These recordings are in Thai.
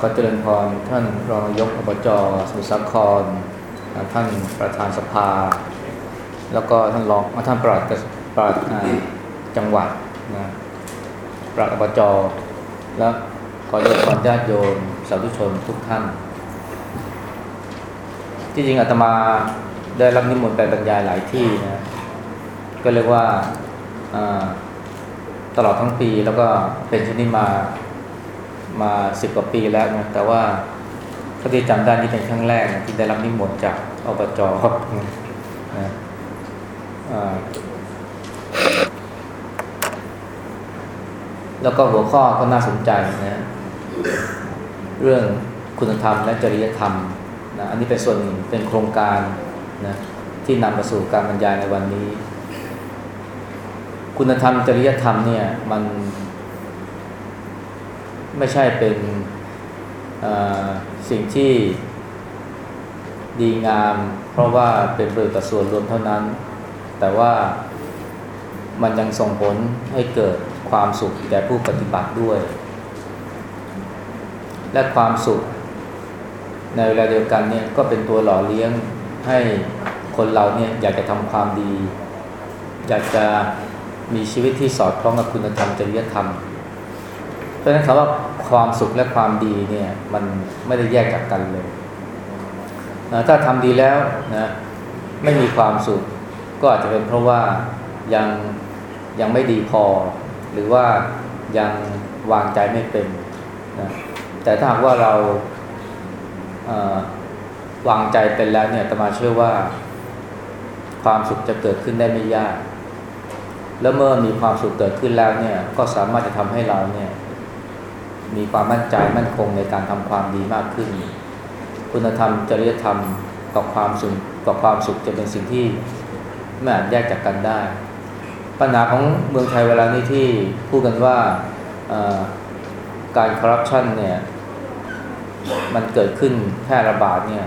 ขอเจริญพรท่านรองนายกอบจสมุทรสาคร ท่านประธานสภา แล้วก็ท่านรองท่านปลัดปลัดจังหวัดนะปลัดอบจและขอเจริญพรญาติโยมสาธุชนทุกท่าน ที่จริงอาตมาได้รับนิมนต์ไปบรรยายหลายที่นะก็เรียกว่าตลอดทั้งปีแล้วก็เป็นชนิดมา มาสิบกว่าปีแล้วนะแต่ว่าถ้าที่จำได้นี่เป็นครั้งแรกนะที่ได้รับนิมนต์จากอบจนะแล้วก็หัวข้อก็น่าสนใจนะเรื่องคุณธรรมและจริยธรรมนะอันนี้เป็นส่วนเป็นโครงการนะที่นำมาสู่การบรรยายในวันนี้ คุณธรรมจริยธรรมเนี่ยมัน ไม่ใช่เป็นสิ่งที่ดีงาม เพราะว่าเป็นประโยชน์ต่อส่วนรวมเท่านั้น แต่ว่ามันยังส่งผลให้เกิดความสุขแก่ผู้ปฏิบัติด้วย และความสุข ในเวลาเดียวกันเนี่ยก็เป็นตัวหล่อเลี้ยงให้คนเราเนี่ยอยากจะทำความดี อยากจะมีชีวิตที่สอดคล้องกับคุณธรรมจริยธรรม เพราะฉะนั้นคำว่าความสุขและความดีเนี่ยมันไม่ได้แยกจากกันเลยนะถ้าทำดีแล้วนะไม่มีความสุข ก็อาจจะเป็นเพราะว่ายังยังไม่ดีพอ หรือว่ายังวางใจไม่เป็นนะแต่ถ้าหากว่าเราวางใจเป็นแล้วเนี่ยตมาเชื่อว่า ความสุขจะเกิดขึ้นได้ไม่ยาก แล้วเมื่อมีความสุขเกิดขึ้นแล้วเนี่ยก็สามารถจะทำให้เราเนี่ย มีความมั่นใจมั่นคงในการทำความดีมากขึ้น คุณธรรมจริยธรรมกับความสุขกับความสุขจะเป็นสิ่งที่ไม่อาจแยกจากกันได้ ปัญหาของเมืองไทยเวลานี้ที่พูดกันว่าการคอร์รัปชันเนี่ยมันเกิดขึ้นแพร่ระบาดเนี่ย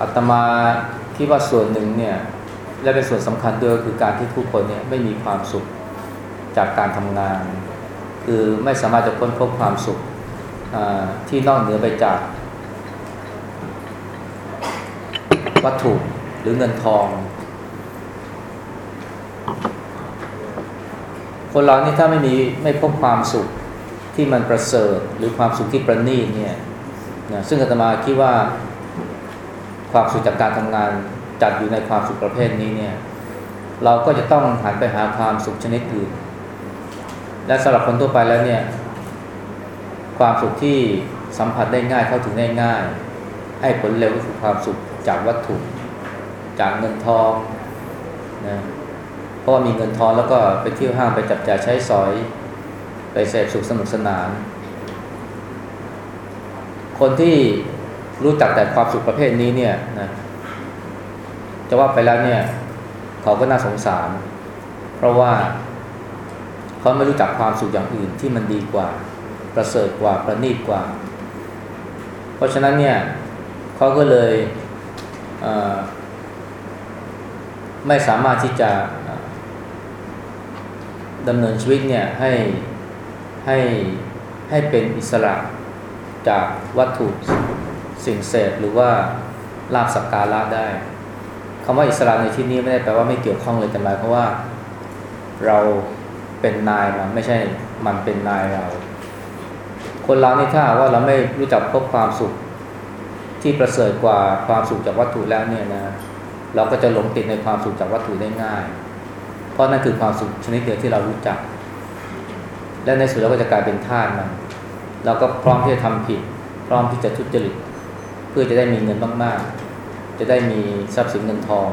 อาตมาคิดว่าส่วนหนึ่งเนี่ยและเป็นส่วนสำคัญด้วยคือการที่ผู้คนเนี่ยไม่มีความสุขจากการทำงาน คือไม่สามารถจะค้นพบความสุขที่นอกเหนือไปจาก วัตถุหรือเงินทอง คนเรานี่ถ้าไม่มีไม่พบความสุขที่มันประเสริฐหรือความสุขที่ประณีตเนี่ยนะซึ่งอาตมาคิดว่าความสุขจากการทำงานจัดอยู่ในความสุขประเภทนี้เนี่ย เราก็จะต้องหันไปหาความสุขชนิดอื่น และสำหรับคนทั่วไปแล้วเนี่ยความสุขที่สัมผัสได้ง่ายเข้าถึงได้ง่าย ให้ผลเร็วก็คือความสุขจากวัตถุ จากเงินทองนะเพราะว่ามีเงินทองแล้วก็ไปเที่ยวห้างไปจับจ่ายใช้สอย ไปเสพสุขสนุกสนาน คนที่รู้จักแต่ความสุขประเภทนี้เนี่ยนะจะว่าไปแล้วเนี่ย เขาก็น่าสงสาร เพราะว่า เขาไม่รู้จักความสุขอย่างอื่นที่มันดีกว่า ประเสริฐกว่าประณีตกว่า เพราะฉะนั้นเนี่ยเขาก็เลยไม่สามารถที่จะดำเนินชีวิตเนี่ยให้ให้ให้เป็นอิสระจากวัตถุสิ่งเสพหรือว่าลาบสักการะได้คำว่าอิสระในที่นี้ไม่ได้แปลว่าไม่เกี่ยวข้องเลยแต่หมายความว่าเรา เป็นนายมันไม่ใช่มันเป็นนายเรา คนเรานี่ถ้าว่าเราไม่รู้จักพบความสุขที่ประเสริฐกว่าความสุขจากวัตถุแล้วเนี่ยนะเราก็จะหลงติดในความสุขจากวัตถุได้ง่าย เพราะนั่นคือความสุขชนิดเดียวที่เรารู้จัก และในสุดเราก็จะกลายเป็นทาสมันเราก็พร้อมที่จะทำผิด พร้อมที่จะทุจริต เพื่อจะได้มีเงินมากๆ จะได้มีทรัพย์สินเงินทอง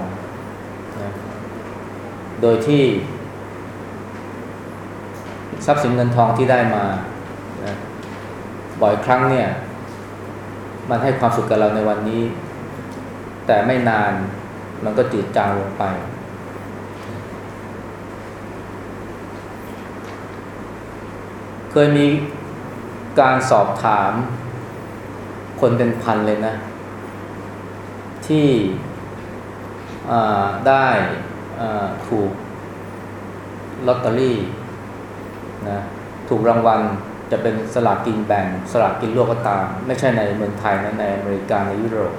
นะโดยที่ ทรัพย์สินเงินทองที่ได้มานะบ่อยครั้งเนี่ย มันให้ความสุขกับเราในวันนี้ แต่ไม่นานมันก็จืดจางลงไป เคยมีการสอบถามคนเป็นพันเลยนะ ที่ได้ถูกลอตเตอรี่ นะถูกรางวัลจะเป็นสลากกินแบ่ง สลากกินรวบก็ตาม ไม่ใช่ในเมืองไทยนะในอเมริกาในยุโรป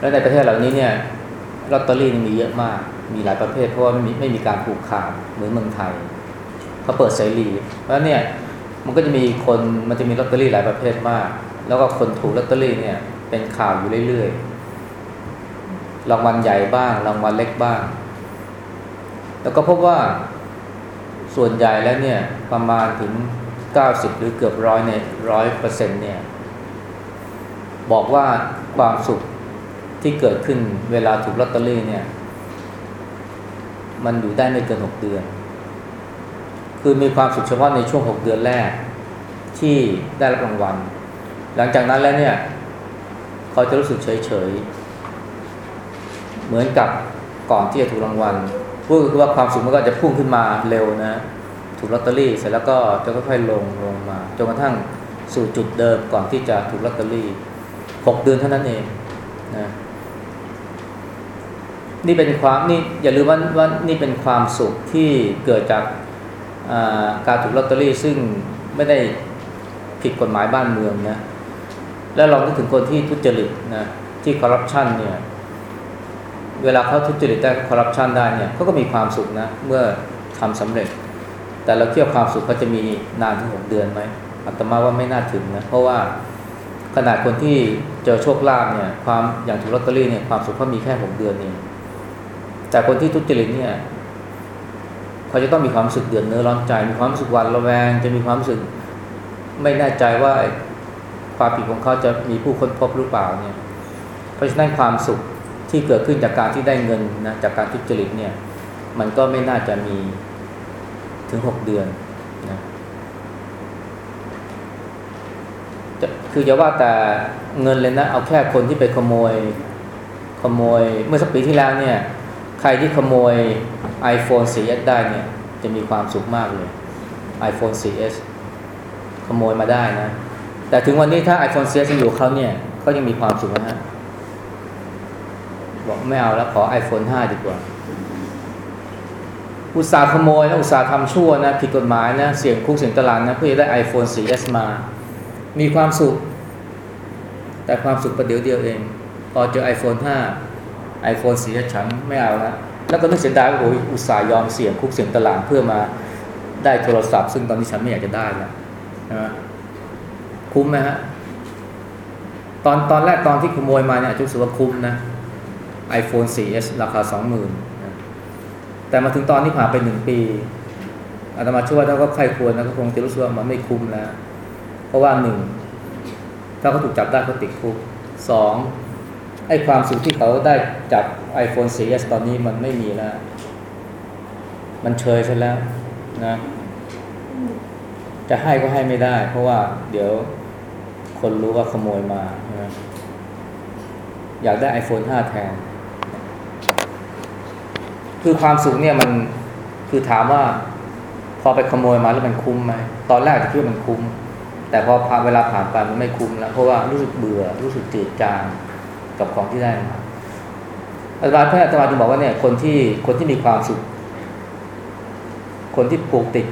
และในประเทศเหล่านี้เนี่ยลอตเตอรี่มีเยอะมาก มีหลายประเภทเพราะว่าไม่มีไม่มีการผูกขาดเหมือนเมืองไทยเขาเปิดเสรีเพราะเนี่ยมันก็จะมีคนมันจะมีลอตเตอรี่หลายประเภทมาก แล้วก็คนถูกลอตเตอรี่เนี่ยเป็นข่าวอยู่เรื่อยๆรางวัลใหญ่บ้างรางวัลเล็กบ้าง แล้วก็พบว่า ส่วนใหญ่แล้วเนี่ยประมาณถึง 90 หรือเกือบร้อยเนี่ยร้อยเปอร์เซ็นต์เนี่ยบอกว่าความสุขที่เกิดขึ้นเวลาถูกลอตเตอรี่เนี่ยมันอยู่ได้ไม่เกิน 6 เดือน คือมีความสุขเฉพาะในช่วง 6 เดือนแรกที่ได้รับรางวัล หลังจากนั้นแล้วเนี่ยเขาจะรู้สึกเฉยเฉยๆเหมือนกับก่อนที่จะถูกรางวัล พูดคือว่าความสุขมันก็จะพุ่งขึ้นมาเร็วนะ ถูกลอตเตอรี่เสร็จแล้วก็จะค่อยๆลงลงมาจนกระทั่งสู่จุดเดิมก่อนที่จะถูกลอตเตอรี่หกเดือนเท่านั้นเองนะนี่เป็นความนี่อย่าลืมว่าว่านี่เป็นความสุขที่เกิดจากการถูกลอตเตอรี่ซึ่งไม่ได้ผิดกฎหมายบ้านเมืองนะแล้วลองนึกถึงคนที่ทุจริตนะที่คอร์รัปชันเนี่ย เวลาเขาทุจริตได้คอร์รัปชันได้เนี่ยเขาก็มีความสุขนะ เมื่อทำสำเร็จ แต่เราเทียบความสุขเขาจะมีนานถึงหกเดือนไหมอัตมาว่าไม่น่าถึงนะเพราะว่าขนาดคนที่เจอโชคลาภเนี่ยความอย่างถูกลอตเตอรี่เนี่ยความสุขเขามีแค่หกเดือนเองแต่คนที่ทุจริตเนี่ยเขาจะต้องมีความรู้สึกเดือดเนื้อร้อนใจ มีความรู้สึกหวาดระแวง จะมีความรู้สึกไม่แน่ใจว่าความผิดของเขาจะมีผู้ค้นพบหรือเปล่าเนี่ย เพราะฉะนั้นความสุข ที่เกิดขึ้นจากการที่ได้เงินนะจากการทุจริตเนี่ย มันก็ไม่น่าจะมีถึงหกเดือนนะคือจะว่าแต่เงินเลยนะ เอาแค่คนที่ไปขโมย ขโมยเมื่อสักปีที่แล้วเนี่ย ใครที่ขโมย iPhone 4S ได้เนี่ย จะมีความสุขมากเลย iPhone 4S ขโมยมาได้นะ แต่ถึงวันนี้ถ้า iPhone 4S ยังอยู่เขาเนี่ยเขายังมีความสุขนะฮะ บอกไม่เอาแล้วขอ iPhone 5 ดีกว่า อุตสาห์ขโมยนะอุตสาห์ทำชั่วนะผิดกฎหมายนะ เสี่ยงคุกเสี่ยงตารางนะ เพื่อจะได้ iPhone 4S มา มีความสุข แต่ความสุขประเดี๋ยวเดียวเอง พอเจอ iPhone 5 iPhone 4S ฉันไม่เอาแล้วแล้วก็นึกเสียดายว่าโอ้ยอุตส่าห์ยอมเสี่ยงคุกเสี่ยงตารางเพื่อมาได้โทรศัพท์ ซึ่งตอนนี้ฉันไม่อยากจะได้แล้วนะคุ้มไหมฮะตอนตอนแรกตอนที่ขโมยมาเนี่ยจุกสึกว่าคุ้มนะ iPhone 4S ราคา 20,000นแต่มาถึงตอนที่ผ่านไปหนึ่งปีอาตมาเชื่อว่าถ้าก็ใครควรนะก็คงจะรู้สึกว่ามันไม่คุ้มแล้ว เพราะว่าหนึ่งถ้าเขาถูกจับได้เขาติดคุกสองไอ้ความสุขที่เขาได้จาก iPhone 4S ตอนนี้มันไม่มีแล้ว มันเชยซะแล้วนะ จะให้ก็ให้ไม่ได้ เพราะว่าเดี๋ยวคนรู้ว่าขโมยมานะอยากได้ iPhone 5 แทน คือความสุขเนี่ยมันคือถามว่า พอไปขโมยมาแล้วมันคุ้มไหมตอนแรกจะคิดว่ามันคุ้ม แต่พอผ่านเวลาผ่านไปมันไม่คุ้มแล้ว เพราะว่ารู้สึกเบื่อรู้สึกจืดจางกับของที่ได้มาอาจารย์พทย์อาจารย์จึงบอกว่าเนี่ยคนที่คนที่มีความสุข คนที่ผูกติด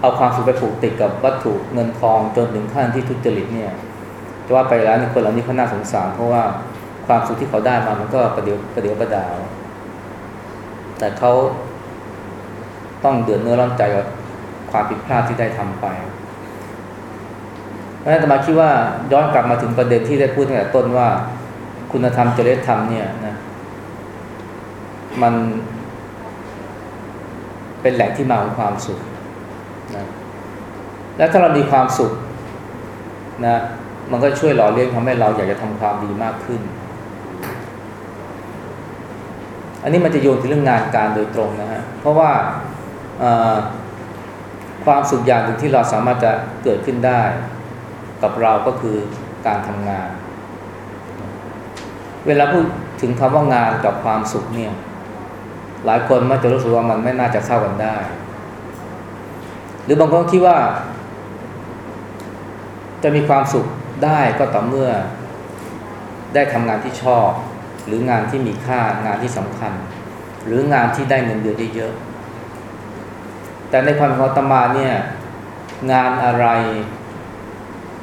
เอาความสุขไปผูกติดกับวัตถุเงินทองจนถึงขั้นที่ทุจริตเนี่ยจะว่าไปแล้วในคนเหล่านี้เขาน่าสงสารเพราะว่าความสุขที่เขาได้มามันก็ประเดี๋ยวประเดี๋ยวประดาว แต่เขาต้องเดือดเนื้อร้อนใจกับความผิดพลาดที่ได้ทำไปเพราะนั้นมาคิดว่าย้อนกลับมาถึงประเด็นที่ได้พูดตั้งแต่ต้นว่า คุณธรรมจริยธรรมเนี่ยนะมันเป็นแหล่งที่มาของความสุขนะและถ้าเรามีความสุขนะมันก็ช่วยหล่อเลี้ยงทำให้เราอยากจะทำความดีมากขึ้น อันนี้มันจะโยงถึงเรื่องงานการโดยตรงนะฮะเพราะว่าความสุขอย่างหนึ่งที่เราสามารถจะเกิดขึ้นได้ กับเราก็คือการทำงาน เวลาพูดถึงคำว่างานกับความสุขเนี่ย หลายคนมักจะรู้สึกว่ามันไม่น่าจะเข้ากันได้ หรือบางคนคิดว่า จะมีความสุขได้ก็ต่อเมื่อ ได้ทำงานที่ชอบ หรืองานที่มีค่างานที่สำคัญ หรืองานที่ได้เงินเดือนเยอะๆแต่ในความของตมาเนี่ยงานอะไร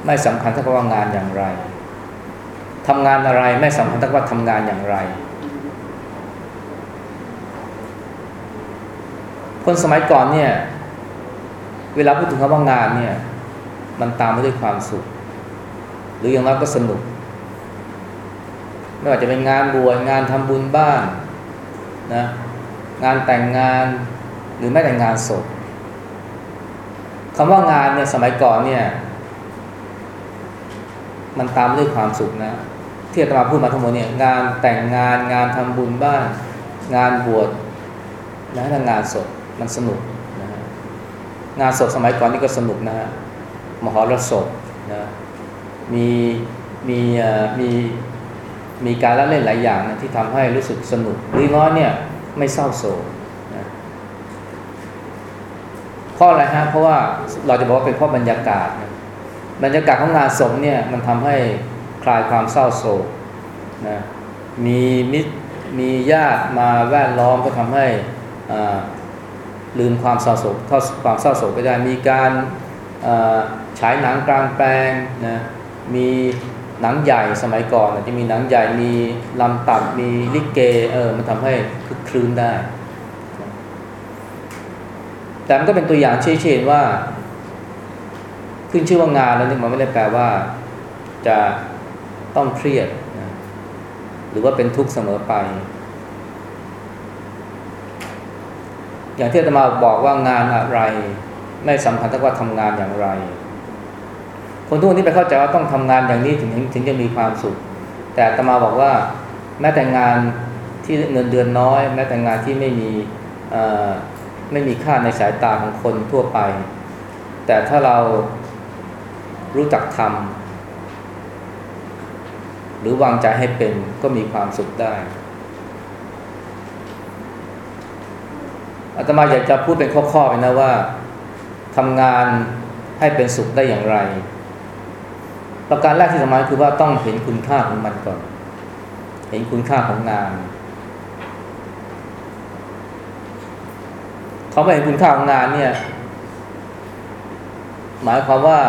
ไม่สำคัญเท่ากับว่างานอย่างไรทำงานอะไรไม่สำคัญเท่ากับว่าทำงานอย่างไร คนสมัยก่อนเนี่ย เวลาพูดถึงคำว่างานเนี่ย มันตามมาด้วยความสุข หรืออย่างน้อยก็สนุก ไม่ว่าจะเป็นงานบวชงานทำบุญบ้านนะงานแต่งงานหรือแม้แต่งานศพคำว่างานเนี่ยสมัยก่อนเนี่ย มันตามด้วยความสุขนะที่อาตมาพูดมาทั้งหมดเนี่ยงานแต่งงานงานทำบุญบ้าน งานบวชและงานศพมันสนุกนะฮะงานศพสมัยก่อนนี่ก็สนุกนะฮะมหรสพนะมีมีมี มีการละเล่นหลายอย่างนะที่ทำให้รู้สึกสนุกหรือน้อยเนี่ยไม่เศร้าโศกนะเพราะอะไรฮะเพราะว่าเราจะบอกว่าเป็นเพราะบรรยากาศนะบรรยากาศของงานศพเนี่ยมันทำให้คลายความเศร้าโศกนะมีมิตรมีญาติมาแวดล้อมก็ทำให้ลืมความเศร้าโศกความเศร้าโศกไปได้มีการฉายหนังกลางแปลงนะมี หนังใหญ่สมัยก่อนจะมีหนังใหญ่มีลำตัดมีลิเกเออมันทำให้คึกคลื้นได้ แต่มันก็เป็นตัวอย่างเช่นว่า ขึ้นชื่อว่างานแล้วนี่มันไม่ได้แปลว่า จะต้องเครียดนะหรือว่าเป็นทุกข์เสมอไป อย่างที่อาตมาบอกว่างานอะไร ไม่สำคัญเท่ว่าทำงานอย่างไร คนทุกคนที่ไปเข้าใจว่าต้องทำงานอย่างนี้ถึงถึงจะมีความสุข แต่ตมาบอกว่าแม้แต่งานที่เงินเดือนน้อย แม้แต่งานที่ไม่มีไม่มีค่าในสายตาของคนทั่วไป แต่ถ้าเรารู้จักทำหรือวางใจให้เป็นก็มีความสุขได้อาตมาอยากจะพูดเป็นข้อๆไปนะว่าทำงานให้เป็นสุขได้อย่างไร ประการแรกที่สำคัญคือว่าต้องเห็นคุณค่าของมันก่อน เห็นคุณค่าของงานเขาไม่เห็นคุณค่าของงานเนี่ย หมายความว่า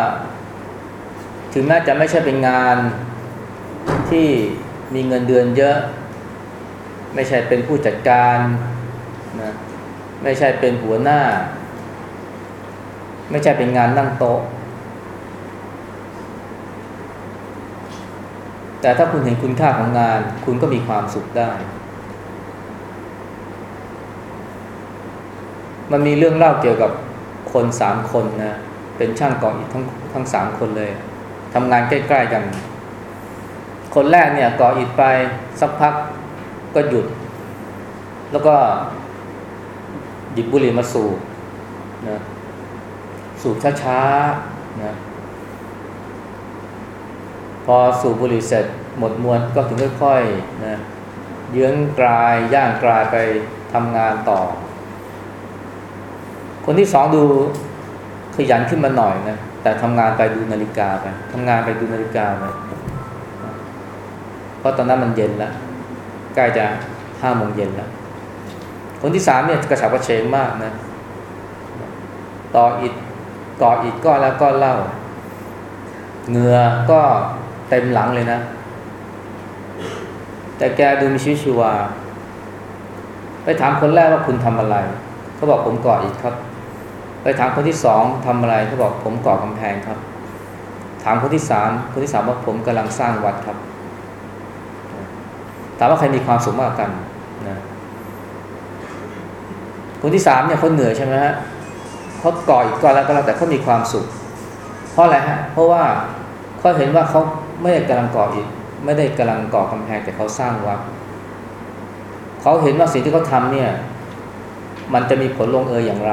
ถึงแม้จะไม่ใช่เป็นงานที่มีเงินเดือนเยอะ ไม่ใช่เป็นผู้จัดการนะไม่ใช่เป็นหัวหน้า ไม่ใช่เป็นงานนั่งโต๊ะ แต่ถ้าคุณเห็นคุณค่าของงาน คุณก็มีความสุขได้ มันมีเรื่องเล่าเกี่ยวกับคนสามคนนะ เป็นช่างก่ออิฐทั้งทั้งสามคนเลยทำงานใกล้ๆกัน คนแรกเนี่ยก่ออิฐไปสักพักก็หยุด แล้วก็หยิบบุหรี่มาสูบนะสูบช้าๆนะ พอสูบบุหรี่เสร็จหมดมวลก็ถึงค่อยๆนะเยื้องกลายย่างกลายไปทำงานต่อ คนที่สองดูขยันขึ้นมาหน่อยนะแต่ทำงานไปดูนาฬิกาไปทำงานไปดูนาฬิกาไปเพราะตอนนั้นมันเย็นแล้วใกล้จะห้าโมงเย็นแล้วคนที่สามเนี่ยกระฉับกระเฉงมากนะต่ออิดก่ออิดก้อนแล้วก็เล่าเหงื่อก็ เต็มหลังเลยนะ แต่แกดูมีชีวิตชีวา ไปถามคนแรกว่าคุณทำอะไร เขาบอกผมก่ออีกครับ ไปถามคนที่สองทำอะไรเขาบอกผมก่อกำแพงครับ ถามคนที่สามคนที่สามว่าผมกำลังสร้างวัดครับ ถามว่าใครมีความสุขมากกันนะคนที่สามเนี่ยเขาเหนื่อยใช่ไหมฮะเขาก่ออีกก่อนแล้วก็แล้วแต่เขามีความสุข เพราะอะไรฮะ เพราะว่าเขาเห็นว่าเขา ไม่ได้กำลังก่ออิฐไม่ได้กำลังก่อกำแพงแต่เขาสร้างวัดเขาเห็นว่าสิ่งที่เขาทำเนี่ย มันจะมีผลลงเอยอย่างไร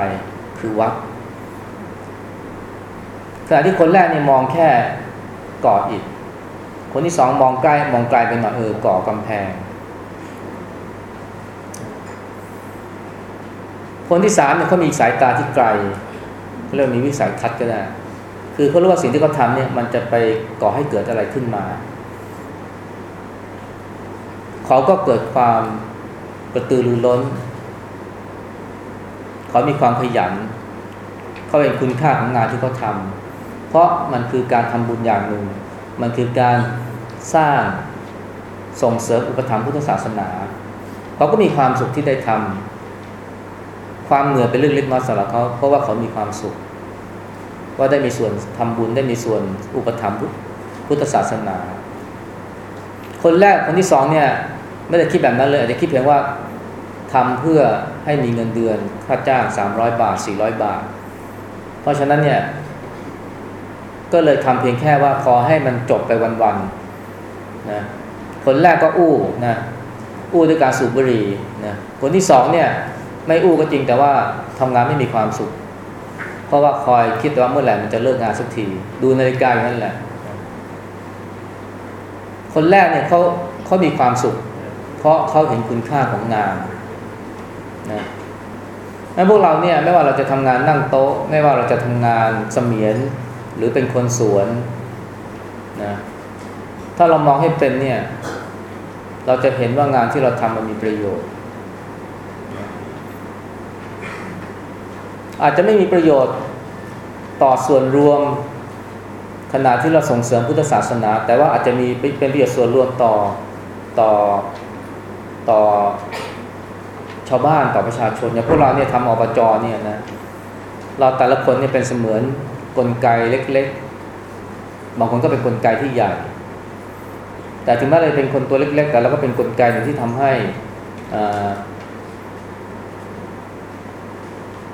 คือวัดขณะที่คนแรกเนี่ยมองแค่ก่ออิฐคนที่สองมองใกล้มองไกลไปหน่อยเออก่อกำแพง คนที่สามเนี่ยเขามีสายตาที่ไกลเรียกมีวิสัยทัศน์ก็ได้ คือเขารู้ว่าสิ่งที่เขาทำเนี่ยมันจะไปก่อให้เกิดอะไรขึ้นมา เขาก็เกิดความกระตือรือร้น เขามีความขยัน เขาเห็นคุณค่าของงานที่เขาทำเพราะมันคือการทำบุญอย่างหนึ่ง มันคือการสร้างส่งเสริมอุปถัมภ์พุทธศาสนา เขาก็มีความสุขที่ได้ทำความเหนื่อยเป็นเรื่องเล็กน้อยสำหรับเขาเพราะว่าเขามีความสุข ว่าได้มีส่วนทำบุญได้มีส่วนอุปถัมภ์พุทธศาสนา คนแรกคนที่สองเนี่ยไม่ได้คิดแบบนั้นเลยอาจจะคิดเพียงว่าทำเพื่อให้มีเงินเดือนค่าจ้างสามร้อยบาทสี่ร้อยบาท เพราะฉะนั้นเนี่ย ก็เลยทำเพียงแค่ว่าพอให้มันจบไปวันๆนะคนแรกก็อู้นะอู้ด้วยการสูบบุหรี่นะคนที่สองเนี่ย ไม่อู้ก็จริงแต่ว่าทำงานไม่มีความสุข เพราะว่าคอยคิดว่าเมื่อไหร่มันจะเลิกงานสักที ดูนาฬิกาอย่างนั้นแหละ คนแรกเนี่ยเขาเขามีความสุข เพราะเขาเห็นคุณค่าของงานนะนั้พวกเราเนี่ยไม่ว่าเราจะทำงานนั่งโต๊ะ ไม่ว่าเราจะทำงานเสมียน หรือเป็นคนสวนนะถ้าเรามองให้เป็นเนี่ย เราจะเห็นว่างานที่เราทำมันมีประโยชน์ อาจจะไม่มีประโยชน์ต่อส่วนรวมขณะที่เราส่งเสริมพุทธศาสนา แต่ว่าอาจจะมีเป็นประโยชน์ส่วนรวมต่อต่อต่อชาวบ้านต่อประชาชนอย่างพวกเราเนี่ยทำอบจเนี่ยนะเราแต่ละคนเนี่ยเป็นเสมือนกลไกเล็ก ๆ บางคนก็เป็นกลไกที่ใหญ่ แต่ถึงแม้เราเป็นคนตัวเล็ก ๆ แต่เราก็เป็นกลไกหนึ่งที่ทำให้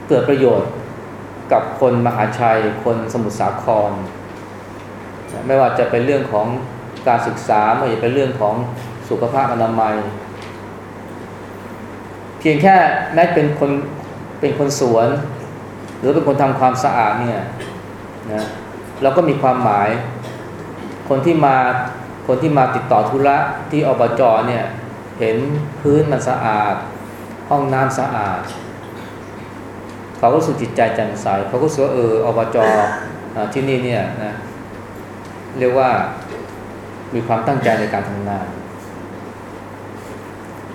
เกิดประโยชน์กับคนมหาชัย คนสมุทรสาคร ไม่ว่าจะเป็นเรื่องของการศึกษาไม่ว่าจะเป็นเรื่องของสุขภาพอนามัย เพียงแค่แม้เป็นคนเป็นคนสวน หรือเป็นคนทำความสะอาดเนี่ยนะเราก็มีความหมาย คนที่มาคนที่มาติดต่อธุระที่อบจเนี่ย เห็นพื้นมันสะอาด ห้องน้ำสะอาด เขาก็รู้สึกจิตใจแจ่มใสเขาก็รู้สึกว่าเอออบจที่นี่เนี่ยนะเรียกว่ามีความตั้งใจในการทำงาน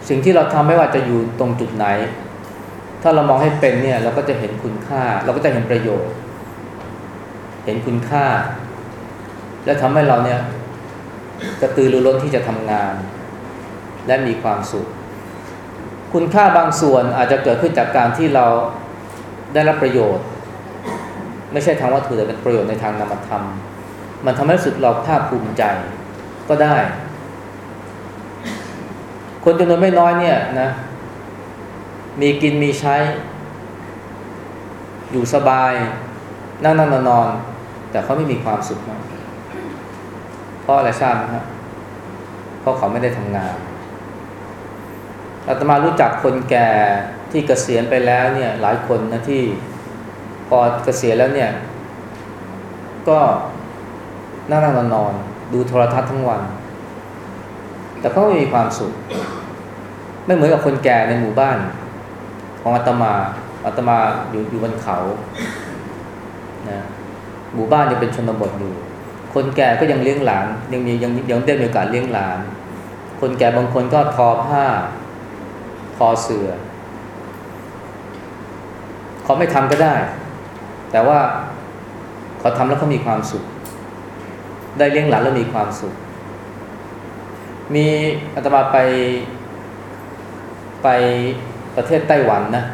สิ่งที่เราทำไม่ว่าจะอยู่ตรงจุดไหน ถ้าเรามองให้เป็นเนี่ย เราก็จะเห็นคุณค่า เราก็จะเห็นประโยชน์ เห็นคุณค่า และทำให้เราเนี่ยกระตือรือร้นที่จะทำงาน และมีความสุข คุณค่าบางส่วนอาจจะเกิดขึ้นจากการที่เรา ได้รับประโยชน์ ไม่ใช่ทางวัตถุแต่เป็นประโยชน์ในทางนามธรรม มันทำให้รู้สึกเราภาคภูมิใจก็ได้ คนจำนวนไม่น้อยเนี่ยนะ มีกินมีใช้ อยู่สบาย นั่งนั่งนอนนอน แต่เขาไม่มีความสุขมากเพราะอะไรทราบไหมครับเพราะเขาไม่ได้ทำงานอาตมารู้จักคนแก่ ที่เกษียณไปแล้วเนี่ยหลายคนนะที่พอเกษียณแล้วเนี่ย ก็นั่งนั่งนอนนอน ดูโทรทัศน์ทั้งวัน แต่ก็ไม่มีความสุข ไม่เหมือนกับคนแก่ในหมู่บ้าน ของอาตมาอาตมาอยู่อยู่บนเขานะหมู่บ้านยังเป็นชนบทอยู่ คนแก่ก็ยังเลี้ยงหลานยังมียังยังได้มีโอกาสเลี้ยงหลาน คนแก่บางคนก็ทอผ้า ทอเสือ เขาไม่ทำก็ได้ แต่ว่าเขาทำแล้วเขามีความสุข ได้เลี้ยงหลานแล้วมีความสุข มีอาตมาไปไปประเทศไต้หวันนะ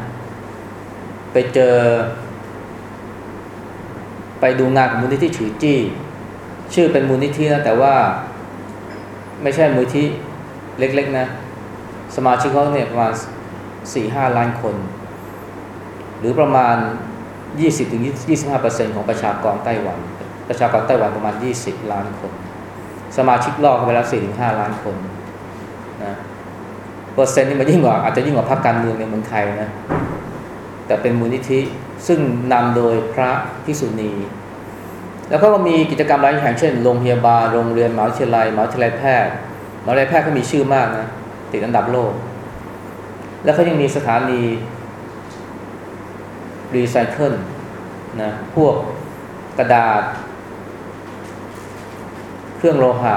ไปเจอ ไปดูงานของมูลนิธิฉือจี้ ชื่อเป็นมูลนิธินะ แต่ว่าไม่ใช่มูลนิธิเล็ก ๆ นะ สมาชิกเขาเนี่ยประมาณสี่ห้าล้านคน หรือประมาณยี่สิบถึงยี่สิบห้าเปอร์เซ็นของประชากรไต้หวัน ประชากรไต้หวันประมาณ 20 ล้านคน สมาชิกลอกไปแล้ว4-5 ล้านคนนะเปอร์เซ็นต์นี่มันยิ่งกว่าอาจจะยิ่งกว่าพรรคการเมืองในเมืองไทยนะแต่เป็นมูลนิธิซึ่งนำโดยพระพิสุณี แล้วก็มีกิจกรรมหลายอย่างเช่นโรงพยาบาลโรงเรียนมหาวิทยาลัยมหาวิทยาลัยแพทย์มหาวิทยาลัยแพทย์ก็มีชื่อมากนะติดอันดับโลก แล้วเขายังมีสถานี รีไซเคิลนะพวกกระดาษ เครื่องโลหะ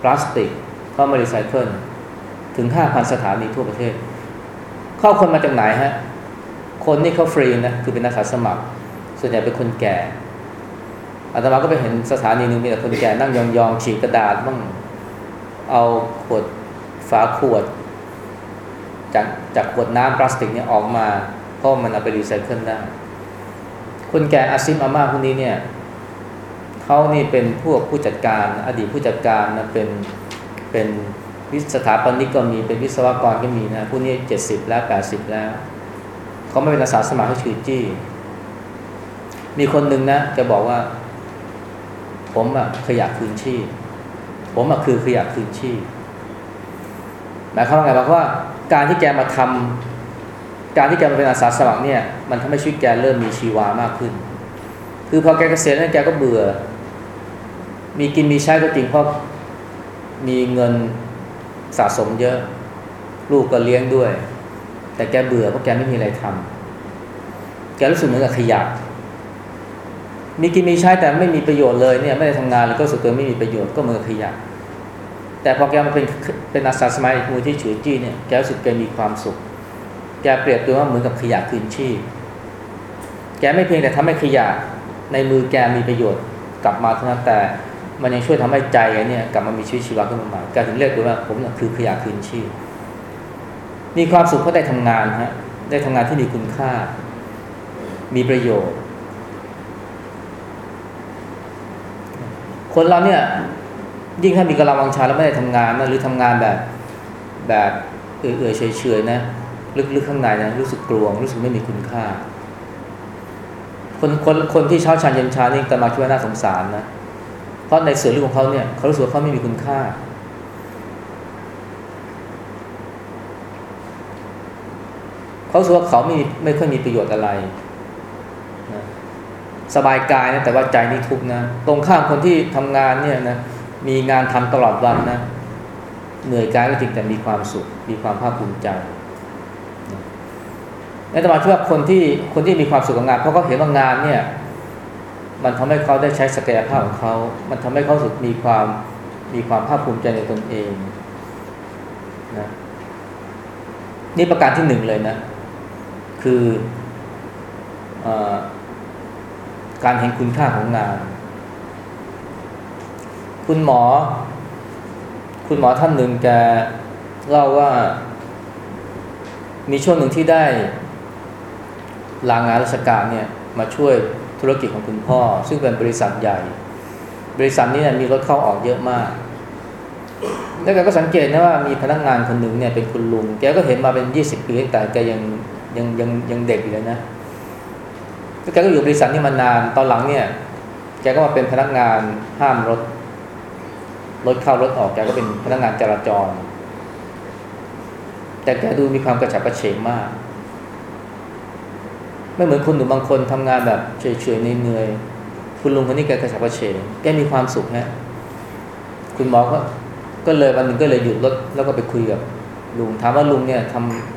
พลาสติกเข้ามารีไซเคิลถึงห้าพันสถานีทั่วประเทศ เข้าคนมาจากไหนฮะ คนนี่เขาฟรีนะ คือเป็นนักศึกษาสมัคร ส่วนใหญ่เป็นคนแก่อาตมาก็ไปเห็นสถานีหนึ่งมีแต่คนแก่นั่งยองๆฉีกกระดาษบ้างเอาขวดฝาขวด จากจากขวดน้ำพลาสติกเนี่ยออกมา เพราะมันเอาไปรีไซเคิลได้ คนแก่อาซิมอาม่าพวกนี้เนี่ยเขานี่เป็นพวกผู้จัดการ อดีตผู้จัดการนะเป็นเป็นวิสถาปนิกก็มีเป็นวิศวกรก็มีนะพวกนี้เจ็ดสิบแล้วแปดสิบแล้วเขาไม่เป็นอาสาสมัครให้ชื่อจี้ มีคนหนึ่งนะจะบอกว่า ผมอะขยะคืนชีพผมอะคือขยะคืนชีพหมายความว่าไงบอกว่า การที่แกมาทำ การที่แกมาเป็นอาสาสมัครเนี่ย มันทำให้ชีวิตแกเริ่มมีชีวามากขึ้น คือพอแกเกษียณแล้วแกก็เบื่อ มีกินมีใช้ก็จริงเพราะมีเงินสะสมเยอะ ลูกก็เลี้ยงด้วย แต่แกเบื่อเพราะแกไม่มีอะไรทำแกรู้สึกเหมือนกับขยะมีกินมีใช้แต่ไม่มีประโยชน์เลยเนี่ยไม่ได้ทำงานแล้วก็สึกตัวไม่มีประโยชน์ก็เหมือนขยะแต่พอแกมาเป็นเป็นอาสาสมัครมูลที่ฉวยจี้เนี่ยแกรู้สึกแกมีความสุข แกเปรียบตัวว่าเหมือนกับขยะคืนชีพ แกไม่เพียงแต่ทำให้ขยะในมือแกมีประโยชน์กลับมาเท่านั้นแต่มันยังช่วยทำให้ใจแกเนี่ยกลับมามีชีวิตชีวาขึ้นมาใหม่แกถึงเรียกตัวว่าผมเนี่ยคือขยะคืนชีพมีความสุขเพราะได้ทำงานฮะได้ทำงานที่มีคุณค่า มีประโยชน์ คนเราเนี่ย ยิ่งถ้ามีกำลังวังชาแล้วไม่ได้ทำงานนะหรือทำงานแบบแบบเอื่อยๆเฉยๆนะ ลึกๆข้างในนะรู้สึกกลวง รู้สึกไม่มีคุณค่า คนคนคนที่เช้าชานเย็นชานี่แต่มาคิดว่าน่าสงสารนะเพราะในเสือลึกของเขาเนี่ยเขารู้สึกว่าเขาไม่มีคุณค่า เขาสึกว่าเขาไม่ไม่ค่อยมีประโยชน์อะไรนะสบายกายนะแต่ว่าใจนี่ทุกข์นะ ตรงข้ามคนที่ทำงานเนี่ยนะมีงานทำตลอดวันนะ เหนื่อยกายก็จริงแต่มีความสุข มีความภาคภูมิใจ นั่นหมายถึงว่าคนที่คนที่มีความสุขกับงาน เพราะเขาเห็นว่างานเนี่ย มันทำให้เขาได้ใช้ศักยภาพของเขา มันทำให้เขาสุดมีความมีความภาคภูมิใจในตนเองนะนี่ประการที่หนึ่งเลยนะ คืออการเห็นคุณค่าของงาน คุณหมอ คุณหมอท่านหนึ่งแกเล่าว่า มีช่วงหนึ่งที่ได้ ลางงานราชการเนี่ยมาช่วยธุรกิจของคุณพ่อ ซึ่งเป็นบริษัทใหญ่ บริษัทนี้เนี่ยมีรถเข้าออกเยอะมากแล้วแกก็สังเกตนะว่ามีพนักงานคนหนึ่งเนี่ยเป็นคุณลุง แกก็เห็นมาเป็นยี่สิบปีแต่แกยังยังยังยังเด็กอยู่เลยนะแกก็อยู่บริษัทนี้มานานตอนหลังเนี่ย แกก็มาเป็นพนักงานห้ามรถ รถเข้ารถออกแกก็เป็นพนักงานจราจร แต่แกดูมีความกระฉับกระเฉงมาก ไม่เหมือนคุณหนุ่มบางคนทำงานแบบเฉยๆเหนื่อยๆคุณลุงคนนี้แกกระฉับกระเฉงแกมีความสุขฮะคุณหมอก็ก็เลยวันหนึ่งก็เลยหยุดรถแล้วก็ไปคุยกับลุงถามว่าลุงเนี่ยท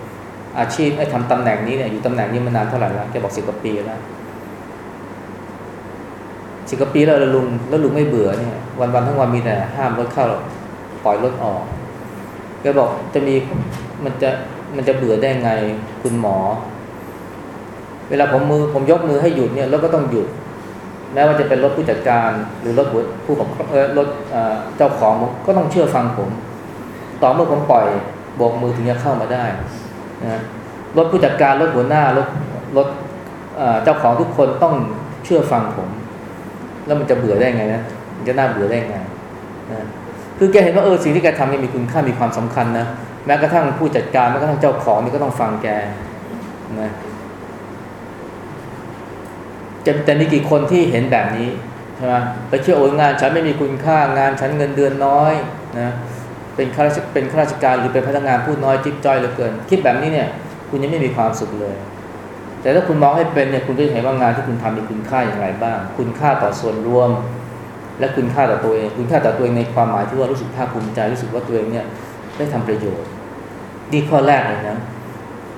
ำอาชีพไอ้ทำตำแหน่งนี้เนี่ยอยู่ตำแหน่งนี้มานานเท่าไหร่แล้วแกบอกสิบกว่าปีแล้วสิบกว่าปีแล้วลุงแล้วลุงไม่เบื่อเนี่ยวันวันทั้งวันมีแต่ห้ามรถเข้าปล่อยรถออกแกบอกจะมีมันจะมันจะเบื่อได้ไงคุณหมอ วลาผมมือผมยกมือให้หยุดเนี่ยรถก็ต้องหยุด แม้ว่าจะเป็นรถผู้จัดการ หรือรถผู้ปกเออรถเจ้าของก็ต้องเชื่อฟังผม ต่อเมื่อผมปล่อยโบกมือถึงจะเข้ามาได้นะรถผู้จัดการรถหัวหน้ารถรถเจ้าของทุกคนต้องเชื่อฟังผม แล้วมันจะเบื่อได้ไงนะมันจะน่าเบื่อได้ไงนะคือแกเห็นว่าเออสิ่งที่แกทำเนี่ยมีคุณค่ามีความสำคัญนะแม้กระทั่งผู้จัดการแม้กระทั่งเจ้าของนี่ก็ต้องฟังแกนะ จะแต่มีกี่คนที่เห็นแบบนี้ใช่ไหมไปเชื่อโอ้ยงานฉันไม่มีคุณค่างานฉันเงินเดือนน้อยนะเป็นข้าราชเป็นข้าราชการหรือเป็นพนักงานผู้น้อยจิ๊บจ้อยเหลือเกิน คิดแบบนี้เนี่ย คุณยังไม่มีความสุขเลย แต่ถ้าคุณมองให้เป็นเนี่ยคุณจะเห็นว่างานที่คุณทำมีคุณค่าอย่างไรบ้าง คุณค่าต่อส่วนรวม และคุณค่าต่อตัวเอง คุณค่าต่อตัวเองในความหมายที่ว่ารู้สึกภาคภูมิใจรู้สึกว่าตัวเองเนี่ยได้ทำประโยชน์นี่ข้อแรกเลยนะ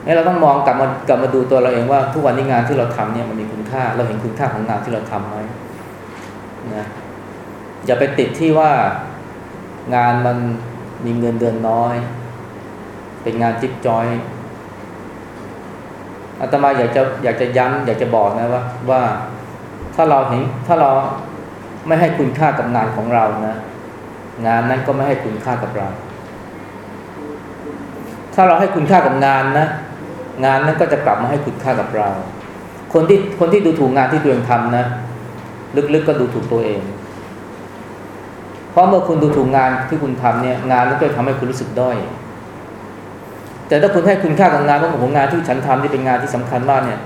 ให้เราต้องมองกลับมากลับมาดูตัวเราเองว่าทุกวันนี้งานที่เราทำเนี่ยมันมีคุณค่า เราเห็นคุณค่าของงานที่เราทำไหมนะอย่าไปติดที่ว่างานมันมีเงินเดือนน้อย เป็นงานจิ๊บจอยอาตมาอยากจะอยากจะย้ำอยากจะบอกนะว่าว่าถ้าเราเห็นถ้าเราไม่ให้คุณค่ากับงานของเรานะ งานนั้นก็ไม่ให้คุณค่ากับเรา ถ้าเราให้คุณค่ากับงานนะ งานนั้นก็จะกลับมาให้คุณค่ากับเรา คนที่คนที่ดูถูกงานที่ตัวเองทำนะ ลึกๆก็ดูถูกตัวเอง เพราะเมื่อคุณดูถูกงานที่คุณทำเนี่ยงานนั้นก็ทำให้คุณรู้สึกด้อย แต่ถ้าคุณให้คุณค่ากับงานว่าผมงานที่ฉันทำที่เป็นงานที่สำคัญมากเนี่ย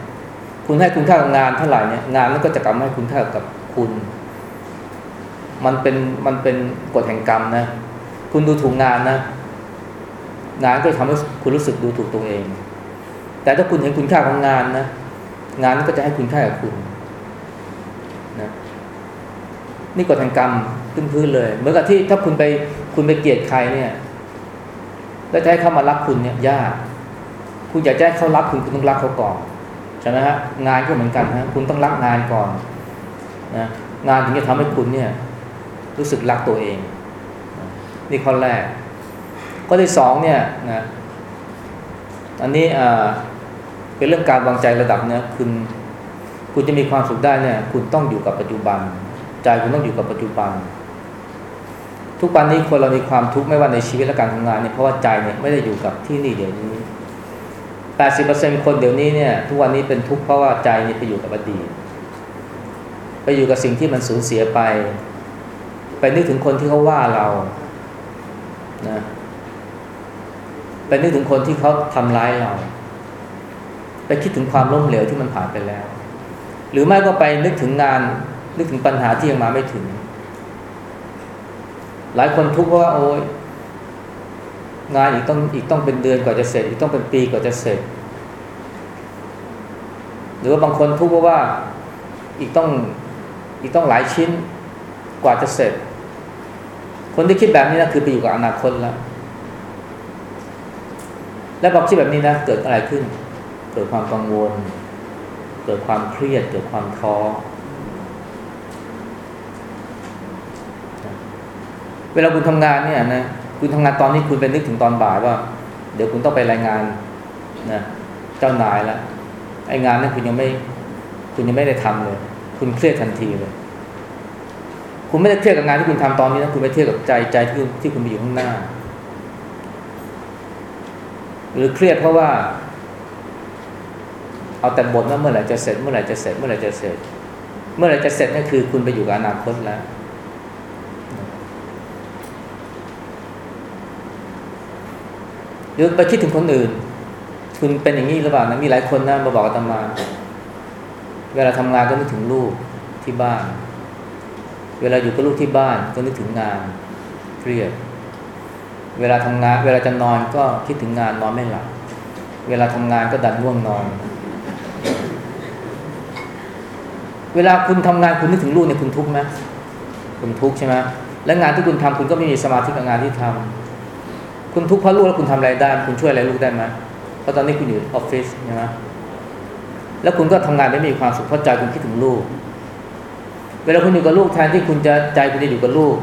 คุณให้คุณค่ากับงานเท่าไหร่เนี่ยงานนั้นก็จะกลับมาให้คุณค่ากับคุณ มันเป็นมันเป็นกฎแห่งกรรมนะ คุณดูถูกงานนะ งานก็ทำให้คุณรู้สึกดูถูกตัวเอง แต่ถ้าคุณเห็นคุณค่าของงานนะ งานก็จะให้คุณค่ากับคุณนะนี่กฎแห่งกรรมขึ้นพื้นเลยเหมือนกับที่ถ้าคุณไปคุณไปเกลียดใครเนี่ย แล้วจะให้เขามารักคุณเนี่ยยากคุณอยากจะให้เขารักคุณคุณต้องรักเขาก่อนใช่ไหมฮะงานก็เหมือนกันฮะคุณต้องรักงานก่อนนะงานถึงจะทำให้คุณเนี่ย รู้สึกรักตัวเอง นี่ข้อแรก ข้อที่สองเนี่ยนะ อันนี้เป็นเรื่องการวางใจระดับเนี่ยคุณคุณจะมีความสุขได้เนี่ย คุณต้องอยู่กับปัจจุบัน ใจคุณต้องอยู่กับปัจจุบัน ทุกวันนี้คนเรามีความทุกข์ไม่ว่าในชีวิตและการทำงานเนี่ยเพราะว่าใจเนี่ยไม่ได้อยู่กับที่นี่เดี๋ยวนี้แปดสิบเปอร์เซ็นคนเดี๋ยวนี้เนี่ยทุกวันนี้เป็นทุกข์เพราะว่าใจเนี่ยไปอยู่กับอดีตไปอยู่กับสิ่งที่มันสูญเสียไป ไปนึกถึงคนที่เขาว่าเรานะ ไปนึกถึงคนที่เขาทำร้ายเรา ไปคิดถึงความล้มเหลวที่มันผ่านไปแล้ว หรือไม่ก็ไปนึกถึงงานนึกถึงปัญหาที่ยังมาไม่ถึง หลายคนทุกข์ว่าโอ้ยงานอีกต้องอีกต้องเป็นเดือนกว่าจะเสร็จ อีกต้องเป็นปีกว่าจะเสร็จ หรือว่าบางคนทุกข์ว่าอีกต้องอีกต้องหลายชิ้นกว่าจะเสร็จ คนที่คิดแบบนี้นะคือไปอยู่กับอนาคตแล้ว และพอคิดแบบนี้นะเกิดอะไรขึ้น เกิดความกังวล เกิดความเครียด เกิดความท้อเวลาคุณทำงานเนี่ยนะคุณทำงานตอนนี้คุณไปนึกถึงตอนบ่ายว่า เดี๋ยวคุณต้องไปรายงานนะเจ้านายแล้วไอ้งานนั้นคุณยังไม่ คุณยังไม่ได้ทำเลย คุณเครียดทันทีเลย คุณไม่ได้เครียดกับงานที่คุณทำตอนนี้นะคุณไปเครียดกับใจใจที่ที่คุณไปอยู่ข้างหน้า หรือเครียดเพราะว่า เอาแต่บ่นว่าเมื่อไหร่จะเสร็จเมื่อไหร่จะเสร็จเมื่อไหร่จะเสร็จ เมื่อไหร่จะเสร็จนั่นคือ คุณไปอยู่กับอนาคตแล้วหรือไปคิดถึงคนอื่น คุณเป็นอย่างนี้หรือเปล่านะมีหลายคนนะมาบอกอาตมา เวลาทำงานก็นึกถึงลูกที่บ้าน เวลาอยู่กับลูกที่บ้านก็นึกถึงงานเครียด เวลาทำงาน เวลาจะนอนก็คิดถึงงานนอนไม่หลับ เวลาทำงานก็ดันง่วงนอน เวลาคุณทำงานคุณนึกถึงลูกเนี่ยคุณทุกข์ไหมคุณทุกข์ใช่ไหมและงานที่คุณทำคุณก็ไม่มีสมาธิกับงานที่ทำคุณทุกข์เพราะลูกแล้วคุณทำอะไรได้ คุณช่วยอะไรลูกได้ไหมเพราะตอนนี้คุณอยู่ออฟฟิศใช่ไหมแล้วคุณก็ทำงานไม่มีความสุขเพราะใจคุณคิดถึงลูก เวลาคุณอยู่กับลูกแทนที่คุณจะใจคุณจะอยู่กับลูก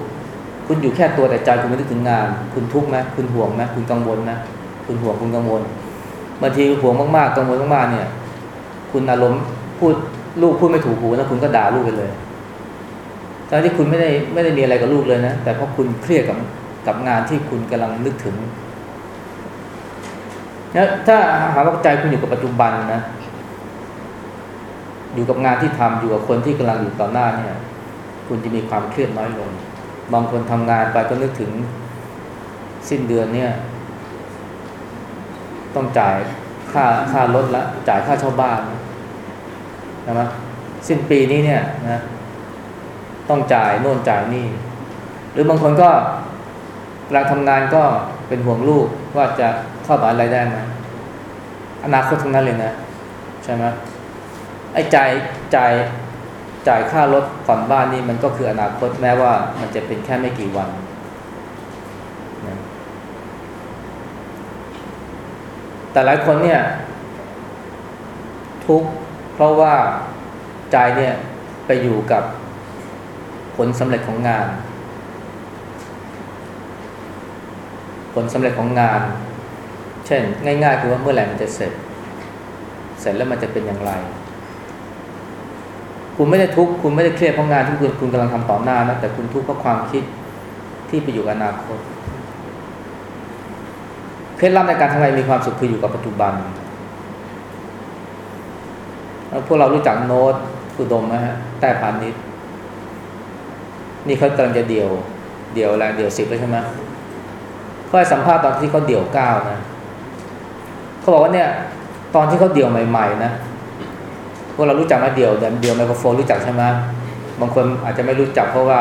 คุณอยู่แค่ตัวแต่ใจคุณไม่นึกถึงงาน คุณทุกข์ไหมคุณห่วงไหมคุณกังวลไหมคุณห่วงคุณกังวลบางทีห่วงมากๆกังวลมากๆเนี่ย คุณอารมณ์พูดลูกพูดไม่ถูกหูแล้วคุณก็ด่าลูกไปเลยตอนที่คุณไม่ได้ไม่ได้มีอะไรกับลูกเลยนะ แต่เพราะคุณเครียดกับกับงานที่คุณกำลังนึกถึงนะถ้าหาว่าใจคุณอยู่กับปัจจุบันนะ อยู่กับงานที่ทำอยู่กับคนที่กำลังอยู่ต่อหน้าเนี่ย คุณจะมีความเครียดน้อยลง บางคนทำงานไปก็นึกถึงสิ้นเดือนเนี่ย ต้องจ่ายค่าค่ารถละจ่ายค่าเช่าบ้านนะมั้สิ้นปีนี้เนี่ยนะต้องจ่ายโน่นจ่ายนี่ หรือบางคนก็เวลาทำงานก็เป็นห่วงลูกว่าจะเข้ามหาอะไรได้ไหมอนาคตทั้งนั้นเลยนะ ใช่ไหมไอ้จ่ายจ่าย จ่ายค่ารถผ่อนบ้านนี่มันก็คืออนาคตแม้ว่ามันจะเป็นแค่ไม่กี่วันนะแต่หลายคนเนี่ย ทุกข์เพราะว่าใจเนี่ยไปอยู่กับผลสำเร็จของงาน ผลสำเร็จของงาน เช่น ง่ายๆคือว่าเมื่อไหร่มันจะเสร็จ เสร็จแล้วมันจะเป็นอย่างไร คุณไม่ได้ทุกข์คุณไม่ได้เครียดเพราะงานที่คุณคุณกำลังทำต่อหน้านะแต่คุณทุกข์เพราะความคิดที่ไปอยู่อนาคตเคล็ดลับในการทำอะไรมีความสุขคืออยู่กับปัจจุบันแล้วพวกเรารู้จักโน้ตอุดมไหมฮะใต้พานิชนี่เขากำลังจะเดี่ยว เดี่ยวอะไรเดี่ยวสิบแล้วใช่ไหมเขาให้สัมภาษณ์ตอนที่เขาเดี่ยวเก้านะเขาบอกว่าเนี่ย ตอนที่เขาเดี่ยวใหม่ ๆ นะ พวกเรารู้จักมาเดี่ยวเดี่ยวไมโครโฟนรู้จักใช่ไหมบางคนอาจจะไม่รู้จักเพราะว่า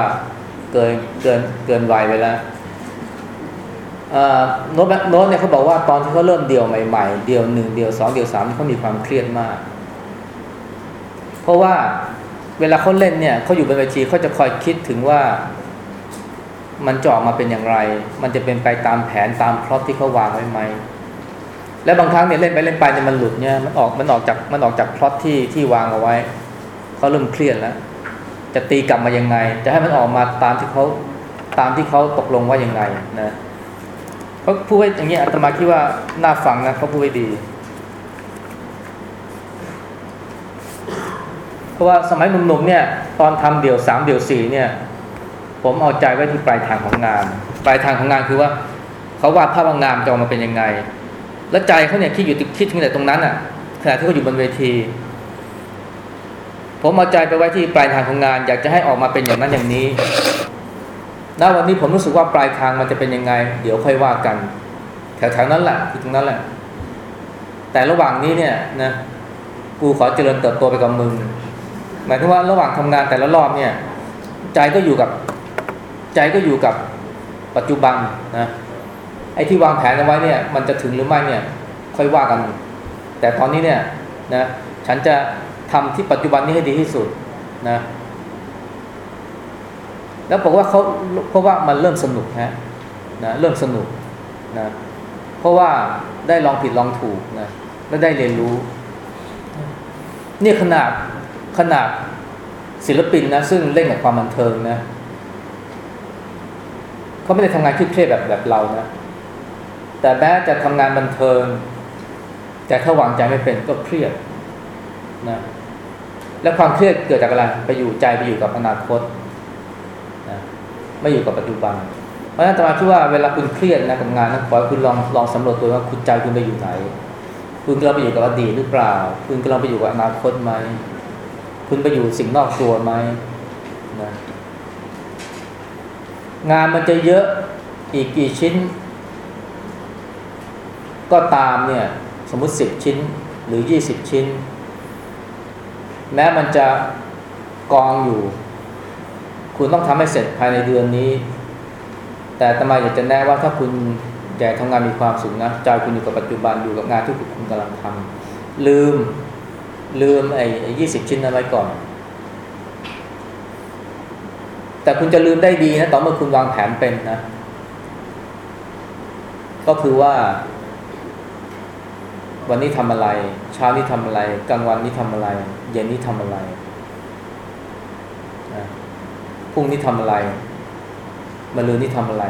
เกินเกินเกินวัยไปแล้วโน้ตโน้ตเนี่ยเขาบอกว่าตอนที่เขาเริ่มเดี่ยวใหม่ๆ เดี่ยวหนึ่งเดี่ยวสองเดี่ยวสามเขามีความเครียดมาก เพราะว่าเวลาเขาเล่นเนี่ยเขาอยู่บนเวทีเขาจะคอยคิดถึงว่ามันจะออกมาเป็นอย่างไร มันจะเป็นไปตามแผนตามพล็อตที่เขาวางไว้ไหม และบางครั้งเนี่ยเล่นไปเล่นไปเนี่ยมันหลุดเนี่ยมันออกมันออกจากมันออกจากพล็อตที่ที่วางเอาไว้เขาเริ่มเครียดแล้ว จะตีกลับมายังไง จะให้มันออกมาตามที่เขาตามที่เขาตกลงว่ายังไงนะเขาพูดไว้อย่างนี้อาตมาคิดว่าน่าฟังนะเขาพูดไว้ดี เพราะว่าสมัยหนุ่มๆเนี่ย ตอนทำเดี่ยวสามเดี่ยวสี่เนี่ย ผมเอาใจไว้ที่ปลายทางของงาน ปลายทางของงานคือว่าเขาวาดภาพงานจะออกมาเป็นยังไง แล้วใจเขาเนี่ยคิดอยู่คิดถึงแต่ตรงนั้นอะขณะที่เขาอยู่บนเวที ผมเอาใจไปไว้ที่ปลายทางของงาน อยากจะให้ออกมาเป็นอย่างนั้นอย่างนี้ณวันนี้ผมรู้สึกว่าปลายทางมันจะเป็นยังไง เดี๋ยวค่อยว่ากัน แถวๆนั้นแหละที่ตรงนั้นแหละ แต่ระหว่างนี้เนี่ยนะกูขอเจริญเติบโตไปกับมึงหมายถึงว่าระหว่างทำงานแต่ละรอบเนี่ย ใจก็อยู่กับ ใจก็อยู่กับปัจจุบันนะ ไอ้ที่วางแผนเอาไว้เนี่ย มันจะถึงหรือไม่เนี่ย ค่อยว่ากัน แต่ตอนนี้เนี่ยนะฉันจะทำที่ปัจจุบันนี้ให้ดีที่สุดนะ แล้วบอกว่าเขาเพราะว่ามันเริ่มสนุกฮะนะเริ่มสนุกนะเพราะว่าได้ลองผิดลองถูกนะและได้เรียนรู้เนี่ยขนาดขนาดศิลปินนะซึ่งเล่นกับความบันเทิงนะเขาไม่ได้ทำงานเครียดแบบแบบเรานะ แต่แม้จะทำงานบันเทิง แต่ถ้าวางใจไม่เป็นก็เครียดนะและความเครียดเกิดจากอะไรไปอยู่ใจไปอยู่กับอนาคตนะไม่อยู่กับปัจจุบัน เพราะฉะนั้นตมาคิดว่าเวลาคุณเครียดนะกับงานนะขอให้คุณลองลองสำรวจตัวว่าคุณใจคุณไปอยู่ไหน คุณกำลังไปอยู่กับอดีตหรือเปล่า คุณกำลังไปอยู่กับอนาคตไหมคุณไปอยู่สิ่งนอกตัวไหมนะงานมันจะเยอะอีกกี่ชิ้น ก็ตามเนี่ยสมมุติสิบชิ้นหรือยี่สิบชิ้น แม้มันจะกองอยู่ คุณต้องทำให้เสร็จภายในเดือนนี้ แต่ทำไมอยากจะแน่ว่าถ้าคุณอยากทำงานมีความสุขนะใจคุณอยู่กับปัจจุบันอยู่กับงานที่คุณกำลังทำลืมลืมไอ้ยี่สิบชิ้นนั้นไว้ก่อน แต่คุณจะลืมได้ดีนะต่อเมื่อคุณวางแผนเป็นนะ ก็คือว่า วันนี้ทำอะไร เช้านี้ทำอะไร กลางวันนี้ทำอะไร เย็นนี้ทำอะไรพรุ่งนี้ทำอะไรมะรืนนี้ทำอะไร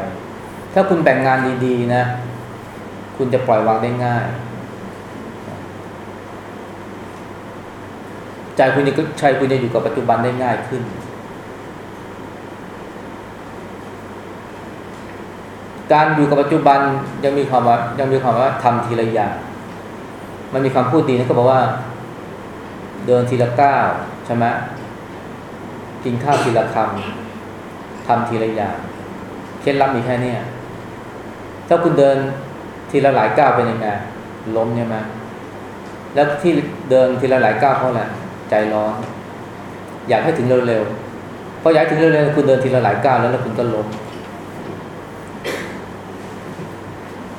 ถ้าคุณแบ่งงานดีๆนะ คุณจะปล่อยวางได้ง่าย ใจคุณจะใจคุณจะอยู่กับปัจจุบันได้ง่ายขึ้น การอยู่กับปัจจุบันยังมีความว่ายังมีความว่าทำทีละอย่าง มันมีคำพูดดีนะก็บอกว่า เดินทีละก้าวใช่ไหมกินข้าวทีละคำทำทีละอย่างเคล็ดลับมีแค่นี้ถ้าคุณเดินทีละหลายก้าวเป็นยังไงล้มใช่ไหมแล้วที่เดินทีละหลายก้าวเพราะอะไรใจร้อน อยากให้ถึงเร็วๆพราะอยากถึงเร็วๆคุณเดินทีละหลายก้าวแล้วแล้วคุณก็ล้ม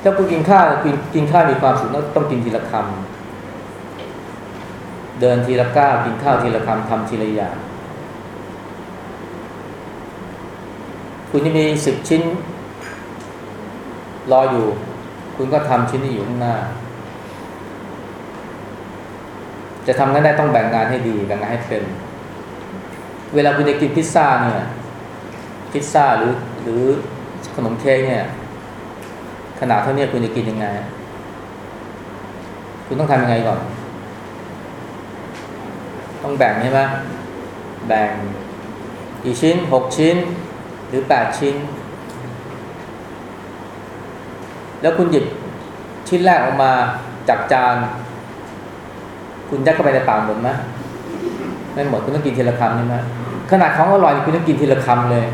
ถ้าคุณกินข้าวกินกินข้าวมีความสุขต้องกินทีละคำเดินทีละก้าวกินข้าวทีละคำทำทีละอย่างคุณจะมีสิบชิ้น รออยู่ คุณก็ทำชิ้นที่อยู่ข้างหน้า จะทำงั้นได้ต้องแบ่งงานให้ดี แบ่งงานให้เป็น เวลาคุณจะกินพิซซ่าเนี่ย พิซซ่าหรือหรือขนมเค้กเนี่ย ขนาดเท่านี้คุณจะกินยังไง คุณต้องทำยังไงก่อน ต้องแบ่งใช่ไหมแบ่งกี่ชิ้นหกชิ้น หรือแปดชิ้น แล้วคุณหยิบชิ้นแรกออกมาจากจาน คุณยัดเข้าไปในปากหมดไหมไม่หมดคุณต้องกินทีละคำใช่ไหมขนาดของอร่อยคุณต้องกินทีละคำเลย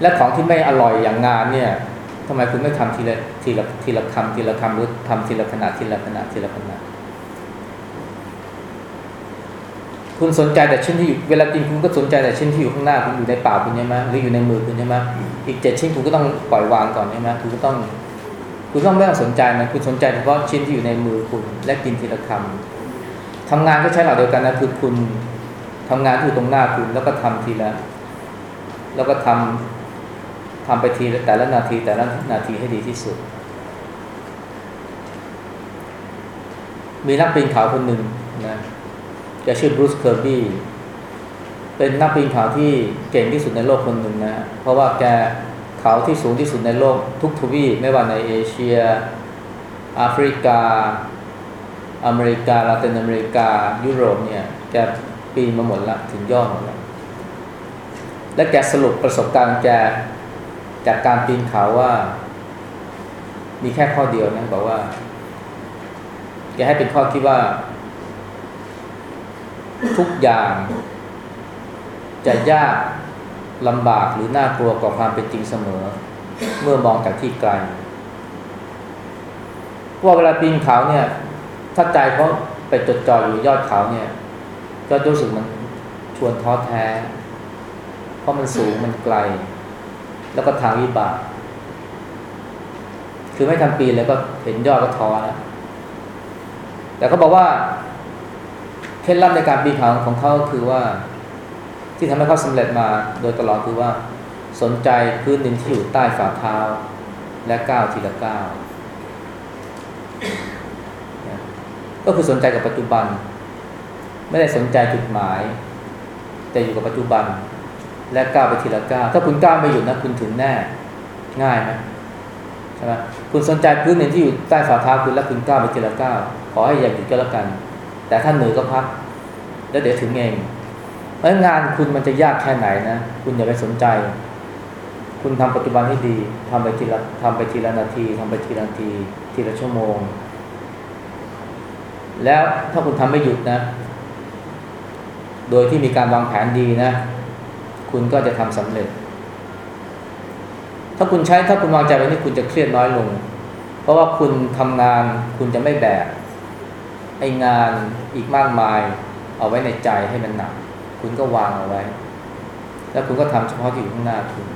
และของที่ไม่อร่อยอย่างงานเนี่ย ทำไมคุณไม่ทำทีละทีละทีละคำทีละคำหรือทำทีละขนาดทีละขนาดทีละขนาดคุณสนใจแต่ชิ้นที่อยู่เวลากินคุณก็สนใจแต่ชิ้นที่อยู่ข้างหน้าคุณอยู่ในปากคุณใช่ไหมหรืออยู่ในมือคุณใช่ไหมอีกเจ็ดชิ้นคุณก็ต้องปล่อยวางก่อนใช่ไหมคุณก็ต้อง คุณต้องไม่ต้องสนใจมันคุณสนใจเฉพาะชิ้นที่อยู่ในมือคุณ และกินทีละคำทำงานก็ใช้หลักเดียวกันนะคือคุณทำงานที่อยู่ตรงหน้าคุณแล้วก็ทำทีละ แล้วก็ทำ ทำไปทีแต่ละนาทีแต่ละนาทีให้ดีที่สุด มีนักปีนเขาคนหนึ่งนะแกชื่อบรูซเคอร์บี้เป็นนักปีนเขาที่เก่งที่สุดในโลกคนหนึ่งนะเพราะว่าแกเขาที่สูงที่สุดในโลกทุกทวีปไม่ว่าในเอเชียแอฟริกา อเมริกาลาตินอเมริกา ยุโรปเนี่ยแกปีนมาหมดละถึงยอดหมดละและแกสรุปประสบการณ์แก จากการปีนเขาว่า มีแค่ข้อเดียวนะบอกว่าแกให้เป็นข้อคิดว่า ทุกอย่าง จะยากลำบากหรือน่ากลัวกว่าความเป็นจริงเสมอ เมื่อมองจากที่ไกลว่าเวลาปีนเขาเนี่ย ถ้าใจเขาไปจดจ่ออยู่ยอดเขาเนี่ย ก็รู้สึกมันชวนท้อแท้ เพราะมันสูงมันไกล แล้วก็ทางวิบาก คือไม่ทันปีเลยก็เห็นยอดก็ท้อแล้วแต่เขาบอกว่าเคล็ดลับในการปีนเขาของเขาคือว่า ที่ทำให้เขาสำเร็จมาโดยตลอดคือว่าสนใจพื้นดินที่อยู่ใต้ฝ่าเท้า และก้าวทีละก้าวก็คือสนใจกับปัจจุบัน ไม่ได้สนใจจุดหมาย แต่อยู่กับปัจจุบัน และก้าวไปทีละก้าวถ้าคุณก้าวไม่หยุดนะคุณถึงแน่ง่ายไหมใช่ไหมคุณสนใจพื้นดินที่อยู่ใต้ฝ่าเท้าคุณแล้วคุณก้าวไปทีละก้าวขอให้อย่าหยุดก็แล้วกัน แต่ถ้าเหนื่อยก็พัก แล้วเดี๋ยวถึงเองเพราะงานคุณมันจะยากแค่ไหนนะ คุณอย่าไปสนใจ คุณทำปัจจุบันให้ดีทำไปทีละทำไปทีละนาทีทำไปทีละนาที ทีละชั่วโมง แล้วถ้าคุณทำไม่หยุดนะ โดยที่มีการวางแผนดีนะ คุณก็จะทำสำเร็จ ถ้าคุณใช้ถ้าคุณวางใจไว้นี่คุณจะเครียดน้อยลง เพราะว่าคุณทำงานคุณจะไม่แบกไองานอีกมากมาย เอาไว้ในใจให้มันหนัก คุณก็วางเอาไว้ แล้วคุณก็ทำเฉพาะที่อยู่ข้างหน้าคุณ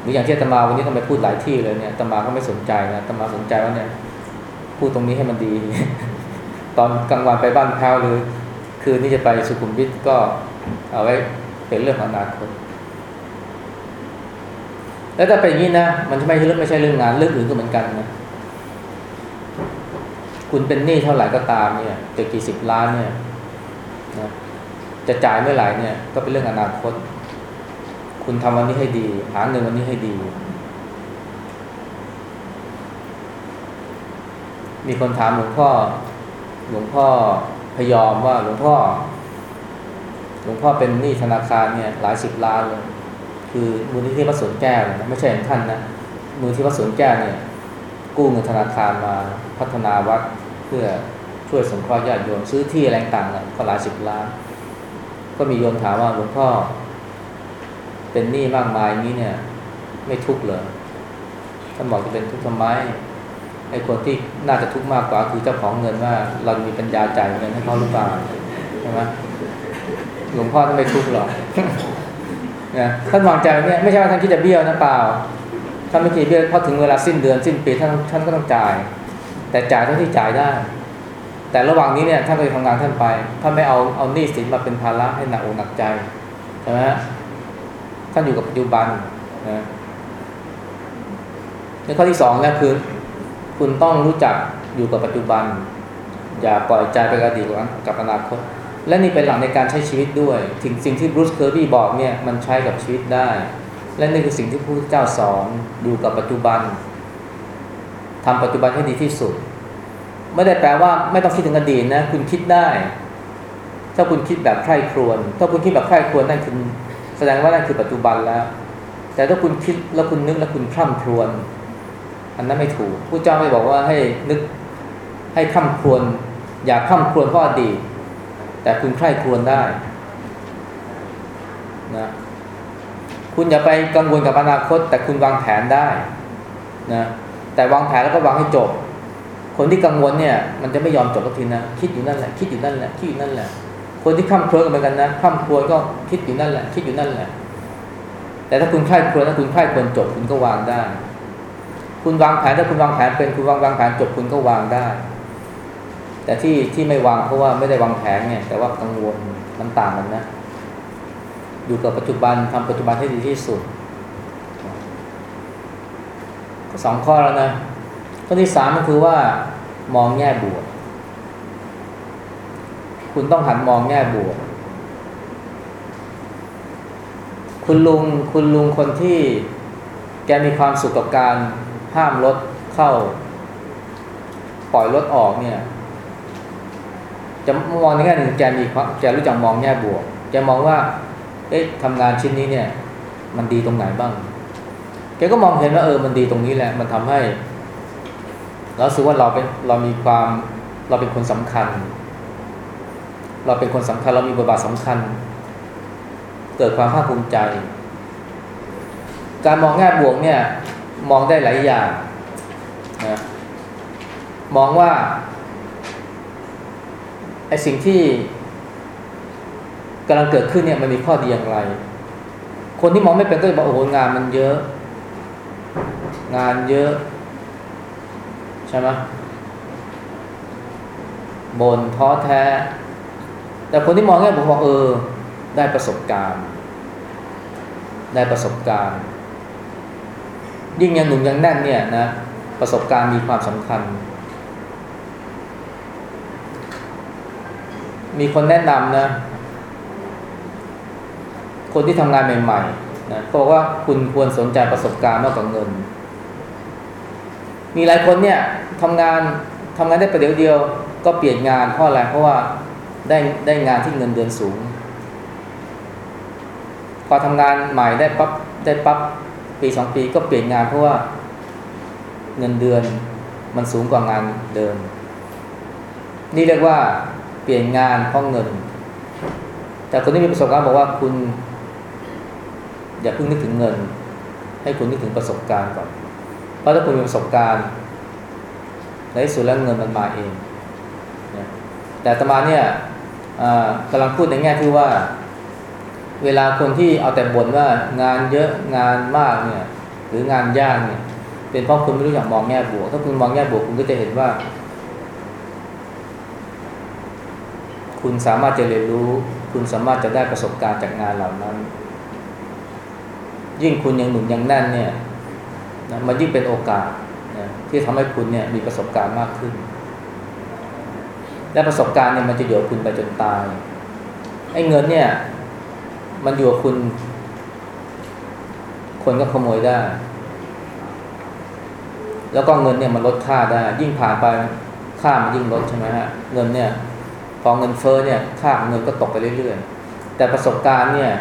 หรืออย่างที่ตมาวันนี้ต้องไปพูดหลายที่เลยเนี่ยตมาก็ไม่สนใจนะตมาสนใจว่าเนี่ยพูดตรงนี้ให้มันดี ตอนกลางวันไปบ้านเขาหรือ คืนนี้จะไปสุขุมวิทก็ เอาไว้เป็นเรื่องของอนาคต แล้วถ้าเป็นอย่างนี้นะ มันไม่ใช่เรื่องไม่ใช่เรื่องงานเรื่องอื่นก็เหมือนกันนะ คุณเป็นหนี้เท่าไหร่ก็ตามเนี่ยจะกี่สิบล้านเนี่ยนะจะจ่ายเมื่อไหร่เนี่ย ก็เป็นเรื่องอนาคต คุณทำวันนี้ให้ดี หาเงินวันนี้ให้ดี มีคนถามหลวงพ่อหลวงพ่อพยอมว่าหลวงพ่อ หลวงพ่อเป็นหนี้ธนาคารเนี่ยหลายสิบล้านเลย คือมูลนิธิวัดสวนแก้วนะไม่ใช่ของท่านนะมูลนิธิวัดสวนแก้วเนี่ยกู้เงินธนาคารมาพัฒนาวัดเพื่อช่วยสงเคราะห์ญาติโยมซื้อที่อะไรต่างๆก็หลายสิบล้าน ก็มีโยมถามว่าหลวงพ่อ เป็นหนี้มากมายนี้เนี่ย ไม่ทุกข์เลยท่านบอกจะเป็นทุกข์ทำไมไอ้คนที่น่าจะทุกข์มากกว่าคือเจ้าของเงินว่าเรามีปัญญาจ่ายเงินให้เขาหรือเปล่าใช่ไหม หลวงพ่อท่านไม่ทุกข์หรอกนะท่านวางใจเนี่ยไม่ใช่ว่าท่านคิดจะเบี้ยวนะเปล่าท่านไม่คิดเบี้ยวพราถึงเวลาสิ้นเดือนสิ้นปีท่านท่านก็ต้องจ่าย แต่จ่ายเท่าที่จ่ายได้ แต่ระหว่างนี้เนี่ยท่านก็จะทำงานท่านไปท่านไม่เอาเอาหนี้สินมาเป็นภาระให้หนักอกหนักใจใช่ไหมท่านอยู่กับปัจจุบันนะในข้อที่สองนะคือคุณต้องรู้จักอยู่กับปัจจุบัน อย่าปล่อยใจไปกับอดีตกับอนาคต และนี่เป็นหลักในการใช้ชีวิตด้วยถึงสิ่งที่บรูซเคอร์บี้บอกเนี่ยมันใช้กับชีวิตได้ และนี่คือสิ่งที่พระพุทธเจ้าสอนอยู่กับปัจจุบันทำปัจจุบันให้ดีที่สุด ไม่ได้แปลว่าไม่ต้องคิดถึงอดีตนะคุณคิดได้ ถ้าคุณคิดแบบใคร่ครวญถ้าคุณคิดแบบใคร่ครวญนั่นคือแสดงว่านั่นคือปัจจุบันแล้ว แต่ถ้าคุณคิดแล้วคุณนึกแล้วคุณคร่ำครวญอันนั้นไม่ถูกผู้เจ้าไม่บอกว่าให้นึกให้คร่ำครวญอย่าคร่ำครวญเพราะอดีต แต่คุณใคร่ครวญได้นะคุณอย่าไปกังวลกับอนาคต แต่คุณวางแผนได้นะแต่วางแผนแล้วก็วางให้จบ คนที่กังวลเนี่ยมันจะไม่ยอมจบสักทีนะคิดอยู่นั่นแหละคิดอยู่นั่นแหละคิดอยู่นั่นแหละ คนที่ข้ามครวญกันเหมือนกันนะข้ามครวญก็คิดอยู่นั่นแหละ คิดอยู่นั่นแหละ แต่ถ้าคุณใคร่ครวญถ้าคุณใคร่ครวญจบคุณก็วางได้ คุณวางแผนถ้าคุณวางแผนเป็นคุณวางวางแผนจบคุณก็วางได้ แต่ที่ที่ไม่วางเพราะว่าไม่ได้วางแผนเนี่ย แต่ว่ากังวลมันต่างกันนะ อยู่กับปัจจุบันทำปัจจุบันให้ดีที่สุดก็สองข้อแล้วนะข้อที่สามก็คือว่ามองแง่บวก คุณต้องหันมองแง่บวก คุณลุงคุณลุงคนที่แกมีความสุขกับการห้ามรถเข้า ปล่อยรถออกเนี่ย จะมองในแง่หนึ่งแกมีความแกรู้จักมองแง่บวกแกมองว่า เอ๊ะทำงานชิ้นนี้เนี่ย มันดีตรงไหนบ้าง แกก็มองเห็นว่าเออมันดีตรงนี้แหละ มันทำให้เราสึกว่าเราเป็นเรามีความเราเป็นคนสำคัญ เราเป็นคนสำคัญ เรามีบทบาทสำคัญ เกิดความภาคภูมิใจ การมองแง่บวกเนี่ย มองได้หลายอย่างนะมองว่า อสิ่งที่กำลังเกิดขึ้นเนี่ยมันมีข้อดีอย่างไร คนที่มองไม่เป็นก็จะบอกโอ้โหงานมันเยอะ งานเยอะ ใช่ไหมบนท้อแท้ แต่คนที่มองแง่ผมบอกเออ ได้ประสบการณ์ ได้ประสบการณ์ ยิ่งยังหนุ่มยังแน่นเนี่ยนะ ประสบการณ์มีความสำคัญ มีคนแนะนำนะ คนที่ทำงานใหม่ๆนะเขาบอกว่าคุณควรสนใจประสบการณ์มากกว่าเงิน มีหลายคนเนี่ยทำงานทำงานได้ประเดี๋ยวเดียว ก็เปลี่ยนงานเพราะอะไรเพราะว่าได้ได้งานที่เงินเดือนสูง พอทำงานใหม่ได้ปั๊บได้ปั๊บปีสองปีก็เปลี่ยนงานเพราะว่าเงินเดือนมันสูงกว่างานเดิม นี่เรียกว่า เปลี่ยนงานเพราะเงิน แต่คนที่มีประสบการณ์บอกว่าคุณ อย่าเพิ่งนึกถึงเงิน ให้คุณนึกถึงประสบการณ์ก่อน เพราะถ้าคุณมีประสบการณ์ในที่สุดแล้วเงินมันมาเองนะแต่ตมาเนี่ยกำลังพูดในแง่ที่ว่า เวลาคนที่เอาแต่บ่นว่างานเยอะงานมากเนี่ย หรืองานยากเนี่ย เป็นเพราะคุณไม่รู้จักมองแง่บวก ถ้าคุณมองแง่บวกคุณก็จะเห็นว่า คุณสามารถจะเรียนรู้ คุณสามารถจะได้ประสบการณ์จากงานเหล่านั้น ยิ่งคุณยังหนุ่มยังแน่นเนี่ยนะมันยิ่งเป็นโอกาสนะที่ทำให้คุณเนี่ยมีประสบการณ์มากขึ้น และประสบการณ์เนี่ยมันจะอยู่กับคุณไปจนตายไอ้เงินเนี่ย มันอยู่กับคุณ คนก็ขโมยได้ แล้วก็เงินเนี่ยมันลดค่าได้ ยิ่งผ่านไปค่ามันยิ่งลดใช่ไหมฮะเงินเนี่ย พอเงินเฟ้อเนี่ยค่าเงินก็ตกไปเรื่อยๆ แต่ประสบการณ์เนี่ย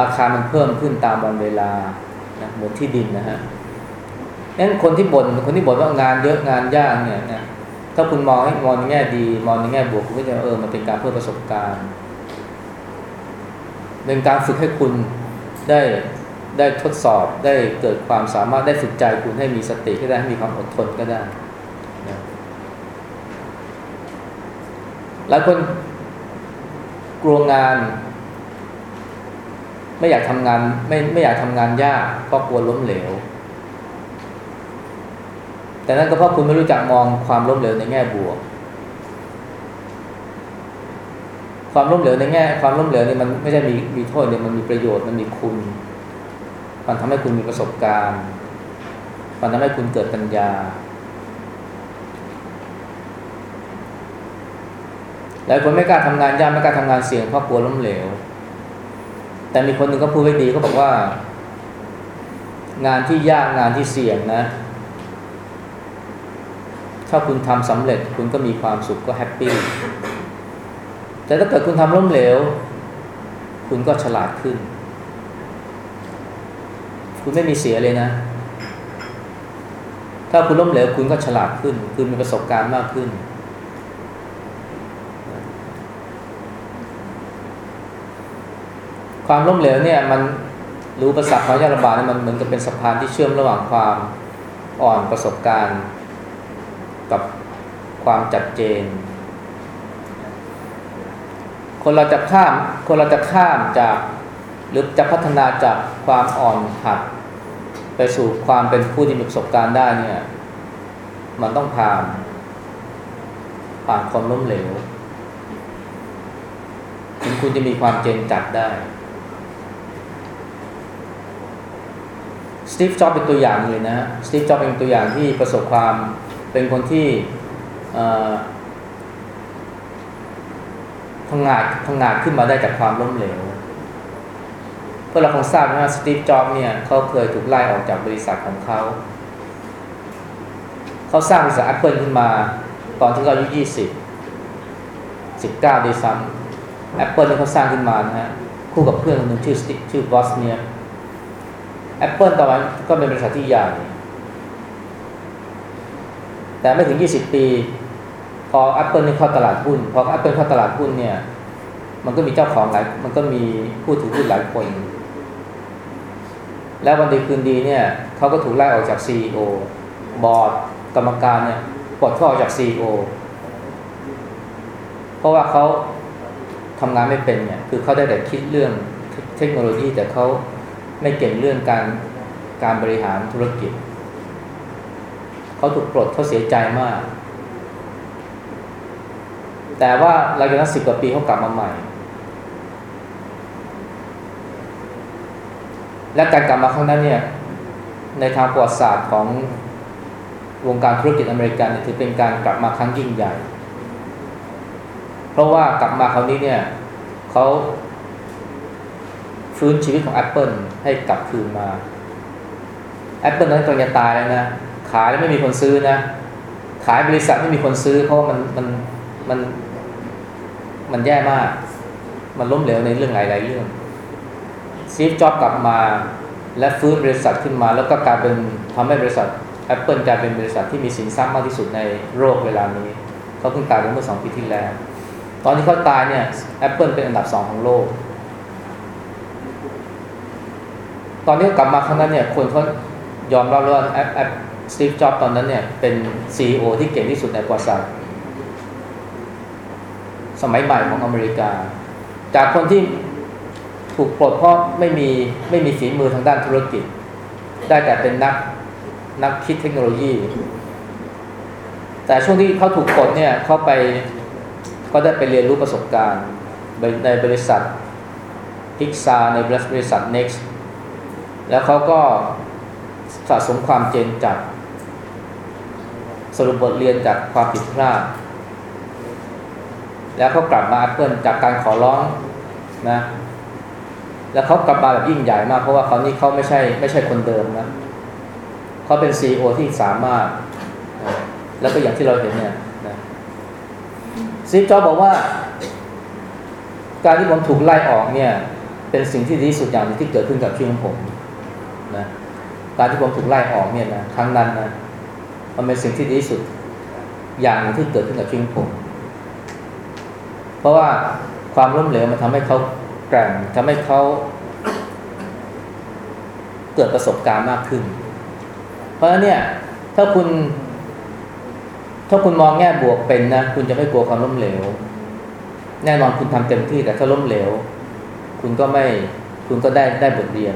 ราคามันเพิ่มขึ้นตามวันเวลานะเหมือนที่ดินนะฮะงั้นคนที่บน่นคนที่บ่นว่างานเยอะงานยากเนี่ยนะถ้าคุณมองให้มองในแง่ดีมองในแง่บวกคุณก็จะเออมันเป็นการเพิ่มประสบการณ์เป็นการฝึกให้คุณได้ได้ทดสอบได้เกิดความสามารถได้ฝึกใจคุณให้มีสติก็ได้ให้มีความอดทนก็ได้นะ หลายคนกลัวงาน ไม่อยากทำงาน ไม่ไม่อยากทำงานยากเพราะกลัวล้มเหลว แต่นั่นก็เพราะคุณไม่รู้จักมองความล้มเหลวในแง่บวก ความล้มเหลวในแง่ ความล้มเหลวนี่มันไม่ใช่มีมีโทษเนี่ยมันมีประโยชน์มันมีคุณ มันทำให้คุณมีประสบการณ์ มันทำให้คุณเกิดปัญญา ห ลายคนไม่กล้าทำงานยากไม่กล้าทำงานเสี่ยงเพราะกลัวล้มเหลว แต่มีคนหนึ่งก็พูดไว้ดีเขาบอกว่า งานที่ยากงานที่เสี่ยงนะ ถ้าคุณทำสำเร็จคุณก็มีความสุขก็แฮปปี้แต่ถ้าเกิดคุณทำล้มเหลว คุณก็ฉลาดขึ้น คุณไม่มีเสียเลยนะ ถ้าคุณล้มเหลวคุณก็ฉลาดขึ้น คุณมีประสบการณ์มากขึ้น ความล้มเหลวเนี่ยมันรู้ประสาทความยากลำบากเนี่ยมันเหมือนกับเป็นสะพานที่เชื่อมระหว่างความอ่อนประสบการณ์ กับความจัดเจน คนเราจะข้ามคนเราจะข้ามจากหรือจะพัฒนาจากความอ่อนหัด ไปสู่ความเป็นผู้ที่มีประสบการณ์ได้เนี่ย มันต้องผ่าน ผ่านความล้มเหลวถึงคุณจะมีความเจนจัดได้ Steve Jobs เป็นตัวอย่างเลยนะ Steve Jobs เป็นตัวอย่างที่ประสบความเป็นคนที่ทำงานทำงานขึ้นมาได้จากความล้มเหลวพวกเราคงทราบนะว่า Steve Jobs เนี่ยเขาเคยถูกไล่ออกจากบริษัทของเขา เขาสร้างบริษัทแอปเปิลขึ้นมา ตอนที่เขาอายุยี่สิบสิบเก้าด้วยซ้ำแอปเปิลที่เขาสร้างขึ้นมานะฮะคู่กับเพื่อนคนหนึ่งชื่อสติชื่อบอสเนี่ย แอปเปิลตอนนั้นก็เป็นบริษัทที่ใหญ่แต่ไม่ถึง 20 ปี พอ Apple นี่เข้าตลาดหุ้น พอ Apple เข้าตลาดหุ้นเนี่ย มันก็มีเจ้าของหลาย มันก็มีผู้ถือหุ้นหลายคน แล้ววันดีคืนดีเนี่ยเขาก็ถูกไล่ออกจาก CEO บอร์ดกรรมการเนี่ยปลดเขาออกจาก CEO เพราะว่าเขาทำงานไม่เป็นเนี่ย คือเขาได้แต่คิดเรื่องเทคโนโลยีแต่เขา ไม่เก่งเรื่องการการบริหารธุรกิจ เขาถูกปลดเขาเสียใจมาก แต่ว่าหลังจากนั้นสิบกว่าปีเขากลับมาใหม่ และการกลับมาครั้งนั้นเนี่ย ในทางประวัติศาสตร์ของวงการธุรกิจอเมริกันถือเป็นการกลับมาครั้งยิ่งใหญ่ เพราะว่ากลับมาคราวนี้เนี่ยเขา ฟื้นชีวิตของ Apple ให้กลับคืนมา Apple นั้นกำลังจะตายแล้วนะ ขายแล้วไม่มีคนซื้อนะ ขายบริษัทไม่มีคนซื้อ เพราะว่ามันมันมันมันแย่มาก มันล้มเหลวในเรื่องหลาย ๆ เรื่องซีฟจ็อบกลับมาและฟื้นบริษัทขึ้นมา แล้วก็กลายเป็นทำให้บริษัท Apple กลายเป็นบริษัทที่มีสินทรัพย์มากที่สุดในโลกเวลานี้เขาเพิ่งตายเมื่อสองปีที่แล้ว ตอนที่เขาตายเนี่ย Apple เป็นอันดับสองของโลก ตอนนี้กลับมาครั้งนั้นเนี่ยคนเขายอมรับว่าแอปแอปสตีฟจ็อบตอนนั้นเนี่ยเป็น CEO ที่เก่งที่สุดในประวัติศาสตร์สมัยใหม่ของอเมริกา จากคนที่ถูกปลดเพราะไม่มีไม่มีฝีมือทางด้านธุรกิจ ได้แต่เป็นนักนักคิดเทคโนโลยี แต่ช่วงที่เขาถูกปลดเนี่ยเขาไปก็ได้ไปเรียนรู้ประสบการณ์ในบริษัทพิกซาในบริษัท Next แล้วเขาก็สะสมความเจนจัด สรุปบทเรียนจากความผิดพลาด แล้วเขากลับมา Apple จากการขอร้องนะ แล้วเขากลับมาแบบยิ่งใหญ่มาก เพราะว่าเขานี่เขาไม่ใช่ไม่ใช่คนเดิมนะเขาเป็น CEO ที่สามารถ แล้วก็อย่างที่เราเห็นเนี่ยนะซีจอบบอกว่า การที่ผมถูกไล่ออกเนี่ย เป็นสิ่งที่ดีที่สุดอย่างที่เกิดขึ้นกับชีวิตของผม นะการที่ผมถูกไล่ออกเนี่ยนะครั้งนั้นนะมันเป็นสิ่งที่ดีที่สุดอย่างหนึ่งที่เกิดขึ้นกับชีวิตผม เพราะว่าความล้มเหลวมันทำให้เขาแกร่งทำให้เขาเกิดประสบการณ์มากขึ้น เพราะฉะนั้นเนี่ย ถ้าคุณ ถ้าคุณมองแง่บวกเป็นนะคุณจะไม่กลัวความล้มเหลว แน่นอนคุณทำเต็มที่แต่ถ้าล้มเหลว คุณก็ไม่คุณก็ได้ได้บทเรียน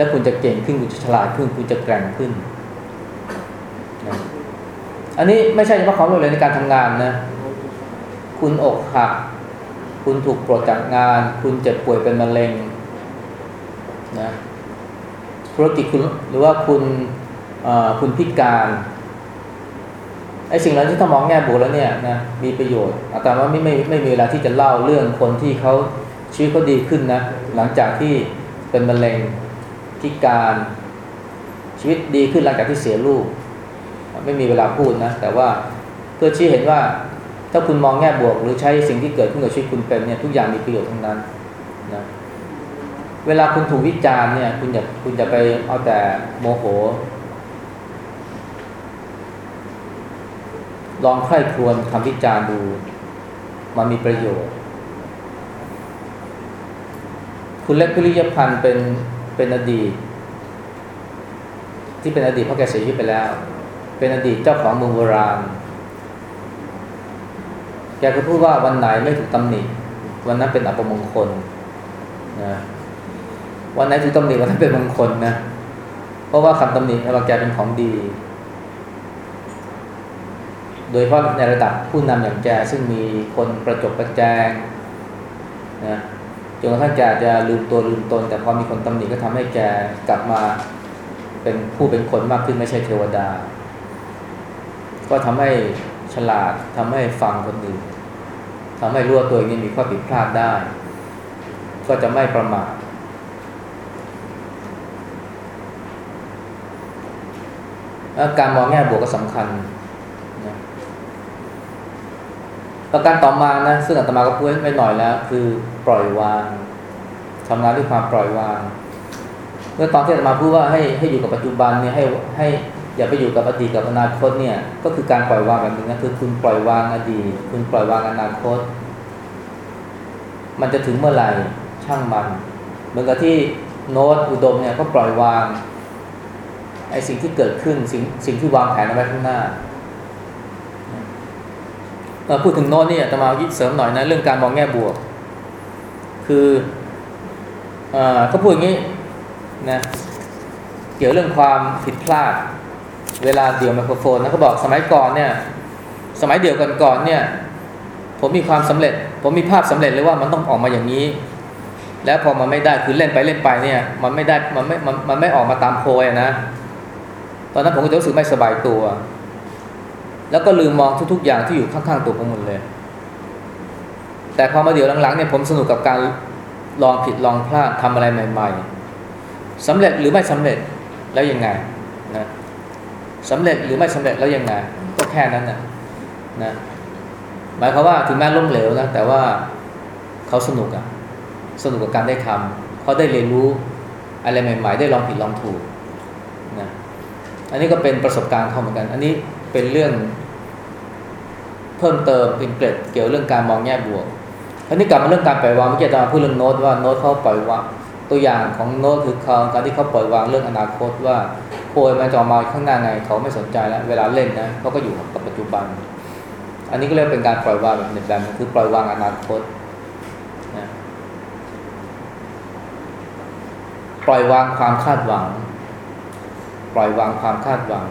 แล้วคุณจะเก่งขึ้นคุณจะฉลาดขึ้น คุณจะแกร่งขึ้น อันนี้ไม่ใช่เฉพาะความล้เลวในการทำงานนะ คุณอกหัก คุณถูกปลดจากงาน คุณเจ็บป่วยเป็นมะเร็งนะธุรกิจคุณหรือว่าคุณคุณพิการไอ้สิ่งเหล่านี้ถ้ามองแง่บวกแล้วเนี่ยนะมีประโยชน์แต่ว่าไม่ไม่ไม่มีเวลาที่จะเล่าเรื่องคนที่เขาชีวิตเขาดีขึ้นนะ หลังจากที่เป็นมะเร็ง พิการชีวิตดีขึ้นหลังจากที่เสียลูก ไม่มีเวลาพูดนะ แต่ว่าเพื่อชี้เห็นว่าถ้าคุณมองแง่บวก หรือใช้สิ่งที่เกิดขึ้นกับชีวิตคุณเป็นเนี่ยทุกอย่างมีประโยชน์ทั้งนั้นนะเวลาคุณถูกวิจารณ์เนี่ยคุณอย่าคุณจะไปเอาแต่โมโห ลองใคร่ครวญคำวิจารณ์ดู มันมีประโยชน์ คุณเล็กพิริยพันธ์เป็น เป็นอดีต ที่เป็นอดีตเพราะแกเสียชีวิตไปแล้ว เป็นอดีตเจ้าของเมืองโบราณแกก็พูดว่าวันไหนไม่ถูกตำหนิวันนั้นเป็นอัปมงคลนะวันไหนถูกตำหนิวันนั้นเป็นมงคลนะเพราะว่าคำตำหนิสำหรับแกเป็นของดี โดยเฉพาะในระดับผู้นำอย่างแกซึ่งมีคนประจบประแจงนะ จนกระทั่งแกจะลืมตัวลืมตน แต่พอมีคนตำหนิก็ทำให้แกกลับมาเป็นผู้เป็นคนมากขึ้นไม่ใช่เทวดา ก็ทำให้ฉลาดทำให้ฟังคนอื่นทำให้รู้ว่าตัวเองมีข้อผิดพลาดได้ ก็จะไม่ประมาทแล้วการมองแง่บวกก็สำคัญนะ ประการต่อมานะซึ่งอาตมาก็พูดไว้หน่อยแล้ว คือปล่อยวางทำงานด้วยความปล่อยวางเมื่อตอนที่อาตมาพูดว่าให้ให้อยู่กับปัจจุบันเนี่ยให้ให้อย่าไปอยู่กับอดีตกับอนาคตเนี่ย ก็คือการปล่อยวางแบบนึงนะคือคุณปล่อยวางอดีตคุณปล่อยวางอนาคต มันจะถึงเมื่อไหร่ช่างมัน เหมือนกับที่โน้ตอุดมเนี่ยก็ปล่อยวางไอ้สิ่งที่เกิดขึ้นสิ่งสิ่งที่วางแผนเอาไว้ข้างหน้า พูดถึงโน้ตเนี่ยอาตมาเสริมหน่อยนะเรื่องการมองแง่บวก คืออ่าเขาพูดอย่างนี้นะเกี่ยวเรื่องความผิดพลาด เวลาเดี่ยวไมโครโฟนนะเขาบอกสมัยก่อนเนี่ยสมัยเดี่ยวก่อนๆเนี่ย ผมมีความสำเร็จ ผมมีภาพสำเร็จเลยว่ามันต้องออกมาอย่างนี้ แล้วพอมันไม่ได้คือเล่นไปเล่นไปเนี่ย มันไม่ได้มันไม่มันไม่ออกมาตามโพยอะนะ ตอนนั้นผมก็รู้สึกไม่สบายตัว แล้วก็ลืมมองทุกๆอย่างที่อยู่ข้างๆตัวผมหมดเลย แต่พอมาเดี๋ยวหลังๆเนี่ยผมสนุกกับการลองผิดลองพลาดทำอะไรใหม่ ๆสำเร็จหรือไม่สำเร็จแล้วยังไงนะสำเร็จหรือไม่สำเร็จแล้วยังไงก็แค่นั้นนะนะหมายความว่าถึงแม้ล้มเหลวนะแต่ว่าเขาสนุกอะสนุกกับการได้ทำเขาได้เรียนรู้อะไรใหม่ ๆ ได้ลองผิดลองถูกนะอันนี้ก็เป็นประสบการณ์เขาเหมือนกัน อันนี้เป็นเรื่อง เพิ่มเติมเป็นเกร็ดเกี่ยวเรื่องการมองแง่บวกทีนี้กลับมาเรื่องการปล่อยวางเมื่อกี้อาจารพูดเรื่องโน้ตว่าโน้ตเขาปล่อยวางตัวอย่างของโน้ตคือเขาการที่เขาปล่อยวางเรื่องอนาคตว่าโพยมันจะออกมาข้างหน้าไงเขาไม่สนใจแล้วเวลาเล่นนะเขาก็อยู่กับปัจจุบัน อันนี้ก็เรียกเป็นการปล่อยวางแบบหนึ่งแบบคือปล่อยวางอนาคตนะปล่อยวางความคาดหวัง ปล่อยวางความคาดหวัง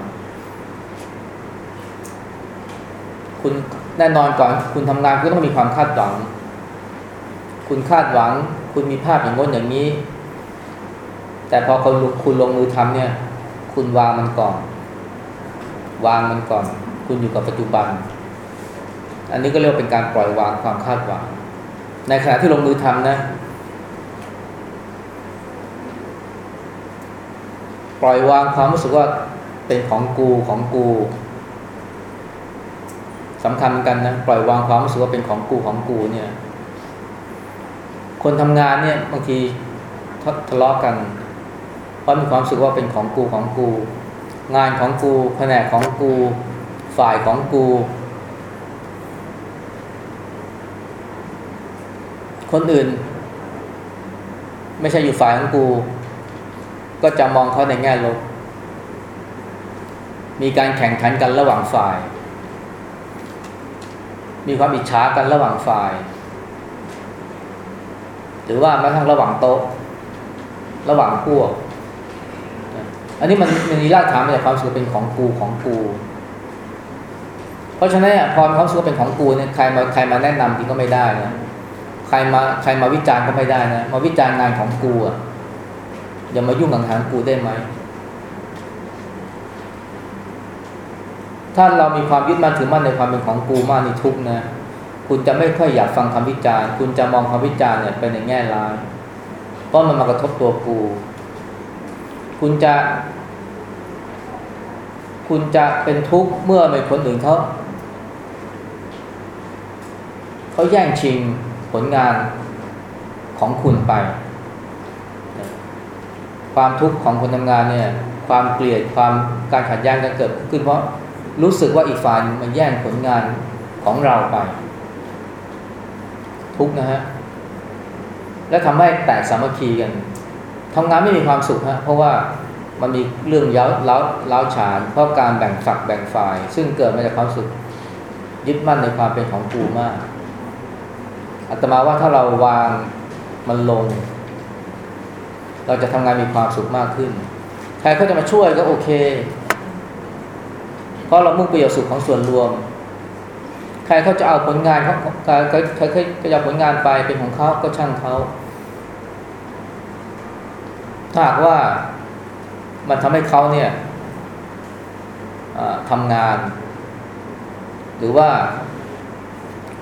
คุณแน่นอนก่อนคุณทำงานคุณต้องมีความคาดหวัง คุณคาดหวัง คุณมีภาพอย่างง้นอย่างนี้ แต่พอคุณคุณลงมือทำเนี่ย คุณวางมันก่อน วางมันก่อน คุณอยู่กับปัจจุบัน อันนี้ก็เรียกว่าเป็นการปล่อยวางความคาดหวัง ในขณะที่ลงมือทำนะ ปล่อยวางความรู้สึกว่าเป็นของกูของกู สำคัญเหมือนกันนะปล่อยวางความรู้สึกว่าเป็นของกูของกูเนี่ย คนทำงานเนี่ยบางทีทะเลาะกัน เพราะมีความรู้สึกว่าเป็นของกูของกู งานของกูแผนกของกู ฝ่ายของกู คนอื่น ไม่ใช่อยู่ฝ่ายของกู ก็จะมองเขาในแง่ลบมีการแข่งขันกันระหว่างฝ่าย มีความอิจฉากันระหว่างฝ่าย หรือว่าแม้กระทั่งระหว่างโต๊ะ ระหว่างพวก อันนี้มันมันมีรากฐานมาจากความสึกเป็นของกูของกู เพราะฉะนั้นพอความสึกเป็นของกูเนี่ยใครมาใครมาแนะนำทีก็ไม่ได้นะใครมาใครมาวิจารณ์ก็ไม่ได้นะมาวิจารณ์งานของกูอะอย่ามายุ่งกับงานกูได้ไหม ถ้าเรามีความยึดมั่นถือมั่นในความเป็นของกูมากในทุกนะ คุณจะไม่ค่อยอยากฟังคำวิจารณ์ คุณจะมองคำวิจารณ์เนี่ยไปในแง่ร้ายเพราะมันมากระทบตัวกู คุณจะ คุณจะเป็นทุกข์เมื่อไม่คนอื่นเขาเขาแย่งชิงผลงานของคุณไป ความทุกข์ของคนทำงานเนี่ย ความเกลียดความการขัดแย้งกันเกิดขึ้นเพราะ รู้สึกว่าอีกฝ่ายมันแย่งผลงานของเราไป ทุกนะฮะ และทำให้แตกสามัคคีกันทำงานไม่มีความสุขฮะเพราะว่ามันมีเรื่องย้าเล้าเล้าฉานเพราะการแบ่งฝักแบ่งฝ่าย ซึ่งเกิดมาจากความสุขยึดมั่นในความเป็นของกูมากอาตมาว่าถ้าเราวางมันลง เราจะทำงานมีความสุขมากขึ้น ใครเขาจะมาช่วยก็โอเค เพราะเรามุ่งประโยชน์สุขของส่วนรวม ใครเขาจะเอาผลงานเขาใครใครจะเอาผลงานไปเป็นของเขาก็ช่างเขาถ้าหากว่ามันทำให้เขาเนี่ยทำงาน หรือว่า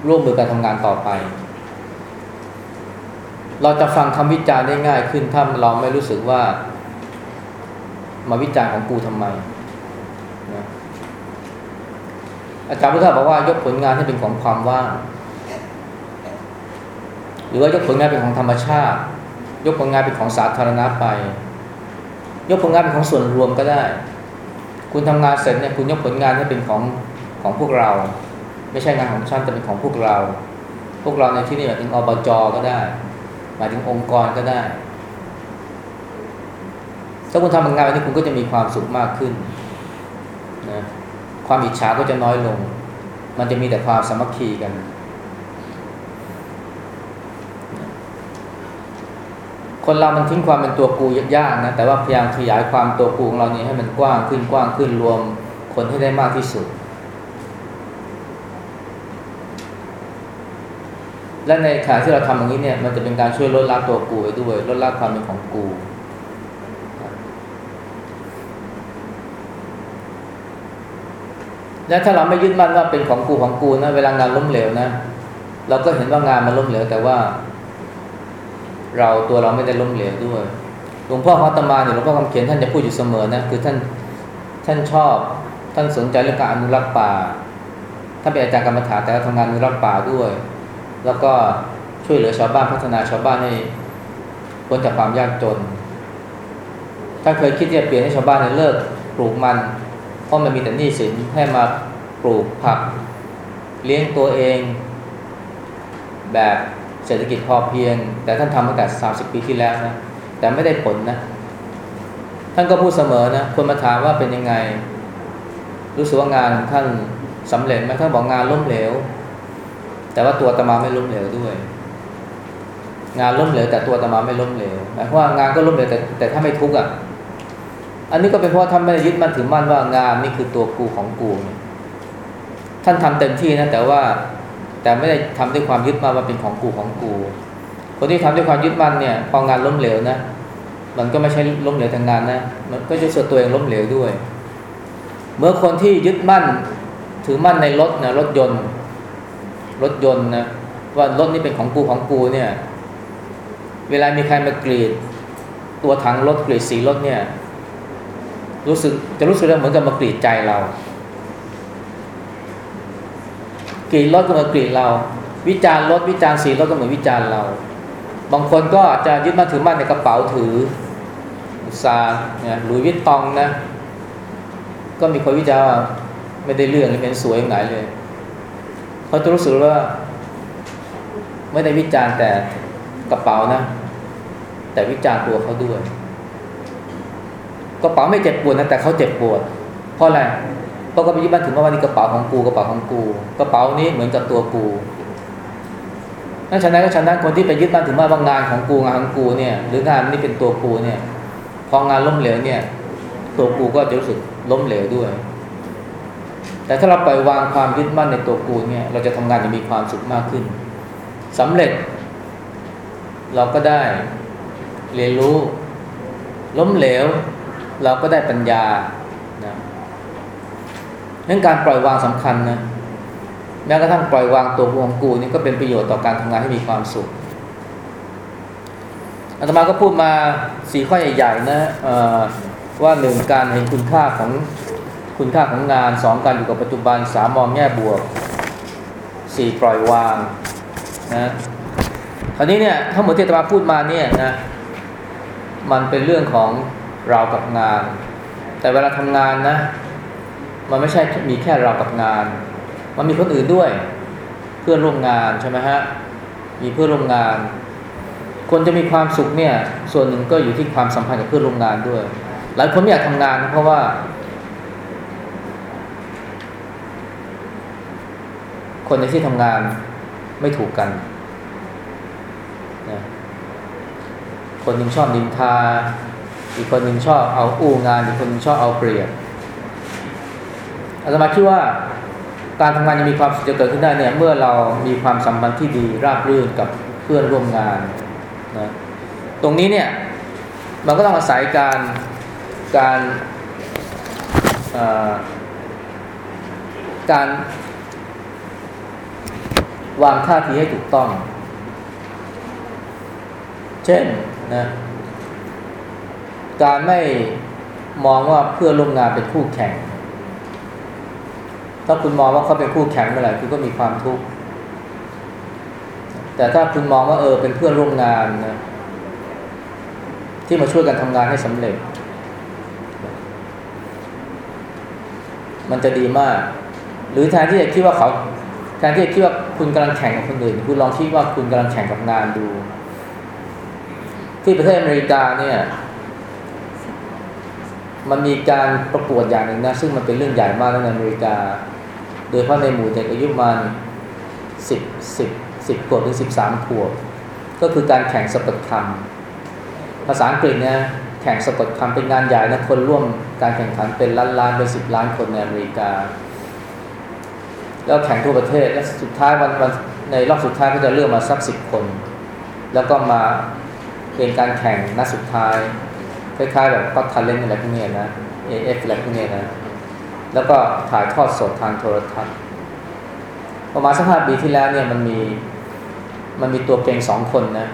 ร่วมมือกันทำงานต่อไป เราจะฟังคำวิจารณ์ได้ง่ายขึ้นถ้าเราไม่รู้สึกว่า มาวิจารณ์ของกูทำไมนะ อาจารย์พุทธาบอกว่ายกผลงานให้เป็นของความว่างหรือว่ายกผลงานเป็นของธรรมชาติ ยกผลงานเป็นของสาธารณะไป ยกผลงานเป็นของส่วนรวมก็ได้ คุณทำงานเสร็จเนี่ยคุณยกผลงานให้เป็นของของพวกเรา ไม่ใช่งานของฉันแต่เป็นของพวกเรา พวกเราในที่นี้หมายถึงอบจก็ได้ หมายถึงองค์กรก็ได้ถ้าคุณทำงานแบบนี้คุณก็จะมีความสุขมากขึ้นนะ ความอิจฉาก็จะน้อยลง มันจะมีแต่ความสามัคคีกัน คนเรามันทิ้งความเป็นตัวกูยากนะ แต่ว่าพยายามขยายความตัวกูของเรานี้ให้มันกว้างขึ้นกว้างขึ้นรวมคนให้ได้มากที่สุด และในขณะที่เราทำอย่างนี้เนี่ย มันจะเป็นการช่วยลดละตัวกูไปด้วย ลดละความเป็นของกู และถ้าเราไม่ยึดมั่นว่าเป็นของกูของกูนะเวลางานล้มเหลวนะ เราก็เห็นว่างานมันล้มเหลวแต่ว่า เราตัวเราไม่ได้ล้มเหลวด้วยหลวงพ่อพระตมาเนี่ยหลวงพ่อคำเขียนท่านจะพูดอยู่เสมอนะคือท่านท่านชอบท่านสนใจเรื่องการอนุรักษ์ป่าท่านเป็นอาจารย์กรรมฐานแต่ก็ทำงานอนุรักษ์ป่าด้วย แล้วก็ช่วยเหลือชาวบ้านพัฒนาชาวบ้านให้พ้นจากความยากจนท่านเคยคิดจะเปลี่ยนให้ชาวบ้านเนี่ยเลิกปลูกมัน เพราะมันมีแต่หนี้สินให้มาปลูกผัก เลี้ยงตัวเอง แบบเศรษฐกิจพอเพียง แต่ท่านทำตั้งแต่สามสิบปีที่แล้วนะแต่ไม่ได้ผลนะท่านก็พูดเสมอนะคนมาถามว่าเป็นยังไง รู้สึกว่างานท่านสำเร็จไหมท่านบอกงานล้มเหลว แต่ว่าตัวตมาไม่ล้มเหลวด้วย งานล้มเหลวแต่ตัวตมาไม่ล้มเหลวหมายความว่างานก็ล้มเหลวแต่แต่ถ้าไม่ทุกข์อะ อันนี้ก็เป็นเพราะท่านไม่ได้ยึดมั่นถือมั่นว่างานนี่คือตัวกูของกู ท่านทำเต็มที่นะแต่ว่าแต่ไม่ได้ทำด้วยความยึดมั่นว่าเป็นของกูของกู คนที่ทำด้วยความยึดมั่นเนี่ยพองานล้มเหลวนะมันก็ไม่ใช่ล้มเหลวทางงานนะมันก็จะส่วนตัวเองล้มเหลวด้วย เมื่อคนที่ยึดมั่นถือมั่นในรถนะรถยนต์รถยนต์นะว่ารถนี้เป็นของกูของกูเนี่ย เวลามีใครมากรีด ตัวถังรถกรีดสีรถเนี่ย รู้สึกจะรู้สึกเหมือนกับมากรีดใจเรา กรีดรถก็เหมือนกรีดเรา วิจารณ์รถวิจารณ์สีรถก็เหมือนวิจารณ์เรา บางคนก็จะยึดมั่นถือมั่นในกระเป๋าถืออุตสาเนี่ยหรือวิตตองนะ ก็มีคนวิจารณ์ว่าไม่ได้เรื่องเลยเป็นสวยไหนเลยเขาจะรู้สึกว่า ไม่ได้วิจารณ์แต่กระเป๋านะ แต่วิจารณ์ตัวเขาด้วย กระเป๋าไม่เจ็บปวดนะแต่เขาเจ็บปวด เพราะอะไรเพราะก็ไปยึดมั่นถึงว่านี่กระเป๋าของกูกระเป๋าของกู กระเป๋านี้เหมือนกับตัวกูนั่นฉะนั้นก็ฉะนั้นคนที่ไปยึดมั่นถึงว่าบางงานของกูงานของกูเนี่ย หรืองานนี้เป็นตัวกูเนี่ยพองานล้มเหลวเนี่ย ตัวกูก็จะรู้สึกล้มเหลวด้วย แต่ถ้าเราปล่อยวางความยึดมั่นในตัวกูเนี่ย เราจะทำงานจะมีความสุขมากขึ้นสำเร็จ เราก็ได้เรียนรู้ ล้มเหลว เราก็ได้ปัญญานะนั้นการปล่อยวางสำคัญนะแม้กระทั่งปล่อยวางตัวกูของกูนี่ก็เป็นประโยชน์ต่อการทำงานให้มีความสุขอาตมาก็พูดมาสี่ข้อใหญ่ๆนะว่าหนึ่งการเห็นคุณค่าของคุณค่าของงานสองการอยู่กับปัจจุบันสามมองแง่บวกสี่ปล่อยวางนะคราวนี้เนี่ยทั้งหมดที่อาตมาพูดมาเนี่ยนะมันเป็นเรื่องของ รากับงาน แต่เวลาทำงานนะ มันไม่ใช่มีแค่เรากับงาน มันมีคนอื่นด้วย เพื่อนร่วมงานใช่ไหมฮะมีเพื่อนร่วมงาน คนจะมีความสุขเนี่ย ส่วนหนึ่งก็อยู่ที่ความสัมพันธ์กับเพื่อนร่วมงานด้วย หลายคนไม่อยากทำงานเพราะว่า คนในที่ทำงานไม่ถูกกันนะคนหนึ่งชอบนินทา อีกคนหนึ่งชอบเอาอู้งานอีกคนหนึ่งชอบเอาเปรียบอาตมาคิดว่าการทำงานจะมีความสุขจะเกิดขึ้นได้เนี่ยเมื่อเรามีความสัมพันธ์ที่ดีราบรื่นกับเพื่อนร่วมงานนะตรงนี้เนี่ยมันก็ต้องอาศัยการการการวางท่าทีให้ถูกต้อง เช่นนะ การไม่มองว่าเพื่อนร่วมงานเป็นคู่แข่ง ถ้าคุณมองว่าเขาเป็นคู่แข่งเมื่อไหร่คุณก็มีความทุกข์ แต่ถ้าคุณมองว่าเออเป็นเพื่อนร่วมงานนะที่มาช่วยกันทำงานให้สำเร็จ มันจะดีมาก หรือแทนที่จะคิดว่าเขาแทนที่จะคิดว่าคุณกำลังแข่งกับคนอื่น คุณลองคิดว่าคุณกำลังแข่งกับงานดู ที่ประเทศอเมริกาเนี่ย มันมีการประกวดอย่างหนึ่งนะ ซึ่งมันเป็นเรื่องใหญ่มากในอเมริกา โดยเฉพาะในหมู่เด็กอายุประมาณสิบสิบสิบขวบถึงสิบสามขวบ ก็คือการแข่งสะกดคำภาษาอังกฤษเนี่ยแข่งสะกดคำเป็นงานใหญ่นะคนร่วมการแข่งขันเป็นล้านล้านเป็นสิบล้านคนในอเมริกา แล้วแข่งทั่วประเทศแล้วสุดท้ายวันวันในรอบสุดท้ายก็จะเลือกมาสักสิบคน แล้วก็มาเป็นการแข่งนัดสุดท้าย คล้ายๆแบบก็ทันเล่นอะไรพวกนี้นะ AF อะไรพวกนี้นะ แล้วก็ถ่ายทอดสดทางโทรทัศน์ ประมาณสักห้าปีที่แล้วเนี่ยมันมีมันมีตัวเก่งสองคนนะ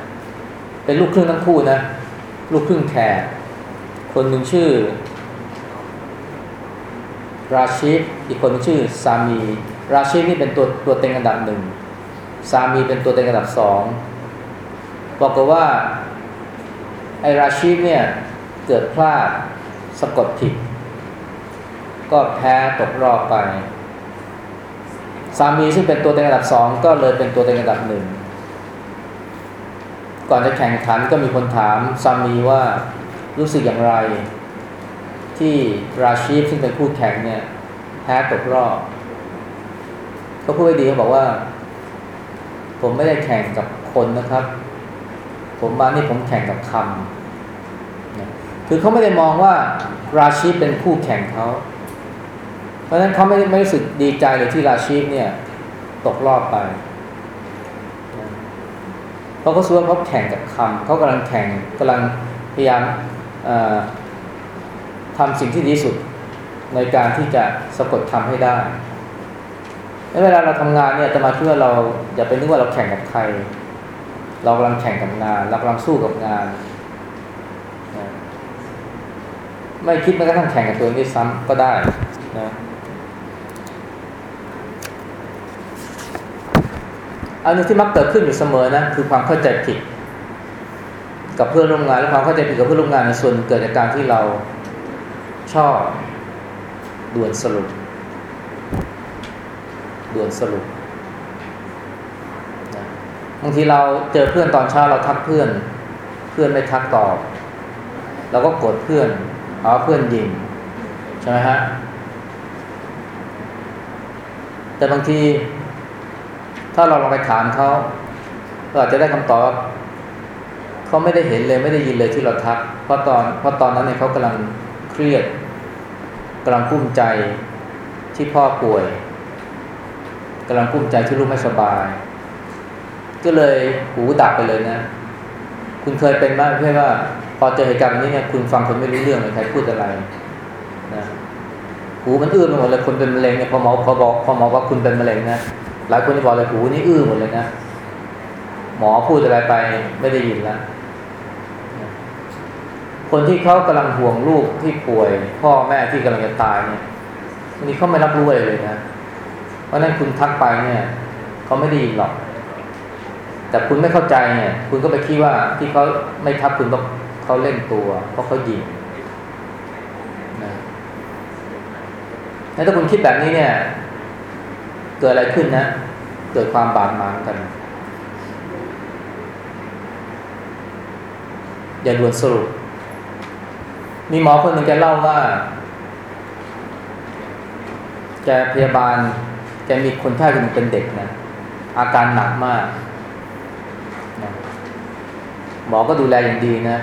เป็นลูกครึ่งทั้งคู่นะ ลูกครึ่งแขกคนหนึ่งชื่อ ราชิดอีกคนชื่อซามี ราชิดนี่เป็นตัวตัวเต็งอันดับหนึ่งสามีเป็นตัวเต็งอันดับสองบอกกว่าไอราชิดเนี่ย เกิดพลาดสะกดผิด ก็แพ้ตกรอบไป สามีซึ่งเป็นตัวเต็งอันดับสองก็เลยเป็นตัวเต็งอันดับหนึ่งก่อนจะแข่งขันก็มีคนถามสามีว่ารู้สึกอย่างไร ที่ราชีฟซึ่งเป็นคู่แข่งเนี่ยแพ้ตกรอบเขาพูดไว้ดีเขาบอกว่า ผมไม่ได้แข่งกับคนนะครับ ผมมานี่ผมแข่งกับคำ คือเขาไม่ได้มองว่าราชีเป็นคู่แข่งเขาเพราะฉะนั้นเขาไม่ไม่รู้สึกดีใจเลยที่ราชีเนี่ย ตกรอบไปเพราะเขาสู้ว่าเขาแข่งกับคำเขากำลังแข่งกำลังพยายามทำสิ่งที่ดีสุดในการที่จะสะกดทำให้ได้ในเวลาเราทำงานเนี่ยจะมาเพื่อเราอย่าไปนึกว่าเราแข่งกับใคร เรากำลังแข่งกับงานเรากำลังสู้กับงาน ไม่คิดแม้กระทั่งแข่งกับตัวเองด้ซ้ำก็ได้นะอันนึงที่มักเกิดขึ้นอยู่เสมอนะคือความเข้าใจผิด กับเพื่อนร่วมงานและความเข้าใจผิดกับเพื่อนร่วมงานในส่วนเกิดจากการที่เราชอบด่วนสรุปด่วนสรุปนะบางทีเราเจอเพื่อนตอนเช้าเราทักเพื่อน เพื่อนไม่ทักตอบเราก็โกดเพื่อน เอาเพื่อนยิงใช่ไหมฮะแต่บางที ถ้าเราลองไปถามเขาเราอาจจะได้คำตอบเขาไม่ได้เห็นเลยไม่ได้ยินเลยที่เราทัก เพราะตอนเพราะตอนนั้นเนี่ยเขากำลังเครียดกำลังกุ้มใจที่พ่อป่วยกำลังกุ้มใจที่ลูกไม่สบาย ก็เลยหูดับไปเลยนะ คุณเคยเป็นบ้างใช่ว่า พอเจอเหตุการณ์นี้เนี่ยคุณฟังคนไม่รู้เรื่องเลยใครพูดอะไรนะหูมันอื้อไปหมดเลยคนเป็นมะเร็งเนี่ยพอหมอพอบอกพอหมอว่าคุณเป็นมะเร็งนะหลายคนจะบอกเลยหูนี่อื้อหมดเลยนะหมอพูดอะไรไปไม่ได้ยินแล้วคนที่เขากำลังห่วงลูกที่ป่วย พ่อแม่ที่กำลังจะตายเนี่ยวันนี้เขาไม่รับรู้เลยเลยนะราะนั้นคุณทักไปเนี่ยเขาไม่ได้ยินหรอก แต่คุณไม่เข้าใจเนี่ย คุณก็ไปคิดว่าที่เขาไม่ทับคุณเพราะ เขาเล่นตัว เพราะเขายิงนะถ้าคุณคิดแบบนี้เนี่ย เกิดอะไรขึ้นนะ เกิดความบาดหมางกัน อย่าด่วนสรุป มีหมอคนหนึ่งแกเล่าว่า แกพยาบาล แกมีคนไข้คนนึงเป็นเด็กนะ อาการหนักมากนะหมอก็ดูแลอย่างดีนะ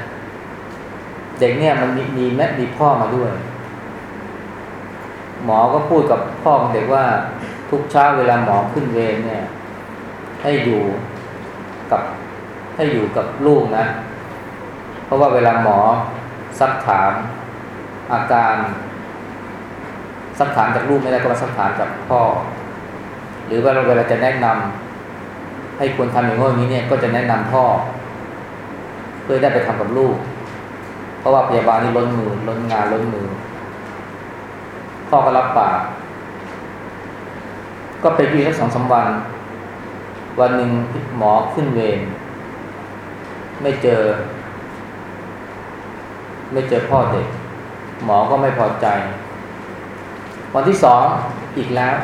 เด็กเนี่ยมันมีแม่มีพ่อมาด้วย หมอก็พูดกับพ่อของเด็กว่าทุกเช้าเวลาหมอขึ้นเวรเนี่ย ให้อยู่กับให้อยู่กับลูกนะ เพราะว่าเวลาหมอซักถามอาการซักถามจากลูกไม่ได้ก็มาซักถามจากพ่อ หรือว่าเราเวลาจะแนะนำให้ควรทำอย่างโน้นอย่างนี้เนี่ย ก็จะแนะนำพ่อ เพื่อได้ไปทำกับลูก เพราะว่าพยาบาลนี่ล้นมือล้นงานล้นมือ พ่อก็รับปาก ก็ไปอยู่สักสองสาวัน วันหนึ่งหมอขึ้นเวรไม่เจอ ไม่เจอพ่อเด็ก หมอก็ไม่พอใจ วันที่สองอีกแล้ว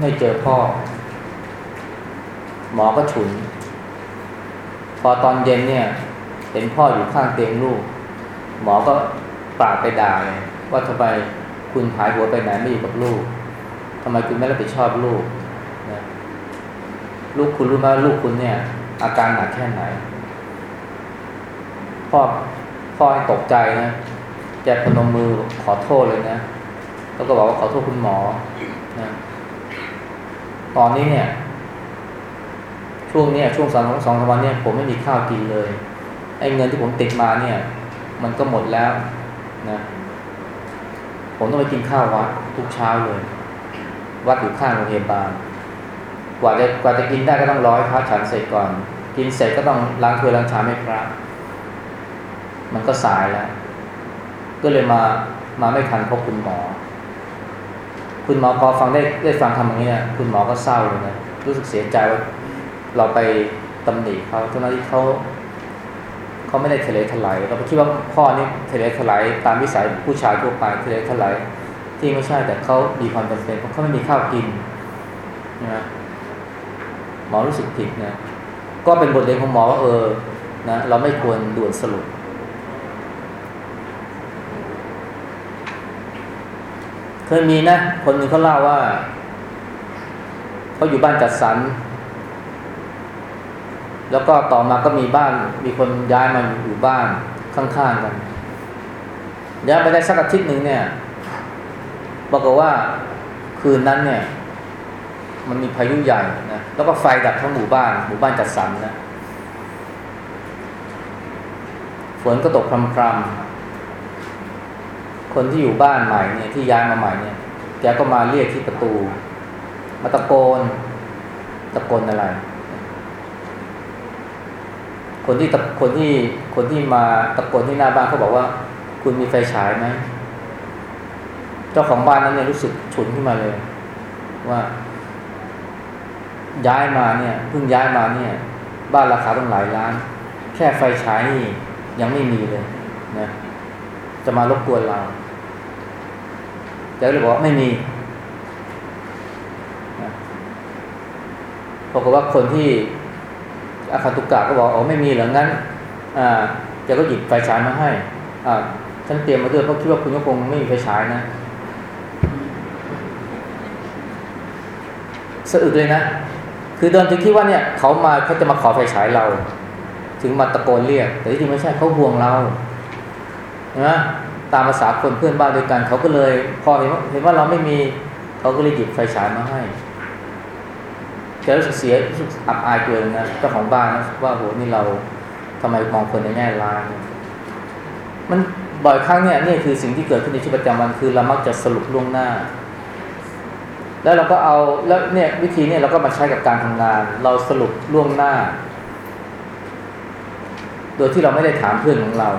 ไม่เจอพ่อ หมอก็ฉุน พอตอนเย็นเนี่ย เห็นพ่ออยู่ข้างเตียงลูก หมอก็ปราดไปด่าเลยว่าทำไมคุณหายหัวไปไหนไม่อยู่กับลูกทำไมคุณไม่รับผิดชอบลูกนะลูกคุณรู้ไหมลูกคุณเนี่ย อาการหนักแค่ไหนพ่อพ่อให้ตกใจนะแกพนมมือขอโทษเลยนะแล้วก็บอกว่าขอโทษคุณหมอนะตอนนี้เนี่ย ช่วงเนี้ยช่วงสองสองสามวันเนี่ย ผมไม่มีข้าวกินเลยไอ้เงินที่ผมติดมาเนี่ย มันก็หมดแล้วนะผมต้องไปกินข้าววัดทุกเช้าเลย วัดอยู่ข้างโรงพยาบาลกว่าจะกว่าจะกินได้ก็ต้องร้อยพระฉันเสร็จก่อน กินเสร็จก็ต้องล้างถ้วยล้างชามให้พระมันก็สายแล้ว ก็เลยมามาไม่ทันพบคุณหมอ คุณหมอพอฟังได้ได้ฟังทำอย่างนี้นี่ยคุณหมอก็เศร้าเลยนะรู้สึกเสียใจว่าเราไปตำหนิเขาทั้งที่เขา เขาไม่ได้ทะเลถลายเราไปคิดว่าพ่อนี่ทะเลถลายตามวิสัยผู้ชายทั่วไปทะเลถลายที่ไม่ใช่แต่เขามีความจำเป็นเพราะเขาไม่มีข้าวกินนะหมอรู้สึกผิดนะก็เป็นบทเรียนของหมอว่าเออนะเราไม่ควรด่วนสรุป เคยมีนะ คนหนึ่งเขาเล่าว่าเขาอยู่บ้านจัดสรร แล้วก็ต่อมาก็มีบ้าน มีคนย้ายมาอยู่บ้านข้างๆกันย้ายไปได้สักอาทิตย์หนึ่งเนี่ยบอกว่าคืนนั้นเนี่ย มันมีพายุใหญ่นะแล้วก็ไฟดับทั้งหมู่บ้าน หมู่บ้านจัดสรรนะฝนก็ตกพรำๆคนที่อยู่บ้านใหม่เนี่ยที่ย้ายมาใหม่เนี่ยแกก็มาเรียกที่ประตู มาตะโกน ตะโกนอะไร คนที่ตะคนที่คนที่มาตะโกนที่หน้าบ้านเขาบอกว่า คุณมีไฟฉายไหมเจ้าของบ้านนั้นเนี่ยรู้สึกฉุนขึ้นมาเลย ว่า ย้ายมาเนี่ยเพิ่งย้ายมาเนี่ย บ้านราคาต้องหลายล้าน แค่ไฟฉายนี่ยังไม่มีเลยนะจะมารบกวนเราแกก็เลยบอกว่าไม่มีนะปรากฏว่าคนที่ อาคาตุกะก็บอกอ๋อไม่มีเหรองั้นอ่าแกก็หยิบไฟฉายมาให้อ่าฉันเตรียมมาด้วยเพราะคิดว่าคุณก็คงไม่มีไฟฉายนะสะอึกเลยนะ คือเดินถึงคิดว่าเนี่ยเขามาเขาจะมาขอไฟฉายเรา ถึงมาตะโกนเรียก แต่ที่จริงไม่ใช่เขาห่วงเรานะตามภาษาคนเพื่อนบ้านด้วยกันเขาก็เลย พอเห็นว่าเห็นว่าเราไม่มีเขาก็เลยหยิบไฟฉายมาให้ แกรู้สึกเสียรู้สึกอับอายตัวเองนะเจ้าของบ้านนะว่าโหนี่เราทำไมมองคนในแง่ร้ายมันบ่อยครั้งเนี่ยนี่คือสิ่งที่เกิดขึ้นในชีวิตประจำวันคือเรามักจะสรุปล่วงหน้า แล้วเราก็เอาแล้วเนี่ยวิธีเนี่ยเราก็มาใช้กับการทำงาน เราสรุปล่วงหน้า โดยที่เราไม่ได้ถามเพื่อนของเรา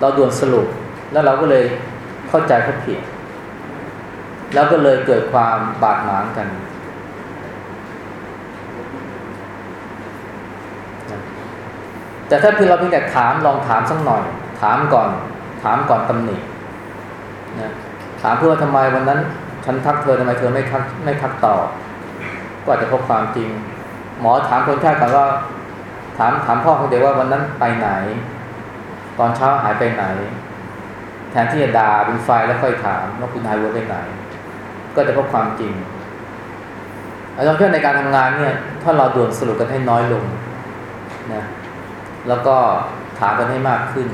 เราด่วนสรุปแล้วเราก็เลยเข้าใจเขาผิดแล้วก็เลยเกิดความบาดหมางกัน แต่ถ้าเพียงเราเพียงแต่ถามลองถามสักหน่อย ถามก่อน ถามก่อนตำหนินะถามเพื่อว่าทำไมวันนั้น ฉันทักเธอทำไมเธอไม่ทักไม่ทักตอบก็อาจจะพบความจริง หมอถามคนไข้ก่อนว่า ถามถามพ่อของเด็กว่าวันนั้นไปไหน ตอนเช้าหายไปไหน แทนที่จะด่าเป็นไฟแล้วค่อยถามว่าคุณหายวัวไปไหน ก็จะพบความจริงเราเชื่อในการทำงานเนี่ย ถ้าเราด่วนสรุปกันให้น้อยลงนะ แล้วก็ถามกันให้มากขึ้น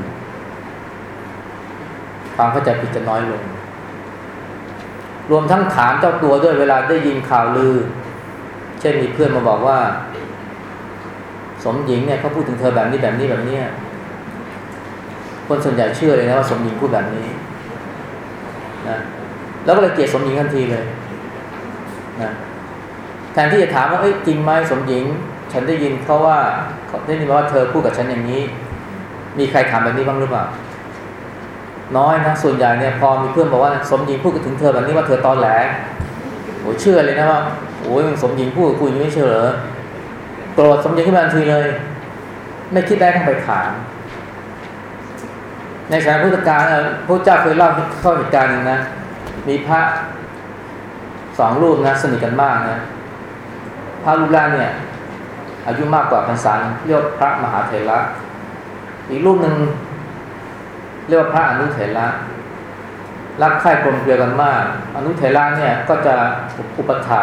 ความเข้าใจผิดจะน้อยลง รวมทั้งถามเจ้าตัวด้วยเวลาได้ยินข่าวลือ เช่นมีเพื่อนมาบอกว่า สมหญิงเนี่ยเขาพูดถึงเธอแบบนี้แบบนี้แบบนี้ คนส่วนใหญ่เชื่อเลยนะว่าสมหญิงพูดแบบนี้นะแล้วก็เลยเกลียดสมหญิงทันทีเลยนะแทนที่จะถามว่าเอ้ยจริงไหมสมหญิง ฉันได้ยินเขาว่าได้ยินมาว่าเธอพูดกับฉันอย่างนี้ มีใครถามแบบนี้บ้างหรือเปล่า น้อยนะ ส่วนใหญ่เนี่ยพอมีเพื่อนบอกว่า สมหญิงพูดถึงเธอแบบนี้ว่าเธอตอนแหลโอ้เชื่อเลยนะว่าโอ้ยสมหญิงพูดกับคุณยังไม่เชื่อเหรอโกรธสมหญิงขึ้นมาทันทีเลย ไม่คิดได้ต้องไปถามในสายพุทธการพระเจ้าเคยเล่าเข้าเหตุการณ์นึงนะ มีพระสองรูปนะสนิทกันมากนะ พระรูปแรกเนี่ย อายุมากกว่าพรรษาเรียกพระมหาเถระอีกรูปหนึ่งเรียกว่าพระอนุเถระรักใคร่กลมเกลียวกันมาก อนุเถระเนี่ยก็จะอุปถา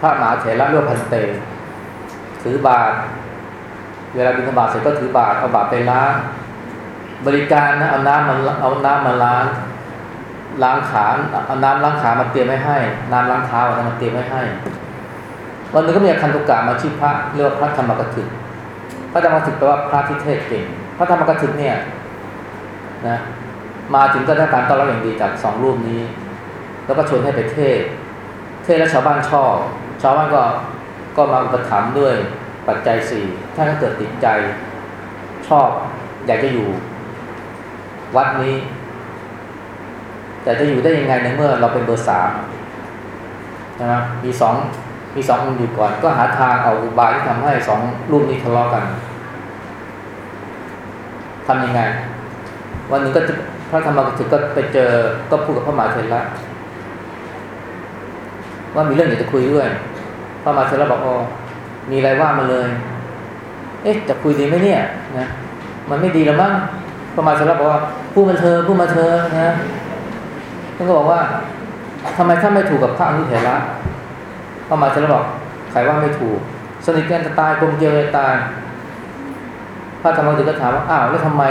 พระมหาเถระเรียกพันเตถือบาตรเวลาบิณฑบาตเสร็จก็ถือบาตรเอาบาตรไปล้างบริการนะเอาน้ำมาเอาน้ำมาล้างล้างขาเอาน้ำล้างขามาเตรียมไว้ให้ น้ำล้างเท้าเอามาเตรียมไว้ให้ วันนึงก็มีคันตุกะมาชื่อพระเรียกว่าพระธรรมกถึกพระธรรมกถึกแปลว่าพระที่เทศเก่ง พระธรรมกถึกเนี่ยนะมาถึงก็ได้การต้อนรับอย่างดีจากสองรูปนี้ แล้วก็ชวนให้ไปเทศ เทศแล้วชาวบ้านชอบ ชาวบ้านก็ก็มาอุปถัมภ์ด้วยปัจจัยสี่ท่านก็เกิดติดใจชอบอยากจะอยู่ วัดนี้ แต่จะอยู่ได้ยังไงในเมื่อเราเป็นเบอร์สามนะมีสอง มีสองค์อยู่ก่อน ก็หาทางเอาอุบายที่ทำให้สองรูปนี้ทะเลาะกันทำยังไง วันหนึ่งก็พระธรรมกถึกก็ไปเจอก็พูดกับพระมหาเถระว่ามีเรื่องอยากจะคุยด้วยพระมหาเถระบอกอ๋อมีอะไรว่ามาเลย เอ๊ะจะคุยดีไหมเนี่ยนะมันไม่ดีแล้วมั้งพระมหาเถระบอกว่าพูดมาเธอพูดมาเธอนะท่านก็บอกว่าทำไมท่านไม่ถูกกับพระอนุเถระ พระมาเถระบอกใครว่าไม่ถูก สนิทกันจะตายกลมเกลียวจะตายพระธรรมกถึกก็ถามว่าอ้าวแล้วทำไม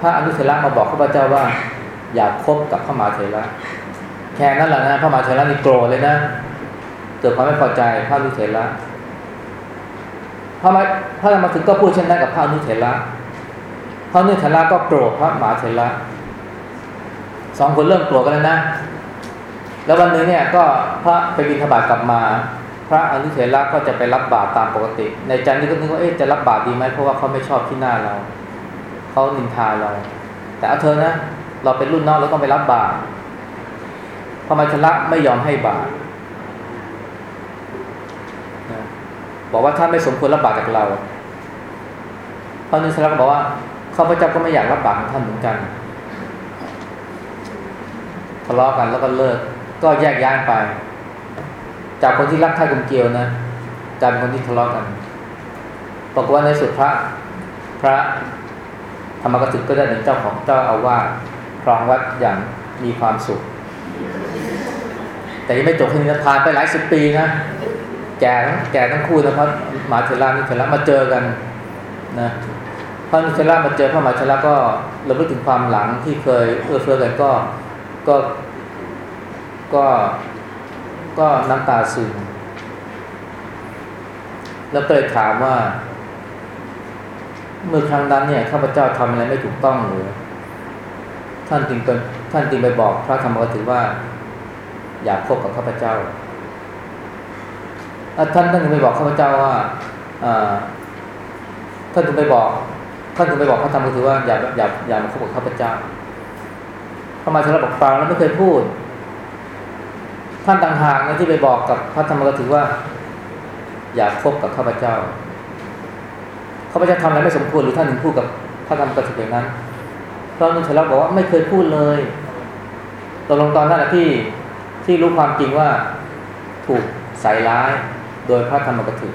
พระอนุเถระมาบอกข้าพเจ้าว่า อยากคบกับพระมหาเถระแค่นั้นแหละนะพระมหาเถระนี่โกรธเลยนะเกิดความไม่พอใจพระอนุเถระพระมาพระธรรมถึงก็พูดเช่นนั้นกับพระอนุเถระพระอนุเถระก็โกรธพระมหาเถระสองคนเริ่มโกรธกันแล้วนะ แล้ววันนึงเนี่ยก็พระไปบิณฑบาตกลับมา พระอนุเถระก็จะไปรับบาตรตามปกติ ในใจนี้ก็นึกว่าเอ๊ะจะรับบาตรดีไหมเพราะว่าเขาไม่ชอบที่หน้าเราเขานินทาเรา แต่เอาเธอนะเราเป็นรุ่นน้องเราต้องไปรับบาตรพระมัชระไม่ยอมให้บาตรบอกว่าท่านไม่สมควรรับบาตรจากเราพระนิสระก็บอกว่าข้าพเจ้าก็ไม่อยากรับบาตรของท่านเหมือนกันทะเลาะกันแล้วก็เลิก ก็แยกย้ายไป จากคนที่รักใคร่กลมเกลียวนะกลายเป็นคนที่ทะเลาะกันบอกฏว่าในสุดพระพระธรรมกถึกก็ได้เป็นเจ้าของเจ้าอาวาสครองวัดอย่างมีความสุข แต่ยังไม่จบแค่นี้นผ่านไปหลายสิบปีนะแก่แก่ทั้งคู่นะพระมหาเถระนิเถระมาเจอกันนะพระนิเถระมาเจอพระมหาเถระก็ระลึกถึงความหลังที่เคยเอื้อเฟื้อกันก็ก็ ก็ก็น้ำตาซึมแล้วก็เลยถามว่า เมื่อครั้งนั้นเนี่ยข้าพเจ้าทำอะไรไม่ถูกต้องหรือท่านจึงเป็นท่านจึงไปบอกพระธรรมกถึงว่า อยากพบกับข้าพเจ้าท่านท่านจึงไปบอกข้าพเจ้าว่าท่านจึงไปบอก ท่านจึงไปบอกพระธรรมกถึงว่าอย่าอย่าอย่ามาพบกับข้าพเจ้าพระมาชลบอกฟังแล้วไม่เคยพูด ท่านต่างหากนะที่ไปบอกกับพระธรรมกถึงว่า อยากพบกับข้าพเจ้าข้าพเจ้าทำอะไรไม่สมควรหรือท่านถึงพูดกับพระธรรมกถึกอย่างนั้นพระนุชลักษ์บอกว่าไม่เคยพูดเลยตกลงตอนนั้นที่ที่รู้ความจริงว่าถูกใส่ร้ายโดยพระธรรมกถึก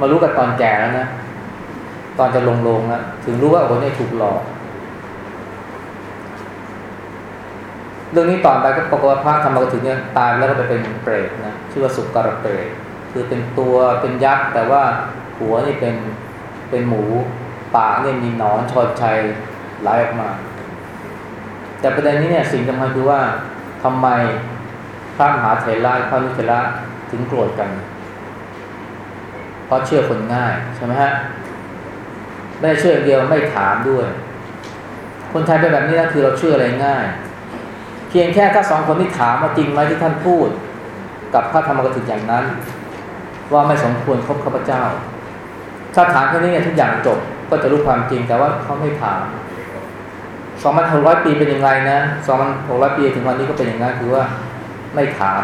มารู้กันตอนแก่แล้วนะ ตอนจะลงลงแล้วถึงรู้ว่าโอ้โหเนี่ยถูกหลอก เรื่องนี้ต่อไปก็ปรากฏว่าพระธรรมกถึกเนี่ยตายแล้วก็ไปเป็นเปรตนะชื่อว่าสุกรเปรตคือเป็นตัวเป็นยักษ์แต่ว่าหัวนี่เป็นเป็นหมูปากเนี่ยมีหนอนชอนชัยไหลออกมา แต่ประเด็นนี้เนี่ยสิ่งสำคัญคือว่าทำไมพระมหาเถระพระนุเถระถึงโกรธกัน เพราะเชื่อคนง่ายใช่ไหมฮะไม่ได้เชื่อเดียวไม่ถามด้วย คนไทยเป็นแบบนี้นะคือเราเชื่ออะไรง่าย เพียงแค่ถ้าสองคนที่ถามว่าจริงไหมที่ท่านพูด กับพระธรรมกถึกอย่างนั้น ว่าไม่สมควรคบข้าพเจ้า ถ้าถามแค่นี้เนี่ยทุกอย่างจบก็จะรู้ความจริงแต่ว่าเขาไม่ถามสองพันหกร้อยปีเป็นย่างไรนะสองพันหกร้อยปีถึงวันนี้ก็เป็นอย่างนั้นคือว่าไม่ถาม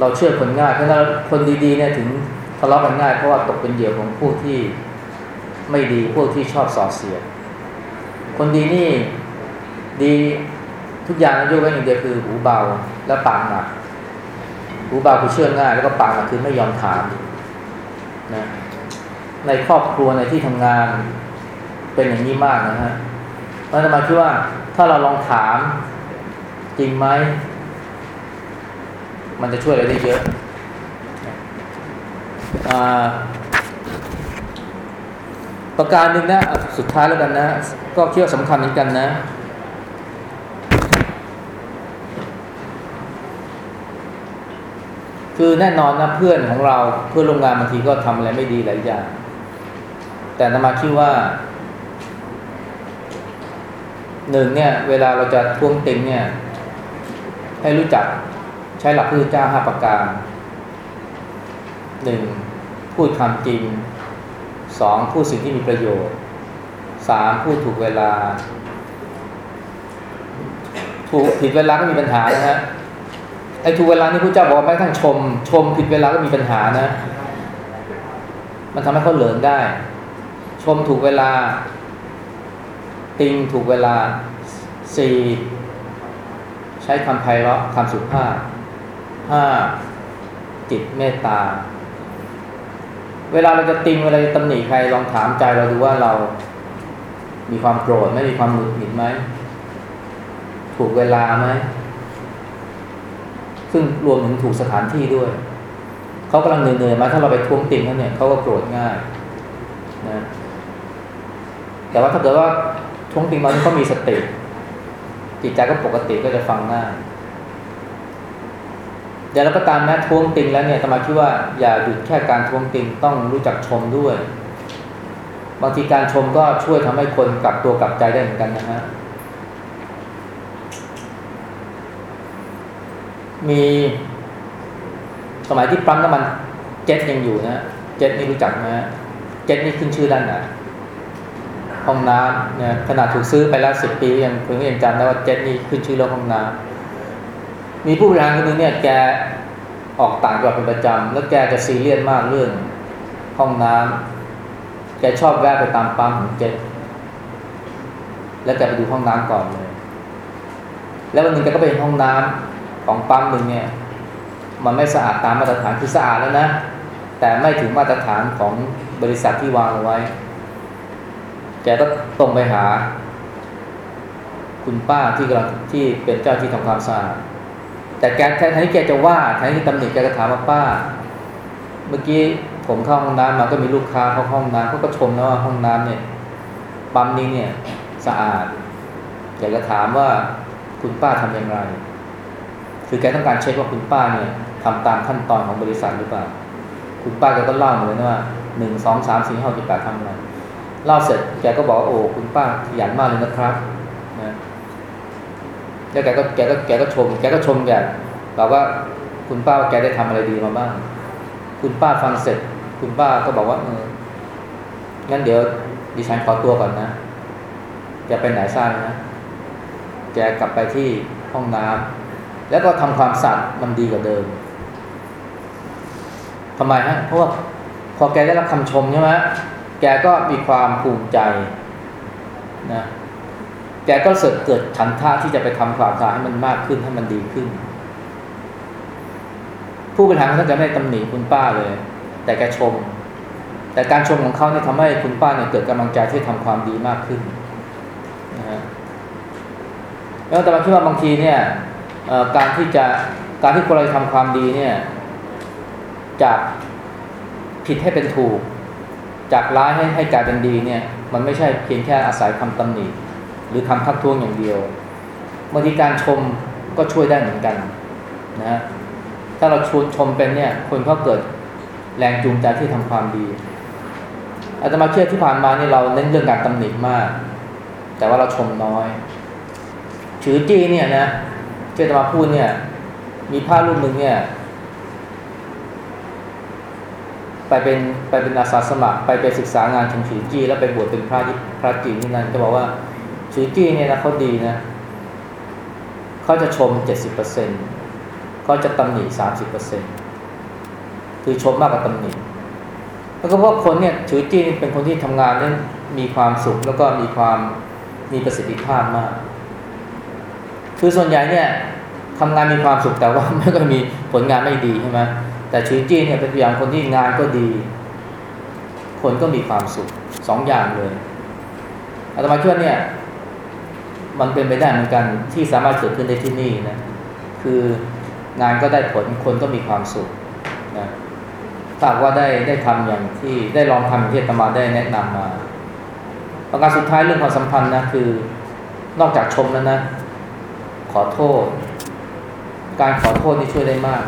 เราเชื่อคนง่ายเพราะฉะนั้นคนดีๆเนี่ยถึงทะเลาะกันง่ายเพราะว่าตกเป็นเหยื่อของผู้ที่ไม่ดีพวกที่ชอบสอดเสียดคนดีนี่ดี ทุกอย่างนะยกเว้นอย่างเดียวคือหูเบาและปากหนักหูเบาคือเชื่อง่าย แล้วก็ปากหนักคือไม่ยอมถามนะในครอบครัวในที่ทำงานเป็นอย่างนี้มากนะฮะเพราะฉะมาคิดว่าถ้าเราลองถามจริงไหมมันจะช่วยอะไรได้เยอะอประการหนึ่งนะสุดท้ายแล้วกันนะ ก็เคี่ยวสำคัญเหมือนกันนะ คือแน่นอนนะเพื่อนของเราเพื่อนโรงงานบางทีก็ทำอะไรไม่ดีหลายอย่าง แต่นมาคิดว่าหนึ่งเนี่ย เวลาเราจะทวงติงเนี่ย ให้รู้จักใช้หลักพุทธเจ้าห้าประการหนึ่งพูดคำจริงสองพูดสิ่งที่มีประโยชน์สามพูดถูกเวลา ถูกผิดเวลาก็มีปัญหานะฮะ ไอ้ถูกเวลานี่พระเจ้าบอกว่าไม่ทั้งชม ชมผิดเวลาก็มีปัญหานะ มันทำให้เขาเหลิงได้ ชมถูกเวลา ติงถูกเวลาสี่ใช้คำไพเราะคำสุภาพห้าจิตเมตตา เวลาเราจะติงเวลาจะตำหนิใครลองถามใจเราดูว่าเรามีความโกรธไม่มีความหงุดหงิดไหมถูกเวลาไหม ซึ่งรวมถึงถูกสถานที่ด้วยเขากำลังเหนื่อยๆมาถ้าเราไปทวงติงเขาเนี่ยเขาก็โกรธง่ายนะแต่ว่าถ้าเกิดว่าทวงติงมาเขามีสติจิตใจก็ปกติก็จะฟังง่ายอย่างไรก็ตามนะทวงติงแล้วเนี่ยตมาคิดว่าอย่าหยุดแค่การทวงติงต้องรู้จักชมด้วย บางทีการชมก็ช่วยทำให้คนกลับตัวกลับใจได้เหมือนกันนะฮะ มีสมัยที่ปั๊มน้ำมันเจ็ตยังอยู่นะเจ็ตนี่รู้จักไหมเจ็ตนี่ขึ้นชื่อด้านไหนห้องน้ำเนี่ยขนาดถูกซื้อไปแล้วสิบปียังเพิ่งยังจำได้ว่าเจ็ตนี่ขึ้นชื่อเรื่องห้องน้ำมีผู้บริหารคนหนึ่งเนี่ยแกออกต่างจังหวัดเป็นประจำแล้วแกจะซีเรียสมากเรื่อง ห้องน้ำแกชอบแวะไปตามปั๊มของเจ็ตแล้วแกไปดูห้องน้ำก่อนเลย แล้ววันหนึ่งแกก็ไปห้องน้ำ ของปั๊มหนึ่งเนี่ย มันไม่สะอาดตามมาตรฐานคือสะอาดแล้วนะ แต่ไม่ถึงมาตรฐานของบริษัทที่วางเอาไว้ แกก็ตรงไปหา คุณป้าที่กำลังที่เป็นเจ้าที่ทำความสะอาดแต่แกแทนที่แกจะว่าแทนที่ตำหนิแกก็ถามว่าป้า เมื่อกี้ผมเข้าห้องน้ำมาก็มีลูกค้าเข้าห้องน้ำเขาก็ชมนะว่าห้องน้ำเนี่ยปั๊มนี้เนี่ยสะอาดอยากจะถามว่าคุณป้าทำอย่างไร คือแกต้องการเช็คว่าคุณป้าเนี่ยทำตามขั้นตอนของบริษัทหรือเปล่า คุณป้าแกก็เล่าเหมือนว่าหนึ่งสองสามสี่ห้าเจ็ดแปดทำอะไรเล่าเสร็จแกก็บอกว่าโอ้คุณป้าขยันมากเลยนะครับนะแล้วแกก็แกก็แกก็ชม แกก็ชมแกบอกว่าคุณป้าแกได้ทำอะไรดีมาบ้าง คุณป้าฟังเสร็จ คุณป้าก็บอกว่าเอองั้นเดี๋ยวดิฉันขอตัวก่อนนะแกไปไหนทราบนะแกกลับไปที่ห้องน้ำ แล้วก็ทำความสะอาดมันดีกว่าเดิมทำไมฮะเพราะว่าพอแกได้รับคำชมใช่ไหมแกก็มีความภูมิใจนะแกก็เกิดเกิดฉันท่าที่จะไปทำความสะอาดให้มันมากขึ้นให้มันดีขึ้น ผู้บริหารเขาจะไม่ได้ตำหนิคุณป้าเลย แต่แกชม แต่การชมของเขาเนี่ยทำให้คุณป้าเนี่ยเกิดกำลังใจที่ทำความดีมากขึ้นนะฮะแล้วแต่มาคิดว่าบางทีเนี่ย การที่จะการที่คนเราทำความดีเนี่ยจากผิดให้เป็นถูก จากร้ายให้ให้กลายเป็นดีเนี่ย มันไม่ใช่เพียงแค่อาศัยคำตำหนิหรือคำทักท้วงอย่างเดียวบางทีการชมก็ช่วยได้เหมือนกันนะฮะถ้าเราชวนชมเป็นเนี่ย คนเขาเกิดแรงจูงใจที่ทำความดีอาตมาเชื่อที่ผ่านมานี่เราเน้นเรื่องการตำหนิมาก แต่ว่าเราชมน้อยถือจีเนี่ยนะ ที่อาตมาพูดเนี่ย มีภาพรูปหนึ่งเนี่ย ไปเป็นไปเป็นอาสาสมัคร ไปไปศึกษางานชงฉือจี้แล้วไปบวชเป็นพระพระจีนที่นั่นจะบอกว่าฉือจี้เนี่ยนะเขาดีนะเขาจะชมเจ็ดสิบเปอร์เซ็นต์เขาจะตำหนิสามสิบเปอร์เซ็นต์คือชมมากกว่าตำหนิแล้วก็เพราะคนเนี่ยฉือจี้เป็นคนที่ทำงานนั้นมีความสุขแล้วก็มีความมีประสิทธิภาพมาก คือส่วนใหญ่เนี่ยทำงานมีความสุขแต่ว่าไม่ก็มีผลงานไม่ดีใช่ไหมแต่ชีจีเนี่ยเป็นตัวอย่างคนที่งานก็ดี คนก็มีความสุขสองอย่างเลยอาตมาเชื่อเนี่ย มันเป็นไปได้เหมือนกันที่สามารถเกิดขึ้นได้ที่นี่นะคืองานก็ได้ผลคนก็มีความสุขนะถ้าว่าได้ได้ทำอย่างที่ได้ลองทำอย่างที่อาตมาได้แนะนำมา ประการสุดท้ายเรื่องความสัมพันธ์นะคือนอกจากชมแล้วนะ ขอโทษ การขอโทษนี่ช่วยได้มาก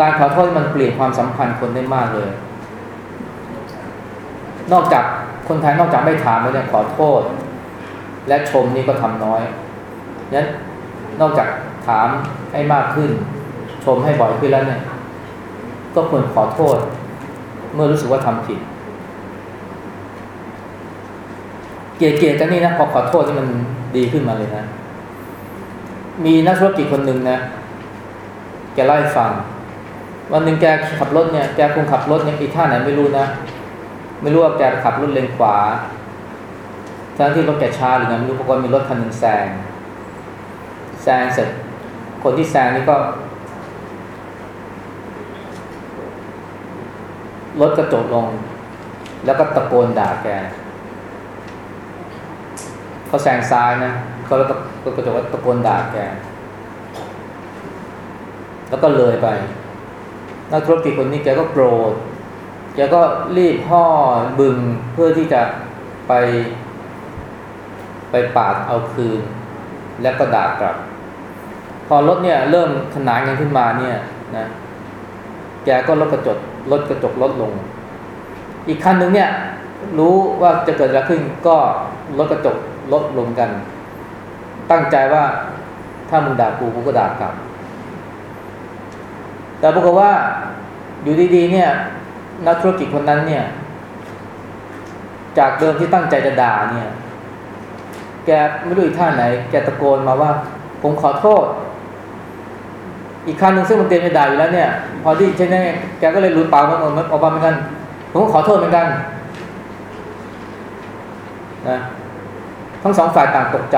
การขอโทษมันเปลี่ยนความสัมพันธ์คนได้มากเลย นอกจากคนไทยนอกจากไม่ถามแล้วเนี่ยขอโทษ และชมนี่ก็ทำน้อยนั้นนอกจากถามให้มากขึ้น ชมให้บ่อยขึ้นแล้วเนี่ย ก็ควรขอโทษ เมื่อรู้สึกว่าทำผิดเกลียดๆกันนี่นะพอขอโทษนี่มันดีขึ้นมาเลยนะ มีนักธุรกิจคนหนึ่งนะ แกเล่าให้ฟัง วันหนึ่งแกขับรถเนี่ย แกคงขับรถเนี่ยอีท่าไหนไม่รู้นะ ไม่รู้ว่าแกขับรถเลนขวา ทั้งที่รถแกช้าหรือไงไม่รู้ปรากฏมีรถคันหนึ่งแซง แซงเสร็จ คนที่แซงนี่ก็ รถกระจกลง แล้วก็ตะโกนด่าแก เขาแซงซ้ายนะ เขาแล้วก็กระจกตะโกนด่าแก แล้วก็เลยไป นักธุรกิจคนนี้แกก็โกรธ แกก็รีบห่อบึงเพื่อที่จะไป ไปปาดเอาคืน แล้วก็ด่ากลับ พอรถเนี่ยเริ่มขนานกันขึ้นมาเนี่ยนะแกก็ลดกระจกลดกระจกลดลง อีกคันหนึ่งเนี่ย รู้ว่าจะเกิดอะไรขึ้นก็ลดกระจกลดลงกัน ตั้งใจว่าถ้ามึงด่ากูกูก็ด่ากลับ แต่ปรากฏว่าอยู่ดีๆ เนี่ย นักธุรกิจคนนั้นเนี่ย จากเดิมที่ตั้งใจจะด่าเนี่ย แกไม่รู้อีกท่าไหน แกตะโกนมาว่า ผมขอโทษ อีกคันหนึ่งซึ่งมันเตรียมจะด่าอยู่แล้วเนี่ย พอที่ใช่ไหมแกก็เลยรุนปล่ามันออกมาเหมือนกัน ผมก็ขอโทษเหมือนกันนะทั้งสองฝ่ายต่างตกใจ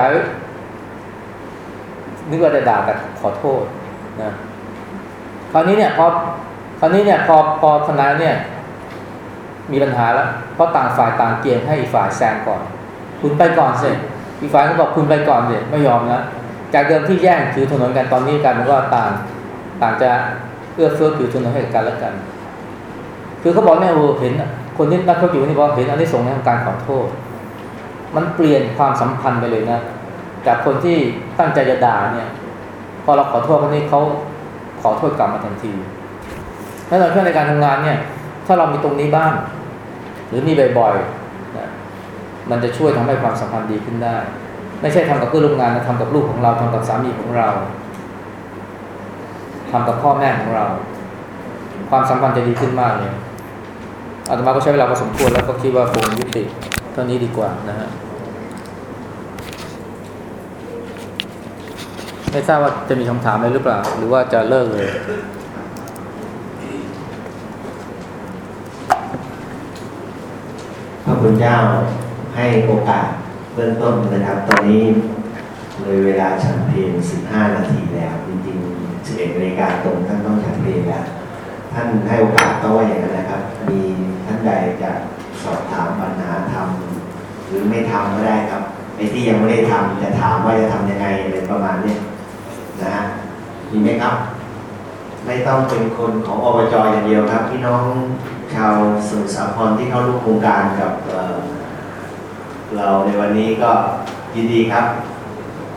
นึกว่าจะด่าแต่ขอโทษนะคราวนี้เนี่ยพอคราวนี้เนี่ยพอพอคณะเนี่ยมีปัญหาแล้วเพราะต่างฝ่ายต่างเกียงให้อีกฝ่ายแซงก่อน คุณไปก่อนสิอีกฝ่ายก็บอกคุณไปก่อนสิไม่ยอมนะจากเดิมที่แย่งถือถนนกันตอนนี้กันมันก็ต่างต่างจะเอื้อเฟื้อถือถนนให้กันและกัน คือเขาบอกเนี่ยโอ้เห็น คนที่นักธุรกิจคนนี้บอกเห็นอันนี้ส่งในการขอโทษ มันเปลี่ยนความสัมพันธ์ไปเลยนะ จากคนที่ตั้งใจจะด่าเนี่ย พอเราขอโทษคนนี้เขาขอโทษกลับมาทันทีถ้าเราเชื่อในการทำงานเนี่ย ถ้าเรามีตรงนี้บ้าง หรือมีบ่อยๆนะมันจะช่วยทำให้ความสัมพันธ์ดีขึ้นได้ ไม่ใช่ทำกับเพื่อนร่วมงานนะทำกับลูกของเราทำกับสามีของเราทำกับพ่อแม่ของเรา ความสัมพันธ์จะดีขึ้นมากเลยอาตมาก็ใช้เวลาพอสมควรแล้วก็คิดว่าคงยุติเท่านี้ดีกว่านะฮะ ไม่ทราบว่าจะมีคำถามอะไรหรือเปล่า หรือว่าจะเลิกเลยพระคุณเจ้าให้โอกาสเบื้องต้นนะครับ ตอนนี้เลยเวลาฉันเพลง15 นาทีแล้ว จริงๆ11นาฬิกาตรงท่านต้องฉันเพลงแล้วท่านให้โอกาสก็ว่าอย่างนั้นนะครับ มีท่านใดจะสอบถามปัญหาทำหรือไม่ทำก็ได้ครับไอ้ที่ยังไม่ได้ทำจะถามว่าจะทำยังไงอะไรประมาณเนี้ นะฮะมีไหมครับ ไม่ต้องเป็นคนของอบจอย่างเดียวครับ พี่น้องชาวสมุทรสาครที่เข้าร่วมโครงการกับเเราในวันนี้ก็ยินดีครับ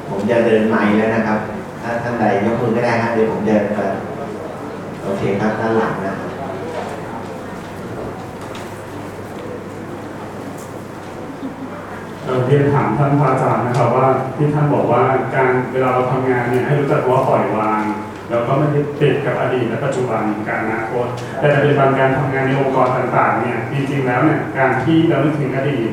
ผมจะเดินไม้แล้วนะครับ ถ้าท่านใดยกมือก็ได้ครับเดี๋ยวผมเดินไปโอเคครับด้านหลังนะครับ เอ่อเรียนถามท่านพระอาจารย์นะครับว่าที่ท่านบอกว่าการเวลาเราทำงานเนี่ยให้รู้จักว่าปล่อยวาง แล้วก็ไม่ได้ติดกับอดีตและปัจจุบันกับอนาคตแต่ในปัจจุบันการทำงานในองค์กรต่างๆเนี่ยจริงๆแล้วเนี่ยการที่เรานึกถึงอดีต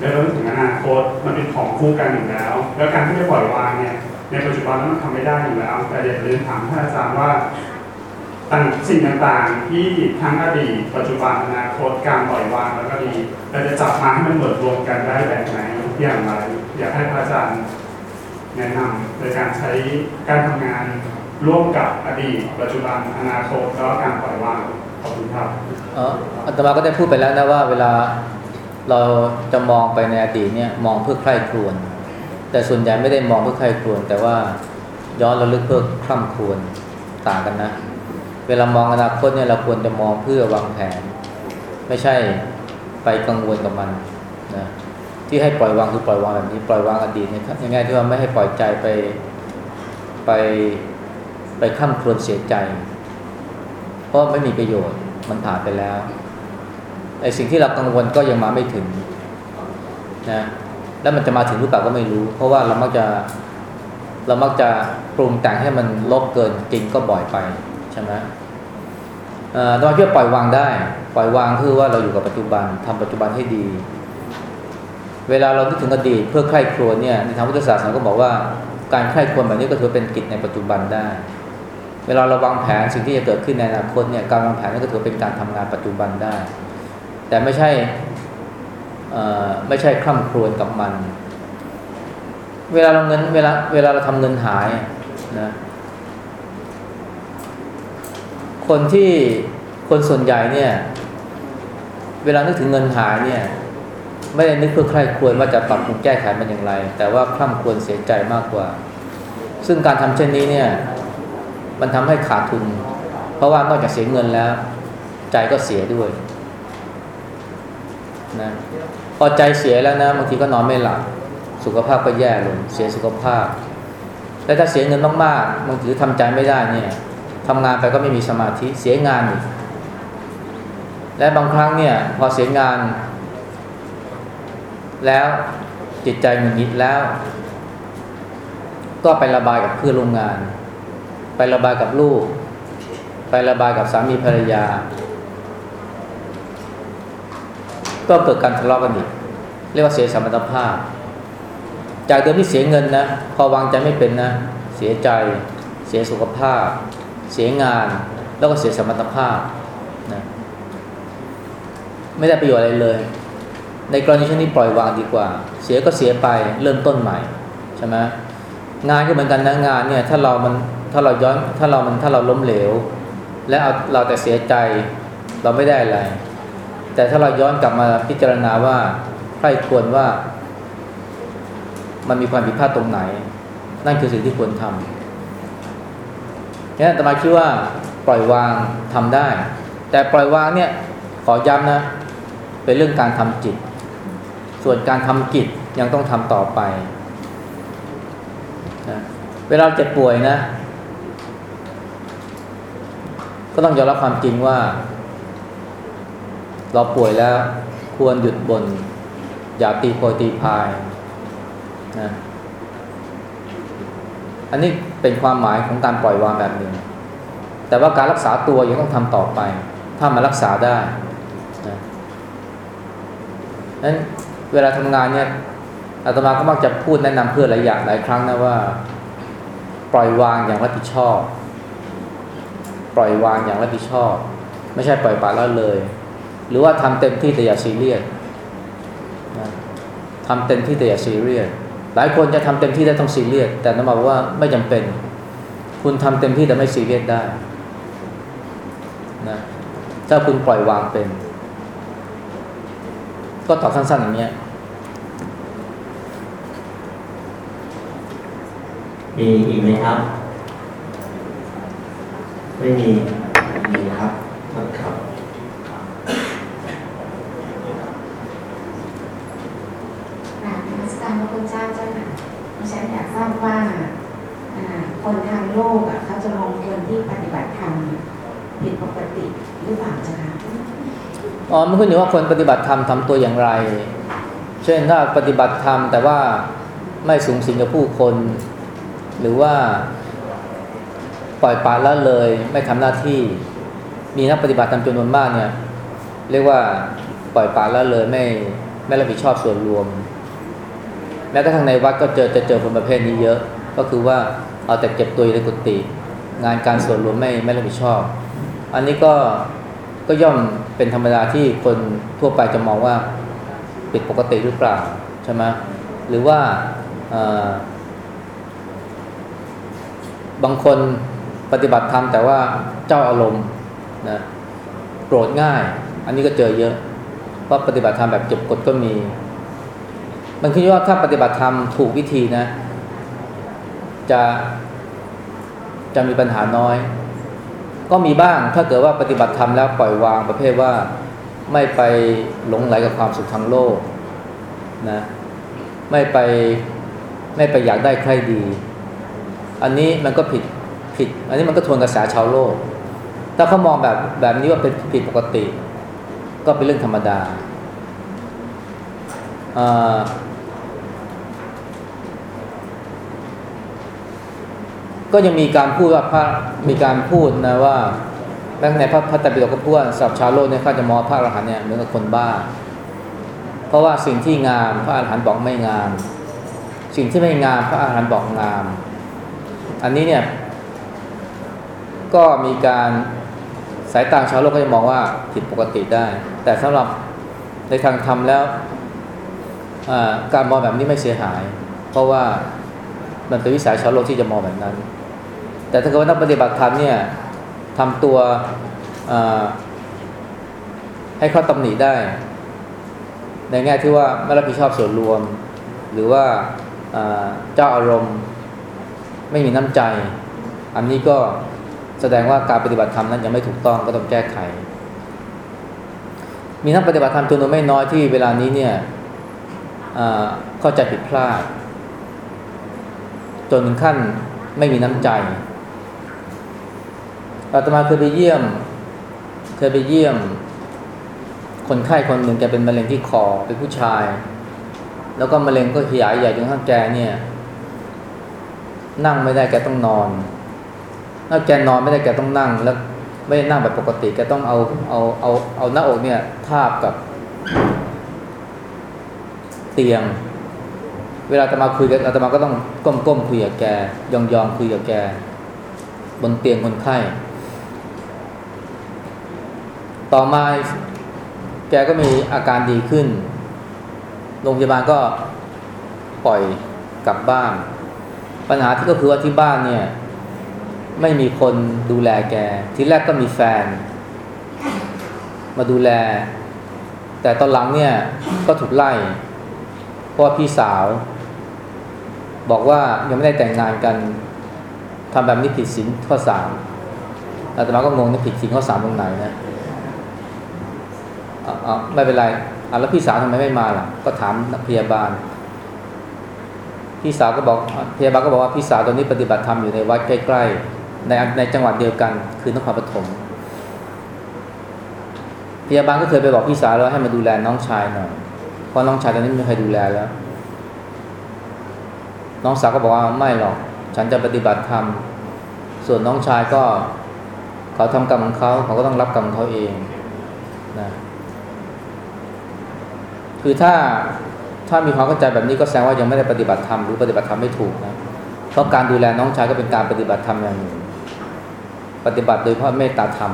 และเรานึกถึงอนาคตมันเป็นของคู่กันอยู่แล้ว แล้วการที่จะปล่อยวางเนี่ยในปัจจุบันนั้นมันทำไม่ได้อยู่แล้ว แต่อยากเรียนถามท่านอาจารย์ว่า ต่างสิ่งต่างๆ ที่ทั้งอดีตปัจจุบันอนาคตการปล่อยวางแล้วก็ดีแต่จะจับมาให้มันเหมือนรวมกันได้แบบไหนอย่างไร อยากให้พระอาจารย์แนะนำในการใช้การทำงานร่วมกับอดีต ปัจจุบันอนาคตแล้วการปล่อยวางขอบคุณครับอ่ออาตมาก็ได้พูดไปแล้วนะว่าเวลาเราจะมองไปในอดีตเนี่ยมองเพื่อใคร่ครวญแต่ส่วนใหญ่ไม่ได้มองเพื่อใคร่ครวญแต่ว่าย้อนระลึกเพื่อคร่ำครวญต่างกันนะ เวลามองอนาคตเนี่ยเราควรจะมองเพื่อวางแผน ไม่ใช่ไปกังวลกับมันนะที่ให้ปล่อยวางคือปล่อยวางแบบนี้ปล่อยวางอดีตเนี่ยยังไงที่ว่าไม่ให้ปล่อยใจไปไปไปข้ามครวญเสียใจ เพราะไม่มีประโยชน์มันผ่านไปแล้วไอ้สิ่งที่เรากังวลก็ยังมาไม่ถึงนะแล้วมันจะมาถึงหรือเปล่าก็ไม่รู้ เพราะว่าเรามักจะเรามักจะปรุงแต่งให้มันลบเกินจริงก็บ่อยไป ใช่ไหมเอ่อตอนที่ปล่อยวางได้ ปล่อยวางคือว่าเราอยู่กับปัจจุบันทำปัจจุบันให้ดี เวลาเราคิดถึงอดีตเพื่อใคร่ครวญเนี่ยในทางพุทธศาสนาก็บอกว่าการใคร่ครวญแบบนี้ก็ถือเป็นกิจในปัจจุบันได้ เวลาเราวางแผนสิ่งที่จะเกิดขึ้นในอนาคตเนี่ยการวางแผนนี่ก็ถือเป็นการทำงานปัจจุบันได้ แต่ไม่ใช่ไม่ใช่คร่ำครวญกับมัน เวลาเราเงินเวลาเวลาเราทำเงินหายนะ คนที่คนส่วนใหญ่เนี่ย เวลานึกถึงเงินหายเนี่ย ไม่ได้นึกเพื่อใครควญว่าจะปรับปรุงแก้ไขมันอย่างไร แต่ว่าคร่ำควญเสียใจมากกว่า ซึ่งการทำเช่นนี้เนี่ย มันทำให้ขาดทุน เพราะว่านอกจากเสียเงินแล้ว ใจก็เสียด้วยนะพอใจเสียแล้วนะบางทีก็นอนไม่หลับสุขภาพก็แย่ลงเสียสุขภาพ แล้วถ้าเสียเงินมากๆบางทีทำใจไม่ได้เนี่ย ทำงานไปก็ไม่มีสมาธิเสียงานอีกและบางครั้งเนี่ยพอเสียงาน แล้วจิตใจหงุดหงิดแล้ว ก็ไประบายกับเพื่อนร่วมงาน ไประบายกับลูก ไประบายกับสามีภรรยา ก็เกิดการทะเลาะกันอีกเรียกว่าเสียสมรรถภาพ จากเดิมที่เสียเงินนะ พอวางใจไม่เป็นนะ เสียใจเสียสุขภาพ เสียงานแล้วก็เสียสมรรถภาพนะไม่ได้ประโยชน์อะไรเลย ในกรณีเช่นนี้ปล่อยวางดีกว่า เสียก็เสียไปเริ่มต้นใหม่ใช่ไหมงานก็เหมือนกันนะงานเนี่ยถ้าเรามันถ้าเราย้อนถ้าเรามันถ้าเราล้มเหลว และเอาเราแต่เสียใจเราไม่ได้อะไร แต่ถ้าเราย้อนกลับมาพิจารณาว่าใครควรว่า มันมีความผิดพลาดตรงไหน นั่นคือสิ่งที่ควรทำ นี่ยแต่มาคิดว่าปล่อยวางทำได้ แต่ปล่อยวางเนี่ยขอย้ำนะ เป็นเรื่องการทำจิต ส่วนการทำกิจยังต้องทำต่อไปนะเวลาเจ็บป่วยนะ ก็ต้องยอมรับความจริงว่า เราป่วยแล้วควรหยุดบน่นอย่าตีโพยตีพายนะ อันนี้เป็นความหมายของการปล่อยวางแบบหนึ่ง แต่ว่าการรักษาตัวยังต้องทำต่อไป ถ้ามารักษาได้นะนั้นเวลาทำงานเนี่ยอาตมาก็มักจะพูดแนะนำเพื่อนหลายอย่างหลายครั้งนะว่า ปล่อยวางอย่างรับผิดชอบ ปล่อยวางอย่างรับผิดชอบ ไม่ใช่ปล่อยปละละเลย หรือว่าทำเต็มที่แต่อย่าซีเรียสนะทำเต็มที่แต่อย่าซีเรียส หลายคนจะทำเต็มที่ได้ต้องซีเรียสแต่น้ำบอกว่าไม่จำเป็น คุณทำเต็มที่แต่ไม่ซีเรียสได้นะถ้าคุณปล่อยวางเป็น ก็ตอบสั้นๆอย่างเงี้ยมีอีกไหมครับ ไม่มีครับครับ กราบนมัสการพระคุณเจ้าเจ้าค่ะดิฉันอยากทราบว่าอ่าคนทางโลกอะเขาจะมองคนที่ปฏิบัติธรรมผิดปกติหรือเปล่าเจ้าค่ะ อ๋อมันขึ้นอยู่ว่าคนปฏิบัติธรรมทำตัวอย่างไร เช่นถ้าปฏิบัติธรรมแต่ว่าไม่สูงสิงกับผู้คน หรือว่าปล่อยปละละเลย ไม่ทำหน้าที่ มีนักปฏิบัติธรรมจำนวนมากเนี่ย เรียกว่าปล่อยปละละเลยไม่ไม่รับผิดชอบส่วนรวม แม้กระทั่งในวัดก็เจอจะเจอคนประเภทนี้เยอะ ก็คือว่าเอาแต่เก็บตัวอยู่ในกุฏิงานการส่วนรวมไม่ไม่รับผิดชอบ อันนี้ก็ ก็ย่อมเป็นธรรมดาที่คนทั่วไปจะมองว่าผิดปกติหรือเปล่าใช่ไหมหรือว่าบางคนปฏิบัติธรรมแต่ว่าเจ้าอารมณ์นะโกรธง่าย อันนี้ก็เจอเยอะเพราะปฏิบัติธรรมแบบเก็บกดก็มี มันคิดว่าถ้าปฏิบัติธรรมถูกวิธีนะ จะจะมีปัญหาน้อย ก็มีบ้างถ้าเกิดว่าปฏิบัติธรรมแล้วปล่อยวางประเภทว่าไม่ไปหลงไหลกับความสุขทางโลกนะไม่ไปไม่ไปอยากได้ใครดี อันนี้มันก็ผิดผิด อันนี้มันก็ทวนกระแสชาวโลก ถ้าเขามองแบบแบบนี้ว่าเป็นผิดปกติ ก็เป็นเรื่องธรรมดาอ่า ก็ยังมีการพูดว่าพระมีการพูดนะว่าแม้ในพระพัตตปิฎกก็พูดว่าสำหรับชาวโลกเนี่ยเขาจะมองพระอรหันต์เนี่ยเหมือนกับคนบ้า เพราะว่าสิ่งที่งามพระอรหันต์บอกไม่งาม สิ่งที่ไม่งามพระอรหันต์บอกงาม อันนี้เนี่ยก็มีการสายตาชาวโลกก็จะมองว่าผิดปกติได้ แต่สำหรับในทางธรรมแล้วการมองแบบนี้ไม่เสียหาย เพราะว่ามันเป็นวิสัยชาวโลกที่จะมองแบบนั้น แต่ถ้าเกิดว่านักปฏิบัติธรรมเนี่ยทำตัวให้เขาตำหนิได้ ในแง่ที่ว่าไม่รับผิดชอบส่วนรวม หรือว่าเจ้าอารมณ์ไม่มีน้ำใจ อันนี้ก็แสดงว่าการปฏิบัติธรรมนั้นยังไม่ถูกต้องก็ต้องแก้ไข มีนักปฏิบัติธรรมจำนวนไม่น้อยที่เวลานี้เนี่ยเข้าใจผิดพลาด จนถึงขั้นไม่มีน้ำใจ อาตมาเคยไปเยี่ยม เคยไปเยี่ยม คนไข้คนหนึ่งแกเป็นมะเร็งที่คอเป็นผู้ชาย แล้วก็มะเร็งก็ขยายใหญ่จนกระทั่งแกเนี่ย นั่งไม่ได้แกต้องนอนถ้าแกนอนไม่ได้แกต้องนั่ง แล้วไม่ได้นั่งแบบปกติแกต้องเอาเอาเอาเอาหน้าอกเนี่ยทาบกับเตียง เวลาอาตมาคุยกับอาตมาก็ต้องก้มๆคุยกับแกยองๆคุยกับแก บนเตียงคนไข้ ต่อมาแกก็มีอาการดีขึ้น โรงพยาบาลก็ปล่อยกลับบ้าน ปัญหาที่ก็คือว่าที่บ้านเนี่ย ไม่มีคนดูแลแก ทีแรกก็มีแฟน มาดูแล แต่ตอนหลังเนี่ยก็ถูกไล่ เพราะว่าพี่สาว บอกว่ายังไม่ได้แต่งงานกันทำแบบนี้ผิดศีลข้อสามอาตมาก็งงนี่ผิดศีลข้อสามตรงไหนนะ อาเอาไม่เป็นไรอะแล้วพี่สาวทำไมไม่มาล่ะ ก็ถามพยาบาล พี่สาวก็บอกพยาบาลก็บอกว่าพี่สาวตอนนี้ปฏิบัติธรรมอยู่ในวัดใกล้ๆในในจังหวัดเดียวกัน คือนครปฐมพยาบาลก็เคยไปบอกพี่สาวแล้วให้มาดูแลน้องชายหน่อยเพราะน้องชายตอนนี้ไม่มีใครดูแลแล้ว น้องสาวก็บอกว่าไม่หรอก ฉันจะปฏิบัติธรรมส่วนน้องชายก็เขาทำกรรมของเขาเขาก็ต้องรับกรรมของเขาเองนะ คือถ้าถ้ามีความเข้าใจแบบนี้ก็แสดงว่ายังไม่ได้ปฏิบัติธรรมหรือปฏิบัติธรรมไม่ถูกนะเพราะการดูแลน้องชายก็เป็นการปฏิบัติธรรมอย่างหนึ่งปฏิบัติโดยเพราะเมตตาธรรม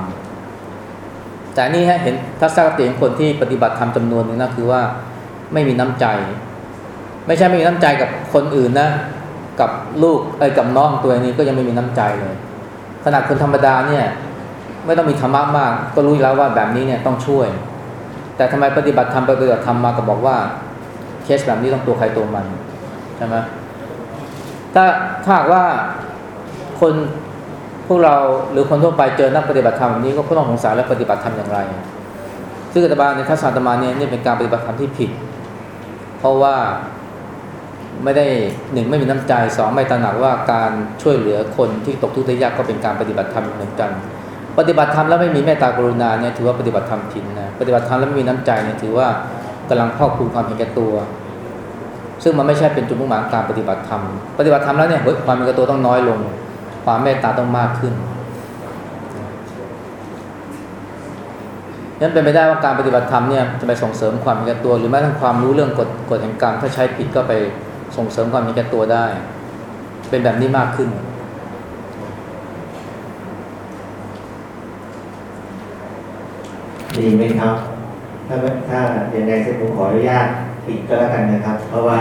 แต่นี่ฮะเห็นทัศนคติของคนที่ปฏิบัติธรรมจำนวนหนึ่งนะคือว่าไม่มีน้ำใจ ไม่ใช่ไม่มีน้ำใจกับคนอื่นนะ กับลูกเอ้กับน้องตัวนี่ก็ยังไม่มีน้ำใจเลยขนาดคนธรรมดาเนี่ย ไม่ต้องมีธรรมะมาก ก็รู้แล้วว่าแบบนี้เนี่ยต้องช่วย แต่ทำไมปฏิบัติธรรมปฏิบัติธรรมมาก็บอกว่าเคสแบบนี้ต้องตัวใครตัวมันใช่ไหมถ้าถ้าหากว่าคนพวกเราหรือคนทั่วไปเจอนักปฏิบัติธรรมแบบนี้ก็ต้องสงสัยแล้วปฏิบัติธรรมอย่างไร ซึ่งอาตมาในทัศนอาตมาเนี่ยนี่เป็นการปฏิบัติธรรมที่ผิด เพราะว่าไม่ได้หนึ่งไม่มีน้ำใจสองไม่ตระหนักว่าการช่วยเหลือคนที่ตกทุกข์ได้ยากก็เป็นการปฏิบัติธรรมเหมือนกัน ปฏิบัติธรรมแล้วไม่มีเมตตากรุณาเนี่ยถือว่าปฏิบัติธรรมผิดนะปฏิบัติธรรมแล้วไม่มีน้ำใจเนี่ยถือว่ากำลังพอกพูนความเห็นแก่ตัว ซึ่งมันไม่ใช่เป็นจุดมุ่งหมายการปฏิบัติธรรมปฏิบัติธรรมแล้วเนี่ยเฮ้ยความเห็นแก่ตัวต้องน้อยลง ความเมตตาต้องมากขึ้นนั้นเป็นไปได้ว่าการปฏิบัติธรรมเนี่ยจะไปส่งเสริมความเห็นแก่ตัว หรือแม้ทั้งความรู้เรื่องกฎกฎแห่งกรรมถ้าใช้ผิดก็ไปส่งเสริมความเห็นแก่ตัวได้ เป็นแบบนี้มากขึ้น ดีไหมครับ ถ้าถ้าอย่างไรสิผมขออนุญาตปิดก็แล้วกันนะครับ เพราะว่า